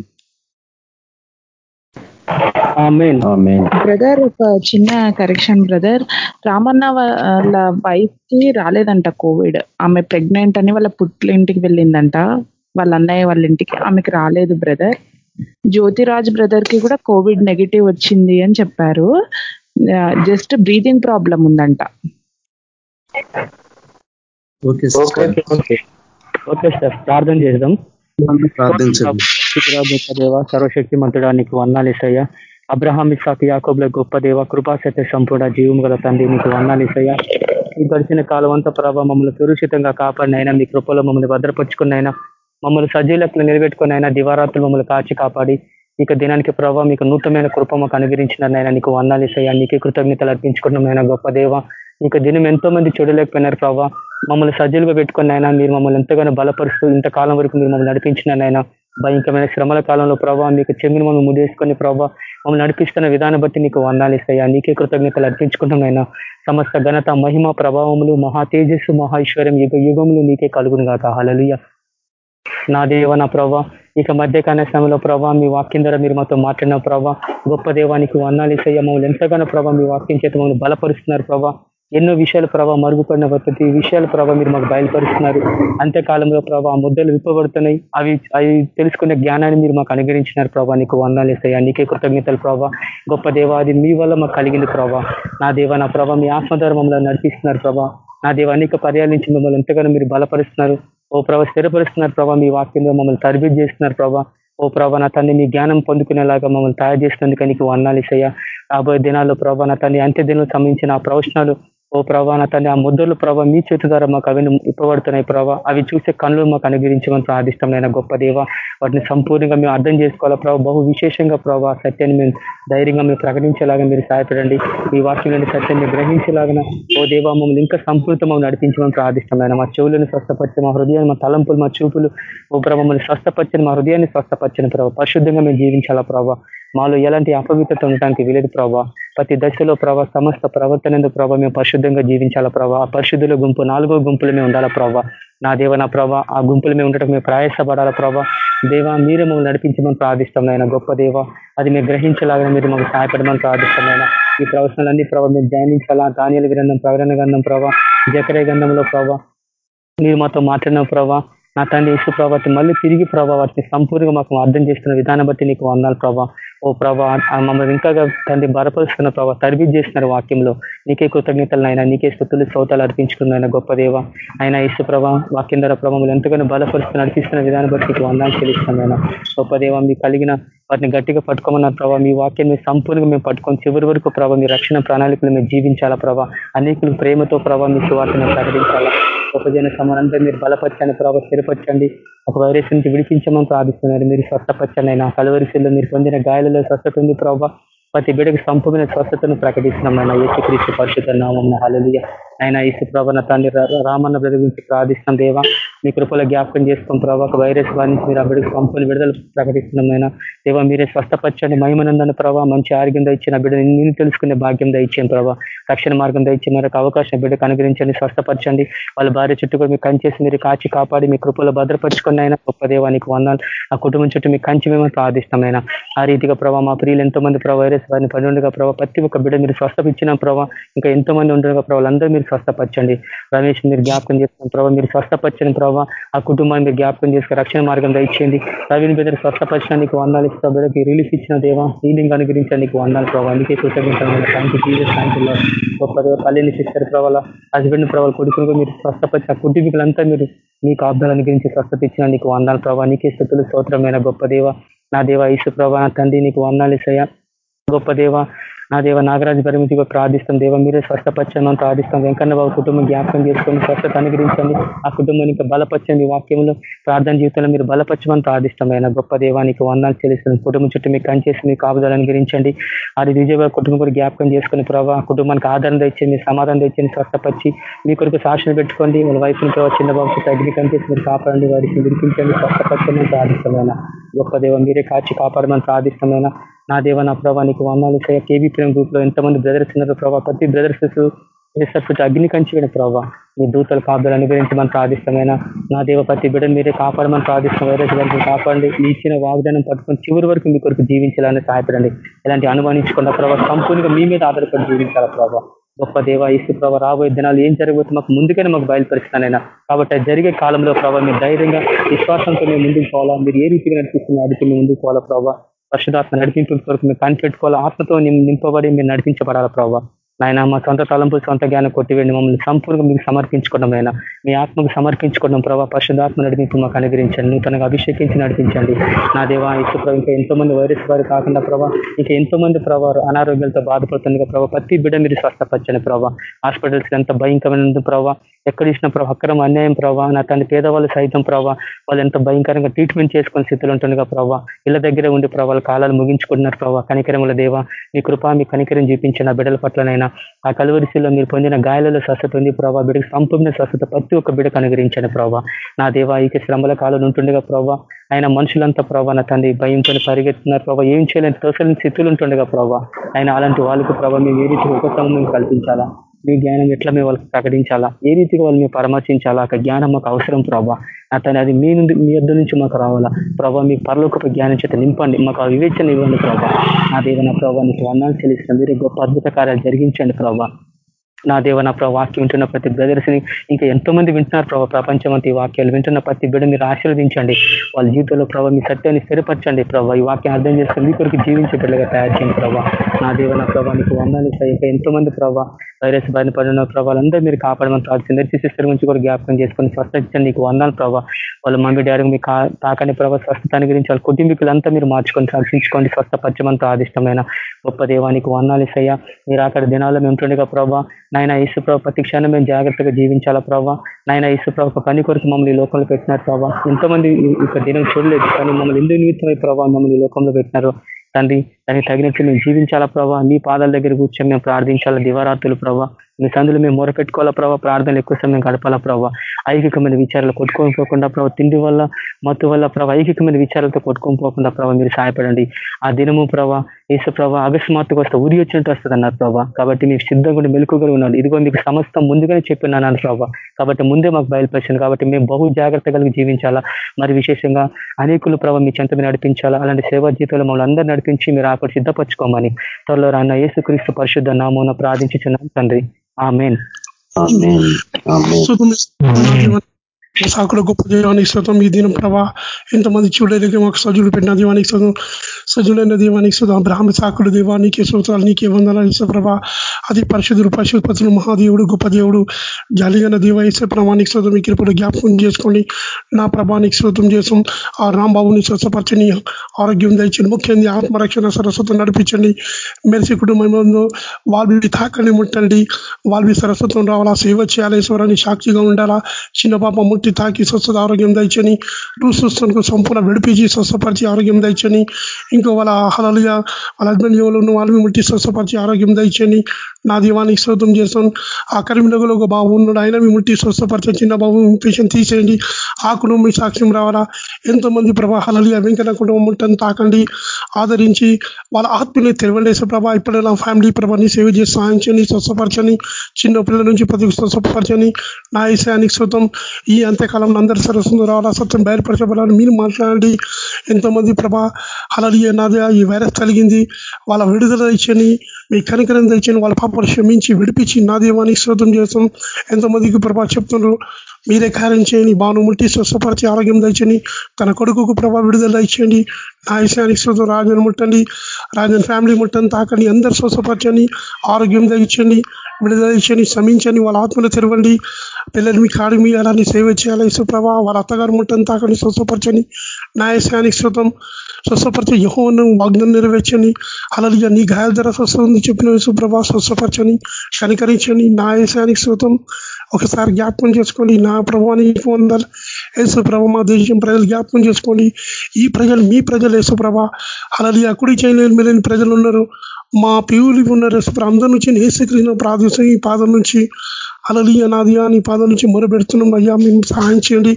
బ్రదర్ ఒక చిన్న కరెక్షన్ బ్రదర్. రామన్న వాళ్ళ వైఫ్కి రాలేదంట కోవిడ్. ఆమె ప్రెగ్నెంట్ అని వాళ్ళ పుట్ల ఇంటికి వెళ్ళిందంట. వాళ్ళ అన్నయ్య వాళ్ళ ఇంటికి ఆమెకి రాలేదు బ్రదర్. జ్యోతిరాజ్ బ్రదర్కి కూడా కోవిడ్ నెగిటివ్ వచ్చింది అని చెప్పారు. జస్ట్ బ్రీతింగ్ ప్రాబ్లం ఉందంట. Okay okay okay okay. Okay sir ప్రార్థన చేద్దాం. దేవ సర్వశక్తి మంతుడా నీకు వందాలేసయ్యా అబ్రహాం ఇసాక్ యాకోబ్ల గొప్ప దేవ కృపాసత్య సంపూడ జీవం గల తండ్రి నీకు వందాలేసయ్యా ఈ గడిచిన కాలం అంతా ప్రభావ మమ్మల్ని సురక్షితంగా కాపాడినైనా మీ కృపలో మమ్మల్ని భద్రపరుచుకున్నైనా మమ్మల్ని సజీలకులు నిలబెట్టుకుని అయినా దివారాత్రులు మమ్మల్ని కాచి కాపాడి ఇక దినానికి ప్రభావ మీకు నూతనమైన కృప మాకు అనుగ్రహించినైనా నీకు వందాలేసయ్యా నీకే కృతజ్ఞతలు అర్పించుకున్నామైనా గొప్ప దేవ. ఇక దినం ఎంతో మంది చూడలేకపోయినారు ప్రభావ మమ్మల్ని సజ్జలుగా పెట్టుకుని అయినా మీరు మమ్మల్ని ఎంతగానో బలపరుస్తూ ఇంతకాలం వరకు మీరు మమ్మల్ని నడిపించినైనా భయంకరమైన శ్రమల కాలంలో ప్రభావ మీకు చెమ్మిని మమ్మల్ని ముదేసుకొని ప్రభావ మమ్మల్ని నడిపిస్తున్న విధానం బట్టి నీకు వందాలు ఇస్తాయా. నీకే కృతజ్ఞతలు అర్పించుకుంటున్నాయినా సమస్త ఘనత మహిమ ప్రభావములు మహా తేజస్సు మహా ఐశ్వర్యం యుగ యుగములు నీకే కలుగును గాక హలలుయ నా దేవ నా ప్రభా ఇక మధ్యకాల సమయంలో ప్రభా మీ వాక్యం ద్వారా మీరు మాతో మాట్లాడిన ప్రభా గొప్ప దేవానికి వందాలు ఇసయ్య మమ్మల్ని ఎంతగానో ప్రభా మీ వాక్యం చేత మమ్మల్ని బలపరుస్తున్నారు ప్రభా. ఎన్నో విషయాల ప్రభావ మరుగుపడిన ప్రతి విషయాల ప్రభావ మీరు మాకు బయలుపరుస్తున్నారు. అంత్యకాలంలో ప్రభావ ముద్దలు విప్పబడుతున్నాయి. అవి అవి తెలుసుకునే జ్ఞానాన్ని మీరు మాకు అనుగ్రహించినారు ప్రభా నీకు వందాలు ఇస్తాయి. నీకే కృతజ్ఞతలు ప్రభావ గొప్ప దేవ అది మీ వల్ల మాకు కలిగింది ప్రభావ నా దేవ నా ప్రభా మీ ఆత్మధర్మంలో నడిపిస్తున్నారు ప్రభావ నా దేవ అనేక పర్యాల నుంచి మిమ్మల్ని ఎంతగానో మీరు బలపరుస్తున్నారు. ఓ ప్రభావ స్థిరపరుస్తున్నారు ప్రభావ మీ వాక్యంలో మమ్మల్ని తరబిజ్ చేస్తున్నారు ప్రభా. ఓ ప్రభా నా తండ్రి మీ జ్ఞానం పొందుకునేలాగా మమ్మల్ని తయారు చేసినందుకు నీకు వందాలు ఇసయ్యా రాబోయే దినాల్లో ప్రభా నా తండ్రి అంత్య దినం సంబంధించిన ఆ ప్రవచనాలు ఓ ప్రభా నా తండ్రి ఆ ముద్రలు ప్రభా మీ చేతి ద్వారా మాకు అవి ఇప్పబడుతున్నాయి ప్రభావ అవి చూసే కళ్ళు మాకు అనుగ్రహించమని ప్రార్థిష్టమైన గొప్ప దేవ. వాటిని సంపూర్ణంగా మేము అర్థం చేసుకోవాలా ప్రభావ బహు విశేషంగా ప్రభావ సత్యాన్ని మేము ధైర్యంగా మేము ప్రకటించేలాగా మీరు సహాయపడండి. ఈ వాక్యంలోని సత్యాన్ని గ్రహించేలాగా ఓ దేవ మమ్మల్ని ఇంకా సంపూర్ణంగా నడిపించమని ప్రార్థిష్టమైన మా చెవులను స్వస్థపరిచిన మా హృదయాన్ని మా తలంపులు మా చూపులు. ఓ ప్రభావ మమ్మల్ని స్వస్థపరిచిన మా హృదయాన్ని స్వస్థపరిచిన ప్రభావ పరిశుద్ధంగా మేము జీవించాలా ప్రభావ మాలో ఎలాంటి అపవిత్రత ఉండటానికి వీలేదు ప్రభావ ప్రతి దశలో ప్రభా సమస్త ప్రవర్తన ప్రభా మేము పరిశుద్ధంగా జీవించాలా ప్రభావ ఆ పరిశుద్ధుల గుంపు నాలుగో గుంపులు మేము ఉండాలా ప్రభా. నా దేవ నా ప్రభా ఆ గుంపులు మేము ఉండటం మేము ప్రయాసపడాలా ప్రభా. దేవ మీరే మమ్మల్ని నడిపించమని ప్రార్థిస్తాం గొప్ప దేవ. అది మేము గ్రహించలాగా మీరు మాకు సహాయపడమని ప్రార్థిస్తాం ఈ ప్రవచనాలన్నీ ప్రభావ మేము ధ్యానించాలా? ధాన్యాల గ్రంథం ప్రవరణ గంధం ప్రభా జకరే గంధంలో ప్రభా మీరు మాతో మాట్లాడిన ప్రభా నా తండ్రి యేసు ప్రభావం మళ్ళీ తిరిగి ప్రభావ వాటిని సంపూర్ణంగా మాకు అర్థం చేస్తున్న విధానం బట్టి నీకు వందాలు ప్రభావ ఓ ప్రభా మమ్మల్ని ఇంకా తండ్రి బలపరుస్తున్న ప్రభావ తరబిజ్ చేస్తున్నారు వాక్యంలో. నీకే కృతజ్ఞతలు అయినా నీకే స్థుతులు శ్రోతాలు అర్పించుకున్న గొప్ప దేవ. ఆయన ఇసు ప్రభా వాక్యం ద్వారా ప్రభావం ఎంతగానో బలపరుస్తూ నడిపిస్తున్న విధానం బట్టి నీకు వందాలు చెల్లిస్తున్నాను గొప్ప దేవ మీ కలిగిన వాటిని గట్టిగా పట్టుకోమన్నారు ప్రభావ మీ వాక్యాన్ని సంపూర్ణంగా మేము పట్టుకొని చివరి వరకు ప్రభావ మీ రక్షణ ప్రణాళికలు మేము జీవించాలా ప్రభావ అనేకులు ప్రేమతో ప్రభావ మీ సువార్తను ప్రకటించాలా. ఒక జన సమానంతా మీరు బలపరచండి ప్రభావ స్థిరపరచండి. ఒక వైరస్ నుంచి విడిపించమని ప్రార్థిస్తున్నారు. మీరు స్వస్థపరచండి అయినా కలవరిశీల్లో మీరు పొందిన గాయాలలో స్వస్థత ఉంది ప్రభావ ప్రతి బిడకు సంపూర్ణ స్వస్థతను ప్రకటిస్తున్నాం ఆయన యేసుక్రీస్తు పరిశుద్ధ నామం హలలియ ఆయన ఈసు నా తండ్రి రామన్న బిడ్డ గురించి ప్రార్థిస్తున్నాం దేవా. మీ కృపలో జ్ఞాపకం చేసుకున్న ప్రభావ ఒక వైరస్ నుంచి మీరు ఆ బిడ్డకు విడుదల ప్రకటిస్తున్నాం ఆయన దేవా మీరే స్వస్థపరచండి మహిమనందన ప్రభావ మంచి ఆరోగ్యం దయచిన బిడ్డ నేను తెలుసుకునే భాగ్యం దయచేయం ప్రభావ రక్షణ మార్గం దయచే మరొక అవకాశం బిడ్డకు అనుగ్రహించండి స్వస్థపరచండి. వాళ్ళ భార్య చుట్టూ కూడా మీరు కంచేసి మీరు కాచి కాపాడి మీ కృపలో భద్రపరుచుకున్న అయినా గొప్ప దేవానికి వందాలు. ఆ కుటుంబం చుట్టూ మీకు కంచి మేము ప్రార్థిస్తామైనా ఆ రీతిగా ప్రభావ మా ప్రియులు ఎంతో మంది ప్రభావ వైరస్ వారిని పనుండగా ప్రభావ ప్రతి ఒక్క బిడ్డ మీరు స్వస్థపించిన ప్రభావ ఇంకా ఎంతో మంది ఉండగా ప్రభావ అందరూ మీరు స్వస్థపరచండి. రమేష్ మీరు జ్ఞాపకం చేస్తున్న ప్రభావ మీరు స్వస్థపరచని ప్రభావ ఆ కుటుంబాన్ని మీరు జ్ఞాపకం చేసుకుని రక్షణ మార్గం దయచేయండి. రవిని బిడ్డలు స్వస్థపరచడానికి నీకు వందాలు ఇస్తా బిడ్డకి రిలీఫ్ ఇచ్చిన దేవ హీలింగ్ అనుగ్రహించడానికి నీకు వందాలు ప్రభావ అందుకే కృతజ్ఞతలు. Thank you Jesus thank you గొప్ప తల్లిని సిస్టర్ ప్రభావ హస్బెండ్ ప్రభావ కొడుకుని మీరు స్వస్థపరిచిన కుటుంబీకులంతా మీరు మీకు ఆబ్దాలను అనుగ్రహించి స్వస్థత ఇచ్చిన నీకు వందాలు ప్రభావ నీకే స్థుతులు స్తోత్రమైన గొప్ప దేవ. నా దేవ ఈసు ప్రభా నా తండ్రి నీకు వందాలు ఇసయ్యా గొప్ప దేవ నా దేవ నాగరాజు గారి నుంచి ప్రార్థిస్తాం దేవ మీరే స్వస్థపచ్చమని ప్రార్థిస్తాం. వెంకన్న బాబు కుటుంబం జ్ఞాపకం చేసుకొని స్వస్థత అనుగ్రహించండి. ఆ కుటుంబానికి ఇంకా బలపరచండి. వాక్యంలో ప్రార్థన జీవితంలో మీరు బలపరచమని ప్రార్థిస్తాం ఆయన. గొప్ప దేవానికి వందాలు చెల్లిస్తుంది కుటుంబం చుట్టూ మీకు కంచేసి మీకు ఆపుదలు అనుగ్రహించండి. అది విజయవాడ కుటుంబం కూడా జ్ఞాపకం చేసుకుని ప్రభావ కుటుంబానికి ఆదరణ తెచ్చండి సమాధానం తెచ్చండి స్వస్థపరిచి మీ కొరకు సాక్షులు పెట్టుకోండి. వాళ్ళ వైఫ్ని ప్రభావ చిన్న బాబు తగ్గి కంచేసి మీరు కాపాడండి. వారికి విడిపించండి స్వస్థపరచమని ప్రార్థిస్తామైనా గొప్ప దేవ మీరే కాచి కాపాడమని ప్రార్థిస్తామైనా నా దేవ నా ప్రభావ నీకు వందాలు కేబీ ప్రేమ్ గ్రూప్లో ఎంతమంది బ్రదర్స్ ఉన్నారు ప్రభావ ప్రతి బ్రదర్స్ చుట్టూ అగ్ని కంచి ప్రభావ మీ దూతలు కాపుదలు అనుగ్రహించమని ప్రార్థిష్టమైన నా దేవ ప్రతి బిడ్డ మీరే కాపాడమని ప్రార్థిష్టం వైరస్ గారికి కాపాడండి. ఇచ్చిన వాగ్దానం పట్టుకొని చివరి వరకు మీ కొరకు జీవించాలని సహాయపడండి. ఇలాంటి అనుమానించకుండా ప్రభావ సంపూర్ణంగా మీ మీద ఆధారపడి జీవించాల ప్రభావ గొప్ప దేవ ఇసు ప్రభావ రాబోయే దినాలు ఏం జరగబోతుంది మాకు ముందుగానే మాకు బయలుపరుస్తున్నానైనా కాబట్టి జరిగే కాలంలో ప్రభావ మీరు ధైర్యంగా విశ్వాసంతో మేము ముందుకు పోవాలా? మీరు ఏ రీతిగా నడిపిస్తున్న అడిగి మేము ముందుకు పోవాలా ప్రభావ పరిశుధాత్మ నడిపింపు కొరకు మీరు కనిపెట్టుకోవాలా. ఆత్మతో నింపబడి మీరు నడిపించబడాలా ప్రభావ నాయన మా సొంత తలంపు సొంత జ్ఞానం కొట్టివేండి మమ్మల్ని సంపూర్ణంగా మీకు సమర్పించుకోవడం అయినా మీ ఆత్మకు సమర్పించుకోవడం ప్రభావ పరిశుధాత్మ నడిపింపు మాకు అనుగ్రహించండి. నూతనగా అభిషేకించి నడిపించండి. నా దేవా ఇసు ఇంకా ఎంతో మంది వైరస్ వారు కాకుండా ప్రభావ ఇంకా ఎంతోమంది ప్రభావ అనారోగ్యాలతో బాధపడుతుంది ప్రభావ ప్రతి బిడ్డ మీరు స్వస్థపరచండి ప్రభావ హాస్పిటల్స్ ఎంత భయంకరమైన ప్రభావ ఎక్కడ ఇచ్చిన ప్రభావ అక్రమ అన్యాయం ప్రభావ నా తన పేదవాళ్ళు సైతం ప్రభావ వాళ్ళు ఎంత భయంకరంగా ట్రీట్మెంట్ చేసుకునే స్థితిలో ఉంటుందిగా ప్రభావ ఇళ్ళ దగ్గర ఉండి ప్రభావ కాలాలు ముగించుకుంటున్నారు ప్రభావ కనికరముల దేవ మీ కృప మీ కనికరం చూపించిన బిడ్డల పట్లనైనా ఆ కలువరిశిలో మీరు పొందిన గాయాలలో స్వస్థత ఉంది ప్రభావ బిడ్డకు సంపూర్ణ స్వస్థత ప్రతి ఒక్క బిడ్డకు అనుగ్రహించండి ప్రభావ నా దేవ ఈ శ్రమల కాలం ఉంటుండగా ప్రభావ ఆయన మనుషులంతా ప్రభావ నా తండ్రి భయంతో పరిగెత్తున్నారు ప్రభావ ఏం చేయలేని తోసలేని స్థితులు ఉంటుండగా ప్రభావ ఆయన అలాంటి వాళ్ళకు ప్రభావ మేము ఏ రీతిగా ఉపశమనం కల్పించాలా? మీ జ్ఞానం ఎట్లా మేము వాళ్ళకి ప్రకటించాలా? ఏ రీతిగా వాళ్ళు మేము పరామర్శించాలా? ఆ జ్ఞానం మాకు అవసరం ప్రభావ అతని అది మీ నుండి మీ యొద్ నుంచి మాకు రావాలా? ప్రభావ మీ పరలోకపు జ్ఞానం చేత నింపండి. మాకు ఆ వివేచన ఇవ్వండి ప్రభావ నా దేవన ప్రభావ నీకు వర్ణాలు చెల్లిస్తాం మీరు గొప్ప అద్భుత కార్యాలు జరిగించండి ప్రభావ నా దేవ నా ప్రభావ వాక్యం వింటున్న ప్రతి బ్రదర్స్ని ఇంకా ఎంతో మంది వింటున్నారు ప్రభావ ప్రపంచం అంతా ఈ వాక్యాలు వింటున్న ప్రతి బిడ్డ మీరు ఆశీర్వదించండి. వాళ్ళ జీవితంలో ప్రభావ మీ సత్యాన్ని స్థిరపరచండి ప్రభావ ఈ వాక్యం అర్థం చేసుకుని మీ కొరకు జీవించే బిడ్డగా తయారు చేయండి ప్రభావ నా దేవ నా ప్రభావ నీకు వందాలు ఇంకా ఎంతో మంది ప్రభావ వైరస్ బారిన పడిన ప్రభావాలందరూ మీరు కాపాడమని ప్రార్థించారు సిస్టర్ గురించి కూడా జ్ఞాపకం చేసుకుని స్వస్థించండి. నీకు వందాలు ప్రభావ వాళ్ళ మమ్మీ డాడీ మీ తాకని ప్రభావ స్వస్థతాన్ని గురించి వాళ్ళ కుటుంబీకులంతా మీరు మార్చుకొని రక్షించుకోండి. స్వస్థపరచమంతో ఆదిష్టమైన గొప్ప దేవానికి వందాలు ఇసయ్యా మీరు అక్కడ దినాల్లో మేము ఉంటుండగా ప్రభావ నాయన ఈశ్వ్రభ ప్రతి క్షణం మేము జాగ్రత్తగా జీవించాలా ప్రభావ నాయన ఈశ్వ్రభ పని కొరకు మమ్మల్ని లోకంలో పెట్టినారు ప్రభావ ఎంతోమంది ఇక దినం చూడలేదు కానీ మమ్మల్ని ఎందుకు నిమిత్తమై ప్రభావ మమ్మల్ని లోకంలో పెట్టినారు. తండ్రి దానికి తగినట్లు మేము జీవించాలా ప్రభావ నీ పాదాల దగ్గర కూర్చొని మేము ప్రార్థించాలా దివారాత్రులు ప్రభావ మీ సందులు మేము మొరపెట్టుకోవాలా ప్రభావ ప్రార్థనలు ఎక్కువ సమయం గడపాలా ప్రభావ ఐకికమైన విచారాలు కొట్టుకొని పోకుండా ప్రభావ తిండి వల్ల మత్తు వల్ల ప్రభావ ఐకికమైన విచారాలతో కొట్టుకొని పోకుండా ప్రభావ మీరు సహాయపడండి. ఆ దినము ప్రభావ ఏసు ప్రభావ అకస్మాత్తుగా వస్తే ఉరి వచ్చినట్టు వస్తుంది అన్నారు ప్రభావ కాబట్టి మీరు సిద్ధంగా కూడా మెలుకుగా ఉన్నాడు ఇదిగో మీకు సమస్తం ముందుగానే చెప్పినాను ప్రభావ కాబట్టి ముందే మాకు బయలుపరిచింది. కాబట్టి మేము బహు జాగ్రత్త కలిగి జీవించాలా? మరి విశేషంగా అనేకులు ప్రభావ మీ చెంత నడిపించాలా? అలాంటి సేవా జీవితంలో మమ్మల్ని అందరూ నడిపించి మీరు అక్కడ సిద్ధపరచుకోమని త్వరలో రాన్న యేసుక్రీస్తు పరిశుద్ధ నామూన ప్రార్థించున్నాం తండ్రి. ఆమెన్. సాకుడు గొప్ప దేవానికి శతం ఈ దినం ప్రభా ఎంతమంది చూడలేక మాకు సజుడు పెట్టిన దీవానికి శతం సజులైన దీవానికి శతం బ్రాహ్మ సాకుడు దేవానికి శ్రోతాలు నీకే వందనాలు ఇస్తే ప్రభా. అది పరిశుద్ధుడు పశుపతులు మహాదేవుడు గొప్ప దేవుడు జాలిగన దేవ ఇస్తే ప్రభానికి శ్రోతం మీ కృపడు జ్ఞాపకం చేసుకోండి. నా ప్రభానికి శ్రోతం చేసాం ఆ రాంబాబుని స్వచ్ఛపరచని ఆరోగ్యం దయచండి ముఖ్యంగా ఆత్మరక్షణ సరస్వతం నడిపించండి. మెరిసి కుటుంబం వాళ్ళు తాకండి ముట్టండి. వాళ్ళవి సరస్వతం రావాలా? సేవ చేయాలి? ఈశ్వరాన్ని సాక్షిగా ఉండాలా? చిన్న పాప ముట్టి తాకి స్వస్థత ఆరోగ్యం దంచని రూసుకు సంపూర్ణ విడిపించి స్వస్థపరిచి ఆరోగ్యం దంచని ఇంకో వాళ్ళ ఆహారాలుగా వాళ్ళ హస్బెండ్ ఎవరు ఉన్న వాళ్ళని ముట్టి స్వస్థపరిచి ఆరోగ్యం దంచని నా దీవానికి శ్రోతం చేస్తాను. ఆ కరీంనగర్లో ఒక బాబు ఉన్నాడు ఆయన మీ ముట్టి స్వస్థపరిచే చిన్న బాబు పేషెంట్ తీసేయండి. ఆ కుటుంబం మీ సాక్ష్యం రావాలా? ఎంతో మంది ప్రభా వెంకట కుటుంబం ముట్టని తాకండి. ఆదరించి వాళ్ళ ఆత్మీయ తెరవండి ప్రభా. ఇప్పుడైనా ఫ్యామిలీ ప్రభాని సేవ చేసి సాధించండి స్వస్థపరచని చిన్న పిల్లల నుంచి ప్రతి స్వస్థపరచని నా ఈశానికి శృతం ఈ అంత్యకాలంలో అందరి సరస్సు రావాలా? సత్యం బయలుపరచబడాలని మీరు మాట్లాడండి. ఎంతోమంది ప్రభా అలడి నాది ఈ వైరస్ కలిగింది వాళ్ళ విడుదల ఇచ్చని మీ కనికరం తెచ్చని వాళ్ళ పాపలు క్షమించి విడిపించి నా దేవానికి శ్రోతం చేస్తాం. ఎంతోమందికి ప్రభా చెప్తున్నారు మీరే కార్యం చేయండి. బాను ముట్టి స్వస్థపరిచి ఆరోగ్యం దంచండి తన కొడుకుకు ప్రభా విడుదల ఇచ్చండి నా విషయానికి శ్రోతం రాజును ముట్టండి. రాజన్ ఫ్యామిలీ ముట్టని తాకండి. అందరు స్వస్థపరచండి. ఆరోగ్యం దంచండి విడుదలని శ్రమించని వాళ్ళ ఆత్మలు తెరవండి. పిల్లలు మీ కాడి మీ అలాని సేవ చేయాలి. సుప్రభ వాళ్ళ అత్తగారు ముట్టని తాకండి స్వస్థపరచని న్యాయశానికి శృతం స్వస్థపరిచే యహోను వాగ్నం నెరవేర్చని అలాగే నీ గాయాల ధర స్వస్థ చెప్పిన సుప్రభ స్వస్థపరచని కనికరించండి. న్యాయశానికి శృతం ఒకసారి జ్ఞాపకం చేసుకోండి. నా ప్రభాని వందలు. యేసుప్రభ మా దేశం ప్రజలు జ్ఞాపకం చేసుకోండి. ఈ ప్రజలు మీ ప్రజలు యేసుప్రభ. అలలిగా కుడి చేయలేని మెలేని ప్రజలు ఉన్నారు. మా పియులు ఉన్నారు యేసుప్రభ. అందరి నుంచి ఏసుకృష్ణ ప్రార్థిస్తాం ఈ పాదం నుంచి అలలియ నాదియా నీ పాదం నుంచి మొరబెడుతున్నాం అయ్యా మేము సహాయం చేయండి.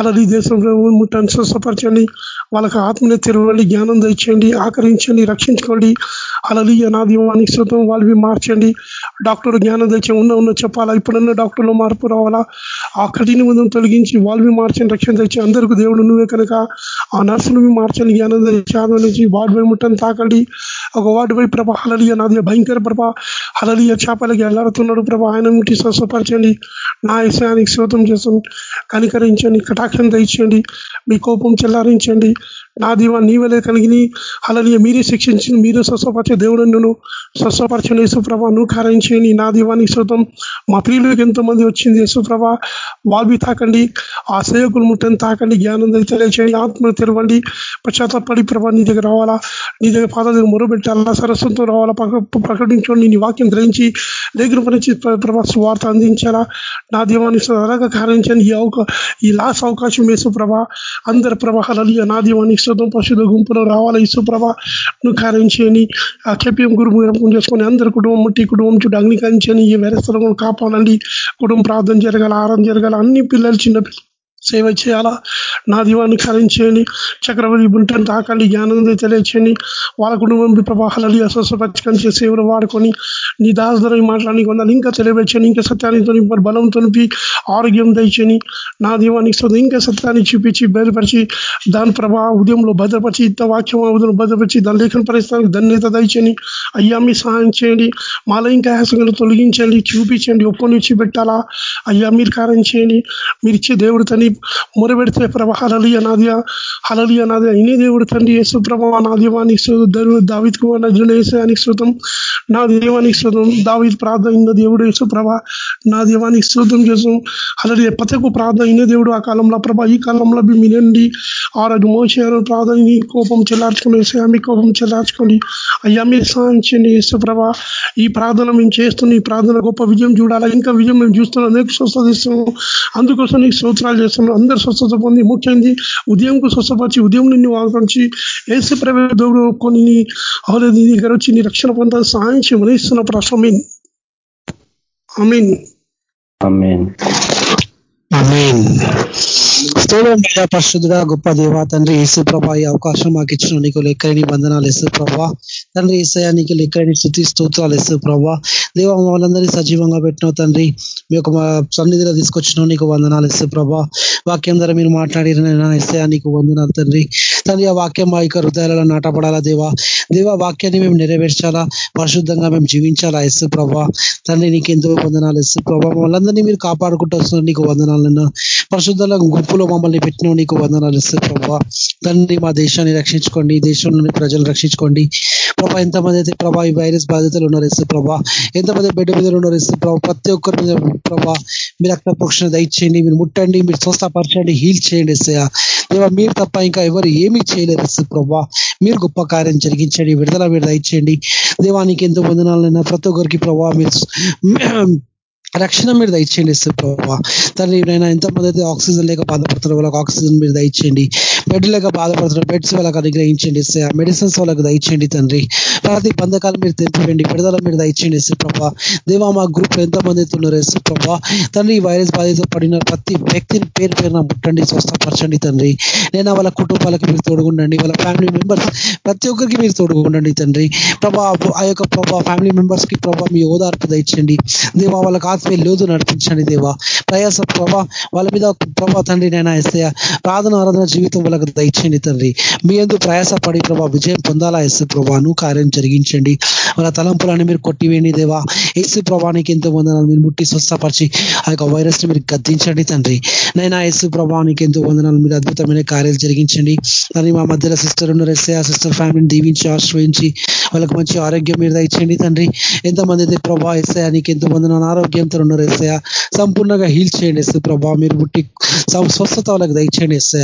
అలలి దేశంలో ముట్టని స్వస్థపరచండి. వాళ్ళకి ఆత్మని తెరవండి జ్ఞానం తెచ్చండి ఆకరించండి రక్షించుకోండి. అలలియ నాదివానికి శృతం వాళ్ళవి మార్చండి. డాక్టర్ జ్ఞానం తెచ్చి ఉన్న ఉన్న చెప్పాలా? ఇప్పుడున్న డాక్టర్లో మార్పు రావాలా? ఆ కఠిన ముందు తొలగించి వాళ్ళవి మార్చండి రక్షణ తెచ్చి అందరికీ దేవుడు నువ్వే కనుక. ఆ నర్సులు మార్చండి జ్ఞానం తెచ్చి ఆదం నుంచి వాడిపై ముట్టని తాకండి. ఒక వాటి ప్రభ ప్రభా హలలియ నాది భయంకర ప్రభ. అలలియ చేపలకి ఎల్లాడుతున్నాడు ప్రభా ఆయన ముట్టి స్వస్వపరచండి నా విషయానికి శోతం చేస్తుంది కనికరించండి కటాక్షం దయచేయండి. మీ కోపం చెల్లారించండి నా దీవా నీవలే కలిగి అలానే మీరే శిక్షించి మీరే స్వస్వపరిచే దేవుడు నువ్వు స్వస్వపరచని యేసుప్రభ నువ్వు కార్యం నా దీవానికి శుతం మా ప్రియులకు ఎంతో మంది వచ్చింది యేసుప్రభ. వాల్వి తాకండి. ఆ సేవకులు ముట్టని తాకండి. జ్ఞానం తెలియచేయండి. ఆత్మను తెరవండి. పశ్చాత్తపడి ప్రభా నీ దగ్గర రావాలా? నీ దగ్గర పాద దగ్గర మొరబెట్టాలా? సరస్వంతో రావాలా? ప్రకటించండి. నీ వాక్యం గ్రహించి దగ్గర పనిచి ప్రభా వార్త అందించాలా? నా దీవానికి అలాగా కార్యం ఈ అవకా ఈ లాస్ట్ అవకాశం వేసు ప్రభా అందరి ప్రభాహాలు నా దీవానికి శుద్ధం పశుధ గుంపులో రావాలా ఇసు ప్రభా? నువ్వు కార్యం చేయని ఆ కెపిఎం చేసుకొని అందరి కుటుంబం ముట్టి కుటుంబం చుట్టూ అగ్నికరించని ఈ వ్యవస్థలను కాపాడండి. కుటుంబం ప్రార్థన జరగాల ఆరం జరగాల. అన్ని పిల్లలు చిన్న సేవ చేయాలా? నా దీవాన్ని కరించేయండి చక్రవర్తి బుంటని తాకండి జ్ఞానం తెలియచేయండి వాళ్ళ కుటుంబం ప్రవాహాలని అస్వస్థపరచకం సేవలు వాడుకొని నీ దాసధర మాట్లాడి వందలు ఇంకా తెలియవచ్చని ఇంకా సత్యానికి బలం తొనిపి ఆరోగ్యం దయచని నా దీవానికి ఇంకా సత్యాన్ని చూపించి బయలుపరిచి దాని ప్రభా ఉదయంలో భద్రపరిచి ఇంత వాక్యం ఉదయం భద్రపరిచి దాని లేఖన పరిస్థితానికి ధన్యత దయచని అయ్యా మీ సహాయం చేయండి మాలో ఇంకా హ్యాసంగా తొలగించండి చూపించండి ఒప్పనిచ్చి పెట్టాలా అయ్యా మీరు కారం చేయండి మీరు ఇచ్చే దేవుడు తని మొరబెడితే ప్రభ హలలి అనాది హలలి అనాది ఇనే దేవుడు తండ్రి యేసు ప్రభ నా దీవానికి దావిత్ కుమార్ శృతం నా దీవానికి శృతం దావిత్ ప్రార్థన ఇన్న దేవుడు యేసు ప్రభ నా దీవానికి శృతం చేసాం హలలి పతకు ప్రార్థన ఇన్న దేవుడు ఆ కాలంలో ప్రభ ఈ కాలంలో మీనండి ఆ రోజు మోసారు ప్రార్థన కోపం చెల్లార్చుకోండి. మీ కోపం చెల్లార్చుకోండి. అయ్యా మీరు సాధించండి యేసు ప్రభ. ఈ ప్రార్థన మేము చేస్తున్న ఈ ప్రార్థన గొప్ప విజయం చూడాలా. ఇంకా విజయం మేము చూస్తున్నాం అనేక స్వస్థిస్తున్నాం అందుకోసం నీకు సూత్రాలు చేస్తున్నాం. అందరు స్వస్థత పొంది ముఖ్యంగా ఉదయంకు స్వస్థపరిచి ఉదయం నిన్ను ఆకరించి ఏసు ప్రభుడు కొన్ని అవలేదు నీ దగ్గర వచ్చి నీ రక్షణ పొందాలని సహాయం చేయమని ఇస్తున్న ప్రశ్న మీన్ అమీన్ స్తోత్రం పరిశుద్ధుడా గొప్ప దేవ తండ్రి యేసు ప్రభా ఈ అవకాశం మాకు ఇచ్చిన నీకు లెక్కని బంధనాలు యేసు ప్రభా. తండ్రి ఈసయా నీకు లెక్కని స్థుతి స్తోత్రాలు యేసు ప్రభా. దేవ వాళ్ళందరినీ సజీవంగా పెట్టినావు తండ్రి. మీ యొక్క సన్నిధిలో తీసుకొచ్చినావు నీకు వందనాలు యేసు ప్రభా. వాక్యం ద్వారా మీరు మాట్లాడిన ఎస్ఐ నీకు వందనాలు తండ్రి. తండ్రి ఆ వాక్యం మా యొక్క హృదయాలలో నాటపడాలా దేవా? దేవ వాక్యాన్ని మేము నెరవేర్చాలా? పరిశుద్ధంగా మేము జీవించాలా ఎస్సు ప్రభా? తండ్రి నీకు ఎంతో వందనాలు ఎస్సు ప్రభా. వాళ్ళందరినీ మీరు కాపాడుకుంటూ వస్తున్నారు నీకు వందనాలన్నా పరిశుద్ధంగా గుంపులో మమ్మల్ని పెట్టిన నీకు వందనాలు ఇస్తే ప్రభా తండ్రి మా దేశాన్ని రక్షించుకోండి దేశంలోని ప్రజలు రక్షించుకోండి. ప్రభా ఎంతమంది అయితే ప్రభా ఈ వైరస్ బాధితులు ఉన్నారు ఇస్తే ప్రభా ఎంతమంది బిడ్డ మీద ఉన్నారు ఇస్తే ప్రభా ప్రతి ఒక్కరి మీద ప్రభా మీరు అక్కడ పోక్షణ దయచేయండి మీరు ముట్టండి మీరు స్వస్థపరచండి హీల్ చేయండి ఇస్తాయా దేవా మీరు తప్ప ఇంకా ఎవరు ఏమీ చేయలేరు ఇస్తే ప్రభా. మీరు గొప్ప కార్యం జరిగించండి విడుదల మీరు దయచేయండి. దేవానికి ఎంతో వందనాలైనా ప్రతి ఒక్కరికి ప్రభావ మీరు రక్షణ మీరు దయచేయండి ప్రభావ తండ్రి నేను ఎంతమంది అయితే ఆక్సిజన్ లేక బాధపడుతున్నారు వాళ్ళకి ఆక్సిజన్ మీరు దయచేయండి. బెడ్ లేక బాధపడుతున్నారు బెడ్స్ వాళ్ళకి అనుగ్రహించండి మెడిసిన్స్ వాళ్ళకి దయచేయండి తండ్రి. ప్రతి బంధకాలు మీరు తెంపివేయండి. విడుదల మీరు దయచేయండి ప్రభా. దేవా మా గ్రూప్ ఎంతమంది అయితే ఉన్నారు ఎస్ ప్రభా. తండ్రి ఈ వైరస్ బాధిత పడిన ప్రతి వ్యక్తిని పేరు పేరున ముట్టండి స్వస్థపరచండి తండ్రి. నేను వాళ్ళ కుటుంబాలకు మీరు తోడుగుండండి. వాళ్ళ ఫ్యామిలీ మెంబర్స్ ప్రతి ఒక్కరికి మీరు తోడుగుండండి తండ్రి. ప్రభా ఆ యొక్క ప్రభా ఫ్యామిలీ మెంబర్స్కి ప్రభా మీ ఓదార్పు దయచండి దేవా వాళ్ళకి ఆత్మీయ లోతు నడిపించండి దేవా. ప్రయాస ప్రభా వాళ్ళ మీద ప్రభా తండ్రి నేను ఇస్తే ప్రార్థన ఆరాధన జీవితం వాళ్ళకి దయచేయండి తండ్రి. మీ ఎందు ప్రయాస పడి ప్రభా విజయం పొందాలా ఎస్ ప్రభా నువ్వు కార్యం జరిగించండి. వాళ్ళ తలంపులని మీరు కొట్టివేయండి దేవా. ఏసు ప్రభానికి ఎంతో వందనాలు మీరు ముట్టి స్వస్థపరిచి ఆ యొక్క వైరస్ని మీరు గద్దించండి తండ్రి. నైనా ఎస్ ప్రభానికి ఎంతో వందనాలు మీరు అద్భుతమైన కార్యాలు జరిగించండి. తండ్రి మా మధ్యలో సిస్టర్ ఉన్నారు ఎస్ఏ ఆ సిస్టర్ ఫ్యామిలీని దీవించి ఆశ్రయించి వాళ్ళకి మంచి ఆరోగ్యం మీరు దయచేయండి తండ్రి. ఎంతమంది అయితే ప్రభా ఎస్ఐ నీకు ఎంతో మంది ఆరోగ్యంతో ఉన్నారు ఎస్ఐ సంపూర్ణంగా హీల్ చేయండి ఎస్ ప్రభా. మీరు పుట్టి స్వస్థత వాళ్ళకి దయచేయండి ఎస్ఐ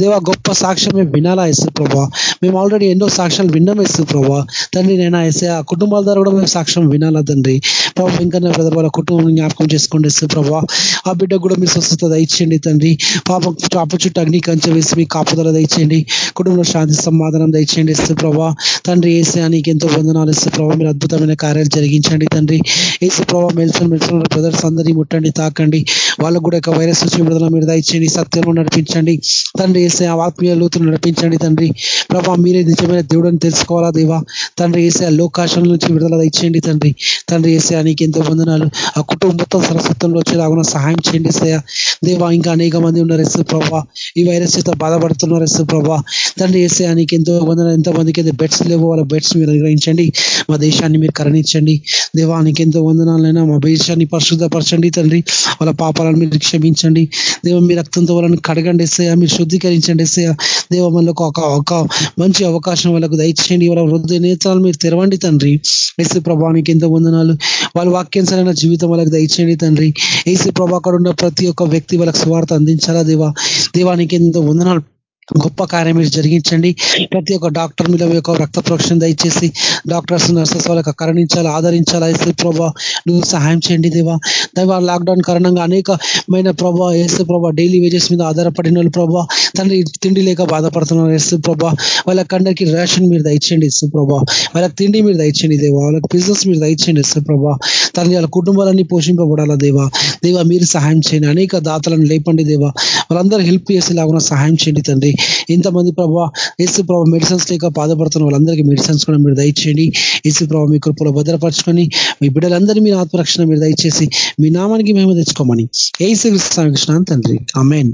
దేవా గొప్ప సాక్ష్యం మేము వినాలా ఎస్ ప్రభా? మేము ఆల్రెడీ ఎన్నో సాక్ష్యాలు విన్నాం ఎస్ ప్రభా. తండ్రి నేను ఎస్ఐ కుటుంబాల ద్వారా కూడా మేము సాక్ష్యం వినాలా తండ్రి. ప్రభా వెంకన్న బ్రదర్ వాళ్ళ కుటుంబం జ్ఞాపకం చేసుకోండి ఎస్ ప్రభా. ఆ బిడ్డ కూడా మీరు స్వస్థత దయచేయండి తండ్రి. పాప పాప చుట్టూ అగ్ని కంచె వేసి మీ కాపుదల దయచేయండి. కుటుంబంలో శాంతి సమాధానం దయచేయండి ఎస్ ప్రభా. తండ్రి ఏసే నీకు ఎంతో వందనాలు ఇస్తే ప్రభావ మీరు అద్భుతమైన కార్యాలు జరిగించండి తండ్రి. ఏసు ప్రభావ మెల్సన్ మెల్సన్ బ్రదర్స్ అందరినీ ముట్టండి తాకండి. వాళ్ళకు కూడా ఒక వైరస్ వచ్చిన విడుదల మీరు దయచేయండి సత్యంలో నడిపించండి. తండ్రి ఏసే ఆత్మీయ లోతులు నడిపించండి తండ్రి. ప్రభా మీరే నిజమైన దేవుడని తెలుసుకోవాలా దేవా? తండ్రి వేసే లోకాశం నుంచి విడుదల దయచేయండి తండ్రి. తండ్రి ఏసే నీకు ఎంతో వందనాలు. ఆ కుటుంబం మొత్తం సరస్వత్వంలో వచ్చేలాగా సహాయం చేయండి సేయ దేవా ఇంకా అనేక మంది ఉన్నారు ఎస్ ప్రభా. ఈ వైరస్ చేత బాధపడుతున్నారు ఎస్ ప్రభా. తండ్రి ఏసయానికి ఎంతో వందన ఎంతో మందికి అయితే బెడ్స్ లేవో వాళ్ళ బెడ్స్ మీరు అనుగ్రహించండి మా దేశాన్ని మీరు కరణించండి. దేవానికి ఎంతో వందనాలైనా మా దేశాన్ని పరిశుద్ధపరచండి తండ్రి. వాళ్ళ పాపాలను మీరు క్షమించండి. దేవ మీ రక్తంతో వాళ్ళని కడగండి ఎస్సయ్యా మీరు శుద్ధీకరించండి ఎస్సయ్యా దేవ మనకు ఒక ఒక మంచి అవకాశం వాళ్ళకు దయచేయండి. వాళ్ళ వృద్ధ నేత్రాలు మీరు తెరవండి తండ్రి. ఏసు ప్రభానికి ఎంతో వందనాలు. వాళ్ళ వాక్యానుసరైన జీవితం వాళ్ళకి దయచేయండి తండ్రి. ఏసు ప్రభా అక్కడ ఉన్న ప్రతి ఒక్క వ్యక్తి వాళ్ళకి స్వార్థ అందించాలా దేవా? దేవానికి ఎంతో వందనాలు. గొప్ప కార్యం మీరు జరిగించండి. ప్రతి ఒక్క డాక్టర్ మీద మీ యొక్క రక్త ప్రోక్షణ దయచేసి డాక్టర్స్ నర్సెస్ వాళ్ళకి కరుణించాలి ఆదరించాలి. ఏసీ ప్రభా నువ్వు సహాయం చేయండి దేవా. దేవా లాక్డౌన్ కారణంగా అనేకమైన ప్రభా ఏసు ప్రభా డైలీ వేజెస్ మీద ఆధారపడిన వాళ్ళు ప్రభా తండ్రి తిండి లేక బాధపడుతున్నారు ఏసు ప్రభా. వాళ్ళకందరికీ రేషన్ మీరు దయచేయండి ఏసు ప్రభా. వాళ్ళకి తిండి మీరు దయచేయండి దేవా. వాళ్ళకి బిజినెస్ మీరు దయచేయండి ఏసు ప్రభా. తండ్రి వాళ్ళ కుటుంబాలన్నీ పోషింపబడాలా దేవా. దేవా మీరు సహాయం చేయండి. అనేక దాతలను లేపండి దేవా. వాళ్ళందరూ హెల్ప్ చేసేలాగా సహాయం చేయండి తండ్రి. ఇంతమంది ప్రభావ యేసు ప్రభావ మెడిసిన్స్ లేక బాధపడుతున్న వాళ్ళందరికీ మెడిసిన్స్ కూడా మీరు దయచేయండి. యేసు ప్రభావ మీ కృపలో భద్రపరచుకొని మీ బిడ్డలందరినీ మీరు ఆత్మరక్షణ మీరు దయచేసి మీ నామానికి మేము తెచ్చుకోమని. ఏసు కృష్ణ తండ్రి అమెన్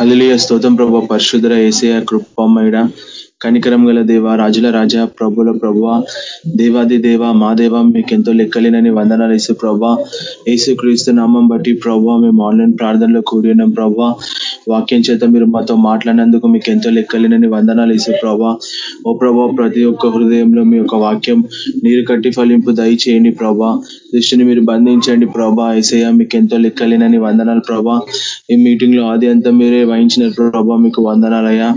అల్లియ స్తోత్రం ప్రభా. పరిశుద్ర ఏసయ కృపమేడ కనికరం గల దేవ రాజుల రాజా ప్రభుల ప్రభు దేవాది దేవ మా దేవ మీకు ఎంతో లెక్కలేనని వందనాలు ఇసు ప్రభా ఏసు క్రీస్తు నామం బట్టి ప్రభా మేము ఆన్లైన్ ప్రార్థనలో కూడి ఉన్నాం ప్రభా వాక్యం చేత మీరు మాతో మాట్లాడినందుకు మీకు ఎంతో లెక్కలేనని వందనాలు ఇసు ప్రభా ఓ ప్రభా ప్రతి ఒక్క హృదయంలో మీ యొక్క వాక్యం నీరు కట్టి ఫలింపు దయచేయండి ప్రభా దృష్టిని మీరు బంధించండి ప్రభా ఏసయ్య మీకు ఎంతో లెక్కలేనని వందనాలు ప్రభా ఈ మీటింగ్లో ఆది అంతా మీరే వహించిన ప్రభా మీకు వందనాలయ్యా.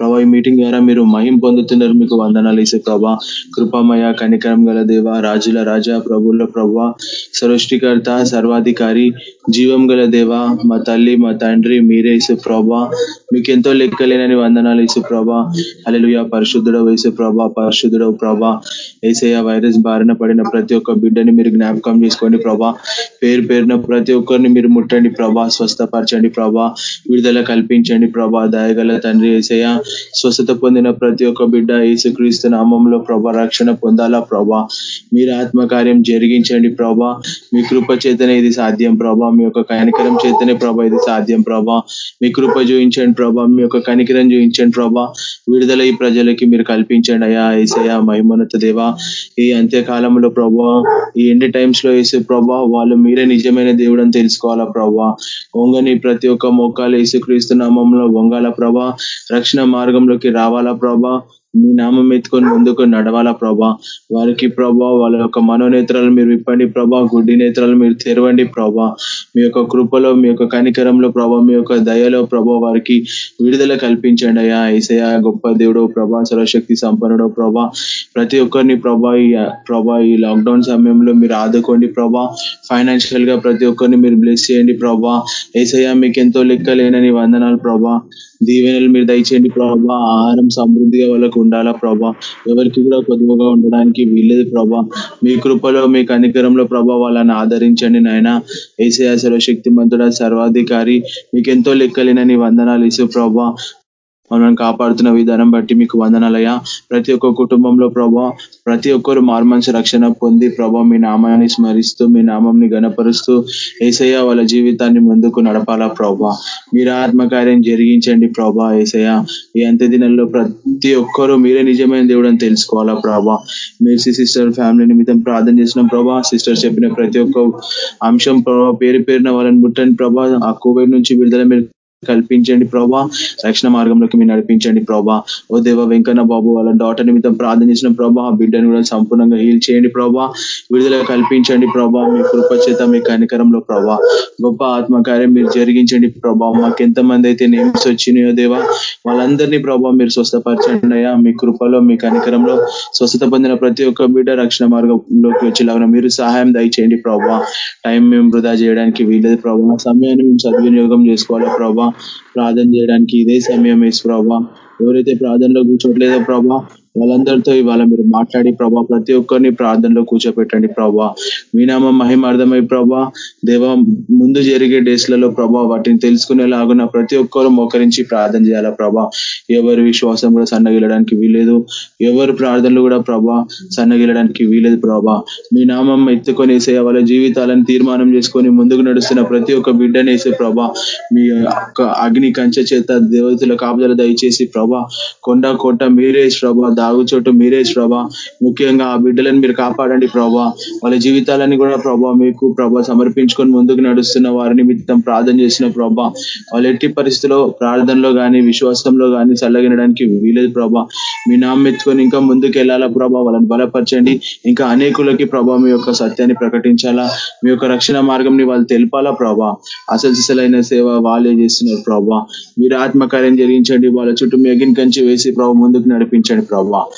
ప్రభా ఈ మీటింగ్ ద్వారా మీరు మహిం పొందుతున్నారు. మీకు వందనాలు వేసే ప్రభా. కృపామయ కనికరం గల దేవ రాజుల రాజా ప్రభుల ప్రభా సృష్టికర్త సర్వాధికారి జీవం గల దేవ మా తల్లి మా తండ్రి మీరే ఇసు ప్రభా మీకు ఎంతో లెక్కలేనని వందనాలు ఇసు ప్రభా అలెలుయ పరిశుద్ధుడవు వేసు ప్రభా పరిశుద్ధుడవు ప్రభా. ఏసయ వైరస్ బారిన పడిన ప్రతి ఒక్క బిడ్డని మీరు జ్ఞాపకం చేసుకోండి ప్రభా. పేరు పేరున ప్రతి ఒక్కరిని మీరు ముట్టండి ప్రభా స్వస్థపరచండి ప్రభా. విడుదల కల్పించండి ప్రభా దయగల తండ్రి ఏసయ స్వస్థత పొందిన ప్రతి ఒక్క బిడ్డ యేసుక్రీస్తు నామంలో ప్రభా రక్షణ పొందాలా ప్రభా. మీరు ఆత్మకార్యం జరిగించండి ప్రభా. మీ కృప చేతనే ఇది సాధ్యం ప్రభా. మీ యొక్క కనికరం చేతనే ప్రభా ఇది సాధ్యం ప్రభా. మీ కృప చూపించండి ప్రభా. మీ యొక్క కనికరం చూపించండి ప్రభా. విడుదల ఈ ప్రజలకి మీరు కల్పించండి అయ్యా. ఏసయ మహిమోన్నత దేవా. ఈ అంత్యకాలంలో ప్రభా ఈ ఎండ్ టైమ్స్లో వేసే ప్రభా వాళ్ళు మీరే నిజమైన దేవుడు అని తెలుసుకోవాలా ప్రభా. వంగని ప్రతి ఒక్క మొక్కలు యేసుక్రీస్తు నామంలో వంగాల ప్రభా. రక్షణ మార్గంలోకి రావాలా ప్రభా. మీ నామం ఎత్తుకొని ముందుకు నడవాలా ప్రభా? వారికి ప్రభా వాళ్ళ యొక్క మనోనేత్రాలు మీరు విప్పండి ప్రభా. గుడ్డి నేత్రాలు మీరు తెరవండి ప్రభా. మీ యొక్క కృపలో మీ యొక్క కనికరంలో ప్రభా మీ యొక్క దయలో ప్రభా వారికి విడుదల కల్పించండి అయ్యా. ఏసయ గొప్ప దేవుడో ప్రభా సర్వశక్తి సంపన్నుడు ప్రభా. ప్రతి ఒక్కరిని ప్రభా ఈ ప్రభా ఈ లాక్డౌన్ సమయంలో మీరు ఆదుకోండి ప్రభా. ఫైనాన్షియల్గా ప్రతి ఒక్కరిని మీరు బ్లెస్ చేయండి ప్రభా. ఏసయ్య మీకు ఎంతో లెక్కలేనని వందనాలు ప్రభా. దీవెనలు మీరు దయచేయండి ప్రభా. ఆహారం సమృద్ధిగా వాళ్ళకు ఉండాలా ప్రభా. ఎవరికి కూడా కొద్దిగా ఉండడానికి వీల్లేదు ప్రభా. మీ కృపలో మీ కనికరంలో ప్రభా వాళ్ళని ఆదరించండి నాయన. ఏసయ సర్వశక్తి మంతుడ సర్వాధికారి. మీకు ఎంతో లెక్కలేనని వందనాలు ఇసు ప్రభా. మమ్మల్ని కాపాడుతున్న విధానం బట్టి మీకు వందనాలయ్యా. ప్రతి ఒక్క కుటుంబంలో ప్రభా ప్రతి ఒక్కరు మార్మన్స్ రక్షణ పొంది ప్రభా మీ నామాన్ని స్మరిస్తూ మీ నామంని గణపరుస్తూ ఏసయ్య వాళ్ళ జీవితాన్ని ముందుకు నడపాలా ప్రభా. మీరు ఆత్మకార్యం జరిగించండి ప్రభా ఏసయ్య. ఈ అంత్య దినంలో ప్రతి ఒక్కరూ మీరే నిజమైన దేవుడు అని తెలుసుకోవాలా ప్రభా. మీరు సిస్టర్ ఫ్యామిలీ నిమిత్తం ప్రార్థన చేసిన ప్రభా. సిస్టర్ చెప్పిన ప్రతి ఒక్క అంశం ప్రభా పేరు పేరున వాళ్ళని ముట్టని ప్రభా. ఆ కోవిడ్ నుంచి విడుదల మీరు కల్పించండి ప్రభా. రక్షణ మార్గంలోకి మీరు నడిపించండి ప్రభా. ఓ దేవ వెంకన్న బాబు వాళ్ళ డాటర్ నిమిత్తం ప్రార్థన చేసిన ప్రభా బిడ్డను కూడా సంపూర్ణంగా హీల్ చేయండి ప్రభా. విడుదల కల్పించండి ప్రభా మీ కృప చేత మీ కనికరంలో ప్రభా. గొప్ప ఆత్మకార్యం మీరు జరిగించండి ప్రభా. మాకు ఎంతమంది అయితే నేమ్స్ వచ్చినాయో దేవా వాళ్ళందరినీ ప్రభా మీరు స్వస్థపరచండి అయ్యా. మీ కృపలో మీ కనికరంలో స్వస్థత పొందిన ప్రతి ఒక్క బిడ్డ రక్షణ మార్గంలోకి వచ్చేలాగా మీరు సహాయం దయచేయండి ప్రభా. టైం మేము వృధా చేయడానికి వీలేదు ప్రభా. సమయాన్ని మేము సద్వినియోగం చేసుకోవాలా ప్రభా. ప్రార్థన చేయడానికి ఇదే సమయం వేసు ప్రభా. ఎవరైతే ప్రార్థనలో కూర్చోట్లేదో ప్రభా వాళ్ళందరితో ఇవాళ మీరు మాట్లాడి ప్రభా ప్రతి ఒక్కరిని ప్రార్థనలో కూర్చోపెట్టండి ప్రభా. మీ నామం మహిమార్థమై ప్రభా. దేవ ముందు జరిగే డేస్లలో ప్రభా వాటిని తెలుసుకునేలాగున ప్రతి ఒక్కరు మోకరించి ప్రార్థన చేయాలా ప్రభా. ఎవరి విశ్వాసం కూడా సన్నగిలడానికి వీలేదు ఎవరి ప్రార్థనలు కూడా ప్రభా సన్నగిలడానికి వీలేదు ప్రభా. మీ నామం ఎత్తుకొని వేసే వాళ్ళ జీవితాలను తీర్మానం చేసుకొని ముందుకు నడుస్తున్న ప్రతి ఒక్క బిడ్డని వేసే ప్రభా. మీ అగ్ని కంచె చేత దేవతల కాపుదల దయచేసి ప్రభా. కొండ కొట్ట మీరే ప్రభా దాగుచోటు మీరే ప్రభా. ముఖ్యంగా ఆ బిడ్డలను మీరు కాపాడండి ప్రభా. వాళ్ళ జీవితాలని కూడా ప్రభా మీకు ప్రభా సమర్పించుకొని ముందుకు నడుస్తున్న వారి నిమిత్తం ప్రార్థన చేసిన ప్రభా. వాళ్ళు ఎట్టి పరిస్థితిలో ప్రార్థనలో గాని విశ్వాసంలో కానీ చల్లగినడానికి వీలేదు ప్రభా. మీ నామం ఎత్తుకొని ఇంకా ముందుకు వెళ్ళాలా ప్రభా? వాళ్ళని బలపరచండి. ఇంకా అనేకులకి ప్రభా మీ యొక్క సత్యాన్ని ప్రకటించాలా? మీ యొక్క రక్షణ మార్గంని వాళ్ళు తెలిపాలా ప్రభా? అసలు సిసలైన సేవ వాళ్ళే చేస్తున్నారు ప్రభా. మీరు ఆత్మకార్యం జరిగించండి. వాళ్ళ చుట్టూ మెగిన్ కంచి వేసి ప్రభావ ముందుకు నడిపించండి ప్రభావ ప్రభా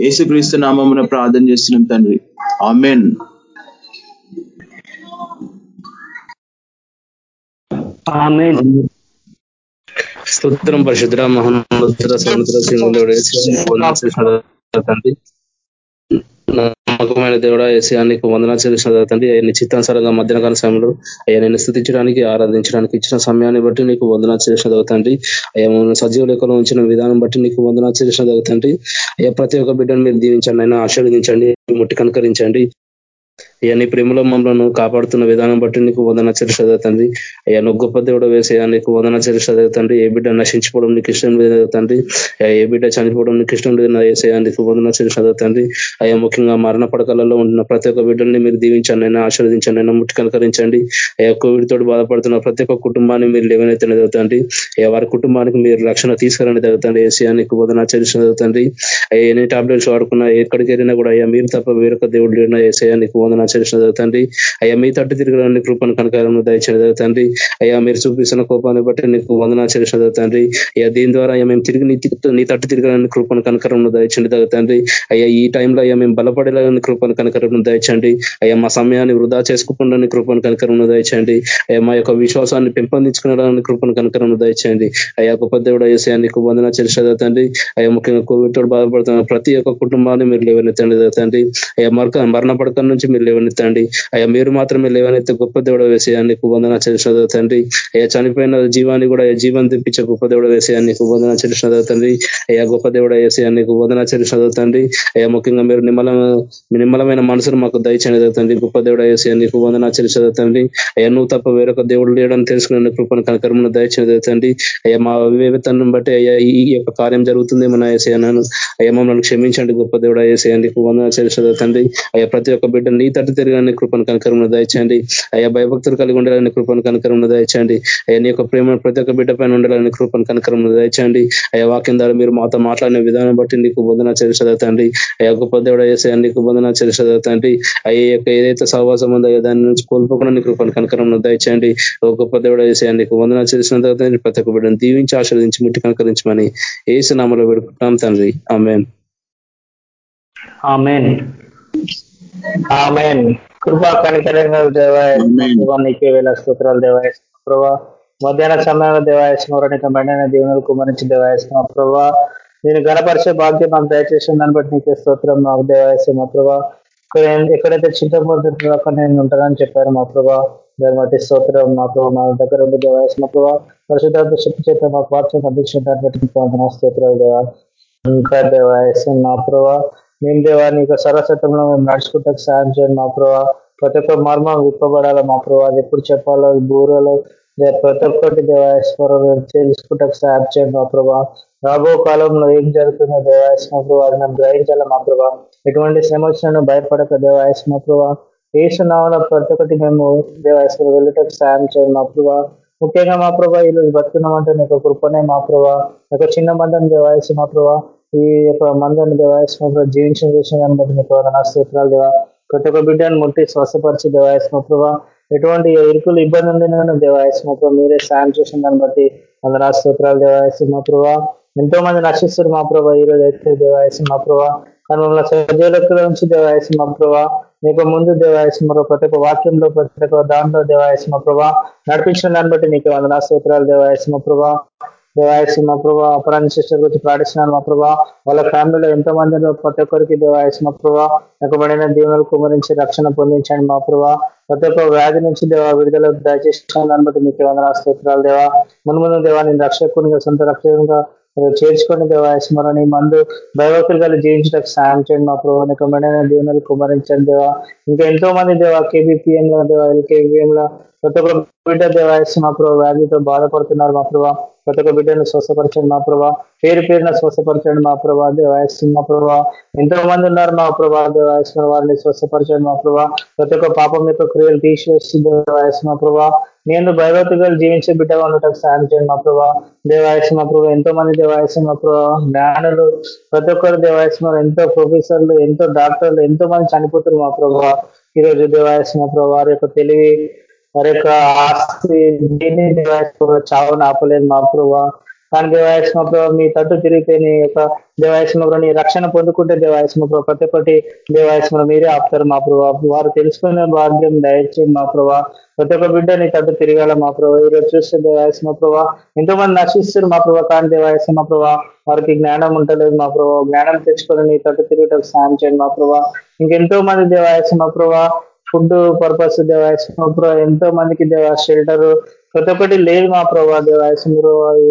ఏసుక్రీస్తు నామమున ప్రార్థన చేస్తున్నాం తండ్రి. ఆమెన్. స్తోత్రం పరిశుద్ర మహోన్నత సముద్ర సింహుడు తండ్రి. నమ్మకమైన దేవుడా ఏసీ నీకు వందన చేసిన తండ్రి అయ్యా చిత్తానుసారంగా మధ్యాహ్న సమయంలో అయ్యా నేను స్థుతించడానికి ఆరాధించడానికి ఇచ్చిన సమయాన్ని బట్టి నీకు వందన చేసిన తగ్గుతండి అయ్యా సజీవ లెక్కలో ఉంచిన విధానం బట్టి నీకు వందన చేసిన తగ్గుతండి అయ్యా ప్రతి ఒక్క బిడ్డను మీరు దీవించండి అయినా ఆశీర్వదించండి ముట్టి కనకరించండి అయ్యా నీ ప్రేమలో మమ్మల్ని కాపాడుతున్న విధానం బట్టి నీకు వందన చరిష తండ్రి. అయ్యా నువ్వు గొప్ప దేవుడు వేసేయా నీకు వందన చరిష తండ్రి. ఏ బిడ్డ నశించుకోవడం నీకు ఇష్టం లేదు తండ్రి. ఏ బిడ్డ చనిపోవడం నీకు ఇష్టం లేదు నా వేసేయా నీకు వందన చరిష తండ్రి. అయ్యా ముఖ్యంగా మరణ పడకలలో ఉన్న ప్రతి ఒక్క బిడ్డల్ని మీరు దీవించండి అయినా ఆశీర్వదించండి అయినా ముట్టి కనకరించండి. అయ్యా కోవిడ్ తోటి బాధపడుతున్న ప్రతి ఒక్క కుటుంబాన్ని మీరు లేవనెత్తని చదువుతండి అయ్యా వారి కుటుంబానికి మీరు రక్షణ తీసుకురని తగ్గుతండి ఏసీయా నీకు వందన చరిష చదువుతండి అయ్యా ఎన్ని టాబ్లెట్స్ వాడుకున్నా ఎక్కడికి వెళ్ళినా కూడా అయ్యా మీరు తప్ప వేరొక దేవుడు లేనా ఏసీయా నీకు వందన ఆచరించిన జరుగుతండి అయ్యా మీ తట్టు తిరగడానికి కృపను కనకారం దయచిన తండ్రి అయ్యా మీరు చూపిస్తున్న కోపాన్ని బట్టి నీకు వందనాచరించిన తండ్రి అయ్యా దీని ద్వారా అయ్యా మేము తిరిగి నీ తట్టు తిరగడానికి కృపను కనకరం దయచండి తండ్రి అయ్యా ఈ టైంలో అయ్యా మేము బలపడేలాగా కృపను కనకరం దయచండి అయ్యా మా సమయాన్ని వృధా చేసుకోకుండా కృపను కనకరం దయచండి అయ్యా మా యొక్క విశ్వాసాన్ని పెంపొందించుకునే కృపను కనకరం దయచండి అయ్యా గొప్ప దేవుడు అయ్యా నీకు వందన చరిషద తండ్రి అయ్యా ముఖ్యంగా కోవిడ్ తోడు బాధపడుతున్న ప్రతి ఒక్క కుటుంబాన్ని మీరు లేవనెత్తండి తండ్రి. అయ్యా మరక మరణ పడక నుంచి మీరు లేవనెత్తండి. అయ్యా మీరు మాత్రమే లేవనెత్తే గొప్ప దేవుడు వేసేయా నీకు వందన చరిసిన తండ్రి. అయ్యా చనిపోయిన జీవాన్ని కూడా జీవం తెప్పించే గొప్ప దేవుడు వేసేయా నీకు వందన చరిసిన తండ్రి. అయ్యా గొప్ప దేవుడు వేసేయా నీకు వందన చరిసిన తండ్రి. అయ్యా ముఖ్యంగా మీరు నిమ్మల నిమ్మలమైన మనసును మాకు దయచేయని తండ్రి. గొప్ప దేవుడు వేసేయా నీకు వందన చరిసిన తండ్రి. అయ్యా నువ్వు తప్ప వేరొక దేవుడు లేడని తెలుసుకునే కృపను కనకరమును దయచేయని తండ్రి. అయ్యా మా వివేతనం బట్టి అయ్యా ఈ యొక్క కార్యం జరుగుతుంది మన వేసేయన్నాను అయ్యా మమ్మల్ని క్షమించండి గొప్ప దేవుడు వేసేయండి నీకు వందన చరిసిన తండ్రి. అయ్యా ప్రతి ఒక్క బిడ్డ నీ తట్టు తిరగాలని కృపను కనకరమును దయచండి అయ్యా భయభక్తులు కలిగి ఉండాలని కృపను కనకరమును దయచండి అయ్యా నీ యొక్క ప్రేమ ప్రతి ఒక్క బిడ్డ పైన ఉండాలని కృపను కనకరమును దయచండి అయ్యా వాక్యం ద్వారా మీరు మాతో మాట్లాడిన విధానం బట్టి నీకు బొందన చరిసదండి అయ్యా గొప్ప దేవుడు వేసే నీకు బొందన చరిసదండి అయ్యా యొక్క ఏదైతే సహవాసం ఉందో దాని నుంచి కోల్పోకుండా నీ కృపను కనకరమును దయచండి ఓ గొప్ప దేవుడు వేసే నీకు వందన చేసిన తర్వాత ప్రతి ఒక్క బిడ్డను దీవించి ఆశీర్దించి ముట్టి కనకరించమని ఏసు నామలో పెడుకుంటాం తండ్రి. ఆమెన్. ఆమెన్. ఆమెన్. కృపా కనికరంగా దేవానికి వేల స్తోత్రాలు దేవాయస్మ ప్రభా మధ్యాహ్న సమయంలో దేవాయస్మరణిక బండిన దేవుని కుమరించి దేవాయస్మ ప్రభా. నేను గణపరిచే భాగ్యం మాకు దయచేసిన దాన్ని బట్టి నీకే స్తోత్రం మాకు దేవాయస్మ ప్రభా. ఎక్కడైతే చింతపోతుందో అక్కడ నేను ఉంటానని చెప్పారు మా ప్రభా. దాన్ని బట్టి స్తోత్రం మా ప్రభావ మా దగ్గర ఉండి దేవాయస్మ ప్రభా. పరిశుద్ధ శక్తి చేత మాకు వాక్యం అందించిన దాన్ని బట్టి నీకు స్తోత్రాలు దేవా ఇంకా దేవాయస్మ మా ప్రభా. మేము దేవా నీకు సరస్వతంలో మేము నడుచుకుంటే. సాయం చేయండి మా ప్రభావ ప్రతి ఒక్క మర్మం విప్పబడాలి మా ప్రభావ అది ఎప్పుడు చెప్పాలో బూరలో ప్రతి ఒక్కటి దేవాయస్వరం తెలుసుకుంటే సాయం చేయండి మా ప్రభావ రాబో కాలంలో ఏం జరుగుతుందో దేవాయస్మ ప్రభావ అది మేము గ్రహించాలి మా ప్రభావ ఎటువంటి సమస్యలను భయపడక దేవాయస్మ ప్రభావ ప్రతి ఒక్కటి మేము దేవాయస్వరం వెళ్ళటకు సాయం చేయండి మా ప్రభావ ముఖ్యంగా మా ప్రభావ ఈరోజు బతుకున్నామంటే నీకు కృపనే మా ప్రభావ ఒక చిన్న మందం దేవాయసు మా ప్రభావ ఈ యొక్క మందని దేవాయస్మ జీవించిన చేసిన దాన్ని బట్టి మీకు నా స్తోత్రాలు దేవా. ప్రతి ఒక్క బిడ్డను ముట్టి స్వస్థపరిచి దేవాయస్మ ప్రభా ఎటువంటి ఇరుకులు ఇబ్బంది ఉంది నేను దేవాయస్మ ప్రభా మీరే సాయం చేసిన దాన్ని బట్టి వందనా స్తోత్రాలు దేవాయస్మ ప్రభా ఎంతో మంది నశిస్తారు మా ప్రభా ఈ రోజు అయితే దేవాయస్మ ప్రభా కానీ మమ్మల్ని సజీలకుల నుంచి దేవాయస్మ ప్రభా నీకు ముందు దేవాయస్మ ప్రతి ఒక్క వాక్యంలో ప్రతి ఒక్క దాంట్లో దేవాయస్మ ప్రభా నడిపించిన దాన్ని బట్టి నీకు వందనా స్తోత్రాలు దేవాయస్మ ప్రభా దేవాయసు మా ప్రభావ అపరాధ సిస్టర్ గురించి ప్రార్థిస్తున్నాను మా ప్రభావ వాళ్ళ ఫ్యామిలీలో ఎంతో మంది ప్రతి ఒక్కరికి దేవాయసు మా ప్రభావ ఎక్కబడిన కుమరించి రక్షణ పొందించండి మా ప్రభావ ప్రతి ఒక్క వ్యాధి నుంచి దేవ విడుదల దయచేసి దాన్ని బట్టి మీకు వందన స్తోత్రాలు దేవా. మున్ముందు దేవా నేను రక్షకునిగా సొంత రక్షకునిగా చేర్చుకొని దేవాయస్మరణి మందు భయభక్తులు గల జీవించడానికి సాయం చేయండి మా ప్రభావ నికమైన దీవెనలు కుమరించండి దేవా. ఇంకా ఎంతో మంది దేవా కేబీపీఎం లో దేవా ఎల్కేబీఎం లో ప్రతి ఒక్క బిడ్డ దేవాయస్సు మా ప్రభావ వ్యాధితో బాధపడుతున్నారు మా ప్రభావ ప్రతి ఒక్క బిడ్డను స్వస్థపరచండి మా ప్రభావ పేరు పేరున స్వస్థపరచండి మా ప్రభా దేవాయస్సు మా ప్రభావ ఎంతో మంది ఉన్నారు మా ప్రభా దేవాయస్సు వారిని స్వస్థపరచండి మా ప్రభా ప్రతి ఒక్క పాపం యొక్క క్రియలు తీసివేసి దేవాయస్సు మా ప్రభా నేను భయభక్తుగా జీవించే బిడ్డగా ఉండటం సాయం చేయండి మా ప్రభా దేవాయస్సు మా ప్రభావ ఎంతో మంది దేవాయస్సు మా ప్రభావ జ్ఞానులు ప్రతి ఒక్కరు దేవాయస్సు ఎంతో ప్రొఫెసర్లు ఎంతో డాక్టర్లు ఎంతో మంది చనిపోతున్నారు మా ప్రభావ ఈ రోజు మా ప్రభావ వారి యొక్క తెలివి మరి యొక్క ఆస్తి దీన్ని దేవాయస్మ ఆపలేదు మా ప్రభావ. కానీ దేవాయస్మ ప్రభావ మీ తట్టు తిరిగితే నీ యొక్క దేవాయస్మ ప్రభు నీ రక్షణ పొందుకుంటే దేవాయస్మ ప్రభావ ప్రతి ఒక్కటి దేవాయస్మ మీరే ఆపుతారు మా ప్రభావ. వారు తెలుసుకునే భాగ్యం దయచేయండి మా ప్రభావ. ప్రతి ఒక్క బిడ్డ నీ తట్టు తిరగాల మా ప్రభావ. ఈరోజు చూస్తే దేవాయస్మ ప్రభావ ఎంతో మంది నశిస్తారు మా ప్రభావ కానీ దేవాయస్మ ప్రభావ వారికి జ్ఞానం ఉంటలేదు మా ప్రభావ. జ్ఞానం తెచ్చుకొని నీ తట్టు తిరిగటకు సాయం చేయండి మా ప్రభావ. ఇంకెంతో మంది దేవాయస్మ ప్రభావ ఫుడ్ పర్పస్ దేవాయస్మ ఎంతో మందికి దేవా షెల్టర్ ప్రతి ఒక్కటి లేదు మా ప్రభా దేవాయస్మ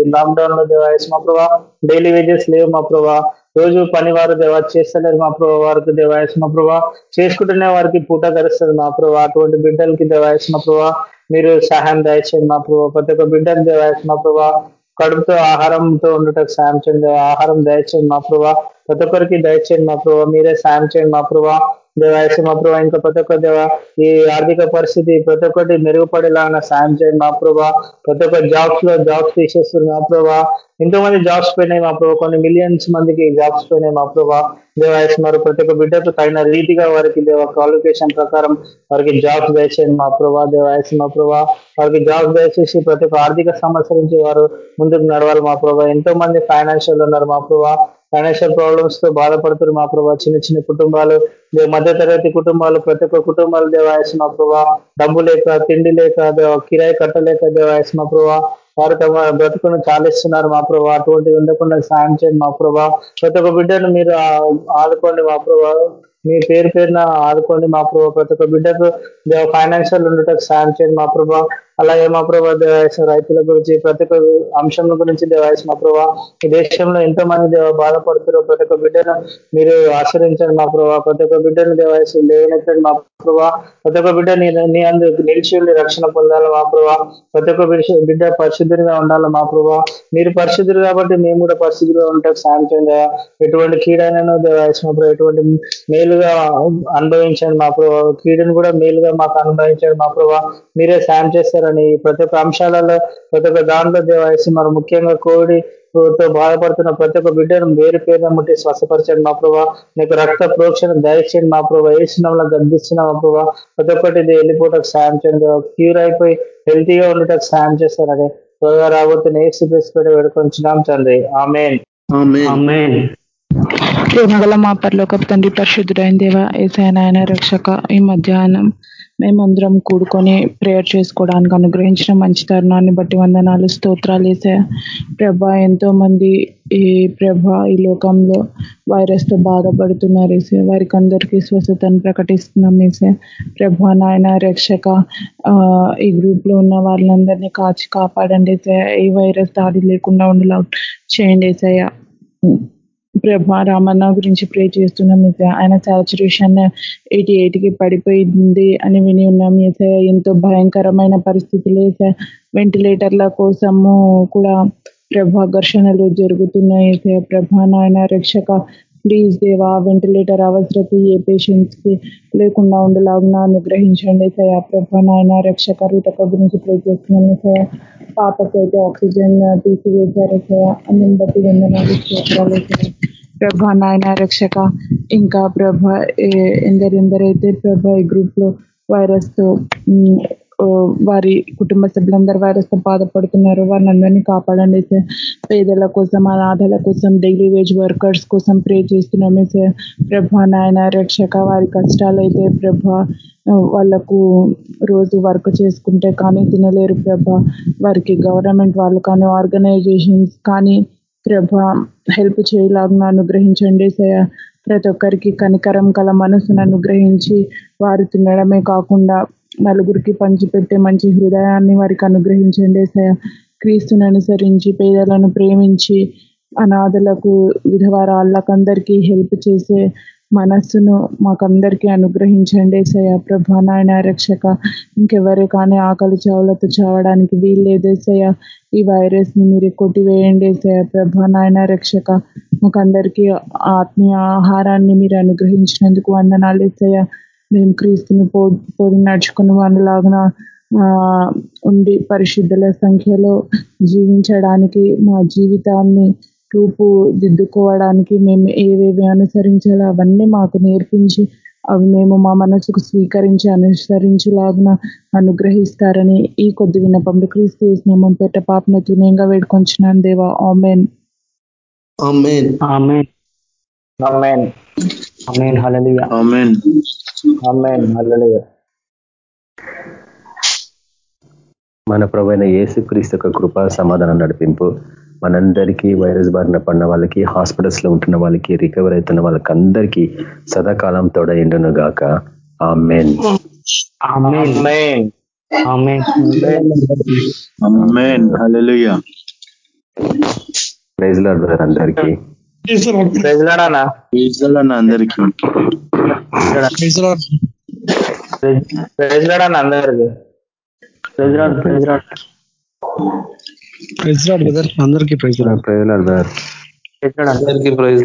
లాక్డౌన్లో దేవాయస్మ ప్రభా డైలీ వేజెస్ లేవు మా ప్రభా. రోజు పని వారు దేవా చేస్తలేరు మా ప్రభా వారికి దేవాయస్మ ప్రభా. చేసుకుంటేనే వారికి పూట కరుస్తుంది మా ప్రభా. అటువంటి బిడ్డలకి దేవాయస్మ ప్రభా. మీరు సహాయం దయచేయండి మా ప్రభా. ప్రతి ఒక్క బిడ్డలు మా ప్రభా. కడుపుతో ఆహారంతో ఉండటం సాయం చేయండి. ఆహారం దయచేయండి మా ప్రభా. ప్రతి ఒక్కరికి దయచేయండి మా ప్రభా. మీరే సాయం చేయండి మా ప్రభా. దేవాయసు మా ప్రభా ఇంకా ప్రతి ఒక్క దేవ ఈ ఆర్థిక పరిస్థితి ప్రతి ఒక్కటి మెరుగుపడేలాగా సాయం చేయండి మా ప్రభా. ప్రతి ఒక్క జాబ్స్లో జాబ్స్ తీసేస్తుంది మా ప్రభా. ఎంతో మంది జాబ్స్ పోయినాయి మా ప్రభా కొన్ని మిలియన్స్ మందికి జాబ్స్ పోయినాయి మా ప్రభా. దేవాయస్మారు ప్రతి ఒక్క బిడ్డకు తగిన రీతిగా వారికి దేవ క్వాలిఫికేషన్ ప్రకారం వారికి జాబ్స్ దయచేయండి మా ప్రభా దేవాయస్ మా ప్రభా. వారికి జాబ్స్ దయచేసి ప్రతి ఒక్క ఆర్థిక సమస్య నుంచి వారు ముందుకు నడవాలి మా ప్రభా. ఎంతో మంది ఫైనాన్షియల్ ఉన్నారు మా ప్రభా. ఫైనాన్షియల్ ప్రాబ్లమ్స్తో బాధపడుతున్నారు మా ప్రభా. చిన్న చిన్న కుటుంబాలు మధ్య తరగతి కుటుంబాలు ప్రతి ఒక్క కుటుంబాలు దేవాయస్ మా ప్రభా. డబ్బు లేక తిండి లేక కిరాయి కట్టలేక దేవాయస్ మా ప్రభా. వారు తమ బ్రతుకును చాలిస్తున్నారు మా ప్రభా. అటువంటి ఉండకుండా సాయం చేయండి మా ప్రభా. ప్రతి ఒక్క బిడ్డను మీరు ఆదుకోండి మా ప్రభా. మీ పేరు పేరున ఆదుకోండి మా ప్రభా. ప్రతి ఒక్క బిడ్డకు ఫైనాన్షియల్ ఉండటం సాయం చేయండి మా ప్రభా. అలాగే మా ప్రభా దేవాయసం రైతుల గురించి ప్రతి ఒక్క అంశం గురించి దేవాయసం మా ప్రభా ఈ దేశంలో ఎంతో మంది దేవ బాధపడుతున్నారు. ప్రతి ఒక్క బిడ్డను మీరు ఆశ్రయించండి మా ప్రభా ప్రతి ఒక్క బిడ్డను దేవాయసం లేవనెత్తండి మా ప్రభా ప్రతి ఒక్క బిడ్డ నీ అందు నిలిచి ఉండి రక్షణ పొందాలి మా ప్రభా ప్రతి ఒక్క బిడ్డ పరిశుద్ధిగా ఉండాలి మా ప్రభా మీరు పరిశుద్ధులు కాబట్టి మేము కూడా పరిశుద్ధులుగా ఉంటే. సాయం చేయండి ఎటువంటి కీడైనను దేవాయసం మా ప్రభా ఎటువంటి మేలుగా అనుభవించండి మా ప్రభా కీడను కూడా మేలుగా మాకు అనుభవించండి మా ప్రభా మీరే సాయం చేస్తారని ప్రతి ఒక్క అంశాలలో ప్రతి ఒక్క దాంట్లో దేవాయసి మరి ముఖ్యంగా కోవిడ్తో బాధపడుతున్న ప్రతి ఒక్క బిడ్డను వేరు పేరున ముట్టి స్వస్థపరచండి మా ప్రభా. నీకు రక్త ప్రోక్షణ దయచేయండి మా ప్రభా. వేసినంలో గద్దిస్తున్న మా ప్రభా. ప్రతి ఒక్కటి వెళ్ళిపోవటకు సాయం చేయండి. క్యూర్ అయిపోయి హెల్తీగా ఉండటకు సాయం చేస్తారని త్వరగా రాబోతున్న ఏ సిబిఎస్ పెట్టి వేడుకొంచున్నాం తండ్రి. ఆమెన్. ప్రేమగల మా పరలోక తండ్రి పరిశుద్ధుడైన దేవ ఏసైనా రక్షక ఈ మధ్యాహ్నం మేమందరం కూడుకొని ప్రేయర్ చేసుకోవడానికి అనుగ్రహించిన మంచి తరుణాన్ని బట్టి వందనాలు స్తోత్రాలు వేసే ప్రభ ఎంతో మంది ఈ ప్రభ ఈ లోకంలో వైరస్తో బాధపడుతున్నారు వేసే. వారికి అందరికీ స్వస్థతను ప్రకటిస్తున్నాం వేసే. ప్రభ నాయన రక్షక ఈ గ్రూప్లో ఉన్న వాళ్ళందరినీ కాచి కాపాడండి ఈ వైరస్ దాడి లేకుండా ఉండేలా చేయండి వేసయ్య. ప్రభా రామన్న గురించి ప్రే చేస్తున్నాం ఆయన సాచురేషన్ ఎయిటీ ఎయిట్కి పడిపోయింది అని విని ఉన్నాం ఎంతో భయంకరమైన పరిస్థితులు వెంటిలేటర్ల కోసము కూడా ప్రభా ఘర్షణలు జరుగుతున్నాయి ప్రభా నాయన రక్షక ప్లీజ్ దేవా వెంటిలేటర్ అవసరత ఏ పేషెంట్స్కి లేకుండా ఉండేలాగా అనుగ్రహించండి. సయా ప్రభా నాయన రక్షక రూటక గురించి ప్రే చేస్తున్నాం సయా పాపకైతే ఆక్సిజన్ తీసివేశారు. సయా అందుని బట్టి వందనాలు స్తోత్రాలు ప్రభా నాయన రక్షక. ఇంకా ప్రభ ఎందరెందరైతే ప్రభ ఈ గ్రూప్లో వారి కుటుంబ సభ్యులందరూ వైరస్ బాధపడుతున్నారు. వారిని అందరినీ కాపాడండి. సార్ పేదల కోసం అనాథల కోసం డైలీ వేజ్ వర్కర్స్ కోసం ప్రే చేస్తున్నామే సార్ ప్రభా నాయన రక్షక వారి కష్టాలు అయితే ప్రభా వాళ్ళకు రోజు వర్క్ చేసుకుంటే కానీ తినలేరు ప్రభా. వారికి గవర్నమెంట్ వాళ్ళు కానీ ఆర్గనైజేషన్స్ కానీ ప్రభా హెల్ప్ చేయలాగా అనుగ్రహించండి. సయ ప్రతి ఒక్కరికి కనికరం కల మనసును అనుగ్రహించి వారు తినడమే కాకుండా నలుగురికి పంచిపెట్టే మంచి హృదయాన్ని వారికి అనుగ్రహించండి సయ క్రీస్తుని అనుసరించి పేదలను ప్రేమించి అనాథలకు విధవరాళ్ళకందరికీ హెల్ప్ చేసే మనస్సును మాకందరికీ అనుగ్రహించండి సయ ప్రభా నాయన రక్షక. ఇంకెవరు కానీ ఆకలి చావులతో చావడానికి వీల్లేదే సయ ఈ వైరస్ని మీరు కొట్టివేయండి సయ ప్రభా నాయన రక్షక. మాకందరికీ ఆత్మీయ ఆహారాన్ని మీరు అనుగ్రహించినందుకు వందనాలు సయ మేము క్రీస్తుని పో పోది నడుచుకుని వాళ్ళలాగా ఆ, ఉండి పరిశుద్ధుల సంఖ్యలో జీవించడానికి మా జీవితాన్ని రూపు దిద్దుకోవడానికి మేము ఏవేవి అనుసరించాలో అవన్నీ మాకు నేర్పించి అవి మేము మా మనసుకు స్వీకరించి అనుసరించేలాగా అనుగ్రహిస్తారని ఈ కొద్ది విన్నపంలో క్రీస్తు నామం పెట్ట పాపన తునయంగా వేడుకొంచున్నాను. దేవా amen. Amen. Amen. Amen. Amen hallelujah amen amen hallelujah మన ప్రభైన యేసుక్రీస్తు యొక్క కృపా సమాధానం నడిపింపు మనందరికీ వైరస్ బారిన పడిన వాళ్ళకి హాస్పిటల్స్లో ఉంటున్న వాళ్ళకి రికవర్ అవుతున్న వాళ్ళకి అందరికీ సదాకాలం తోడైండును గాక. Amen amen amen amen hallelujah praise Lord brother అందరికీ. అందరికీ. ప్రజలాడానా అందరికి? ప్రైజ్ అందరికీ ప్రైజ్ ప్రైజ్ అందరికీ ప్రైజ్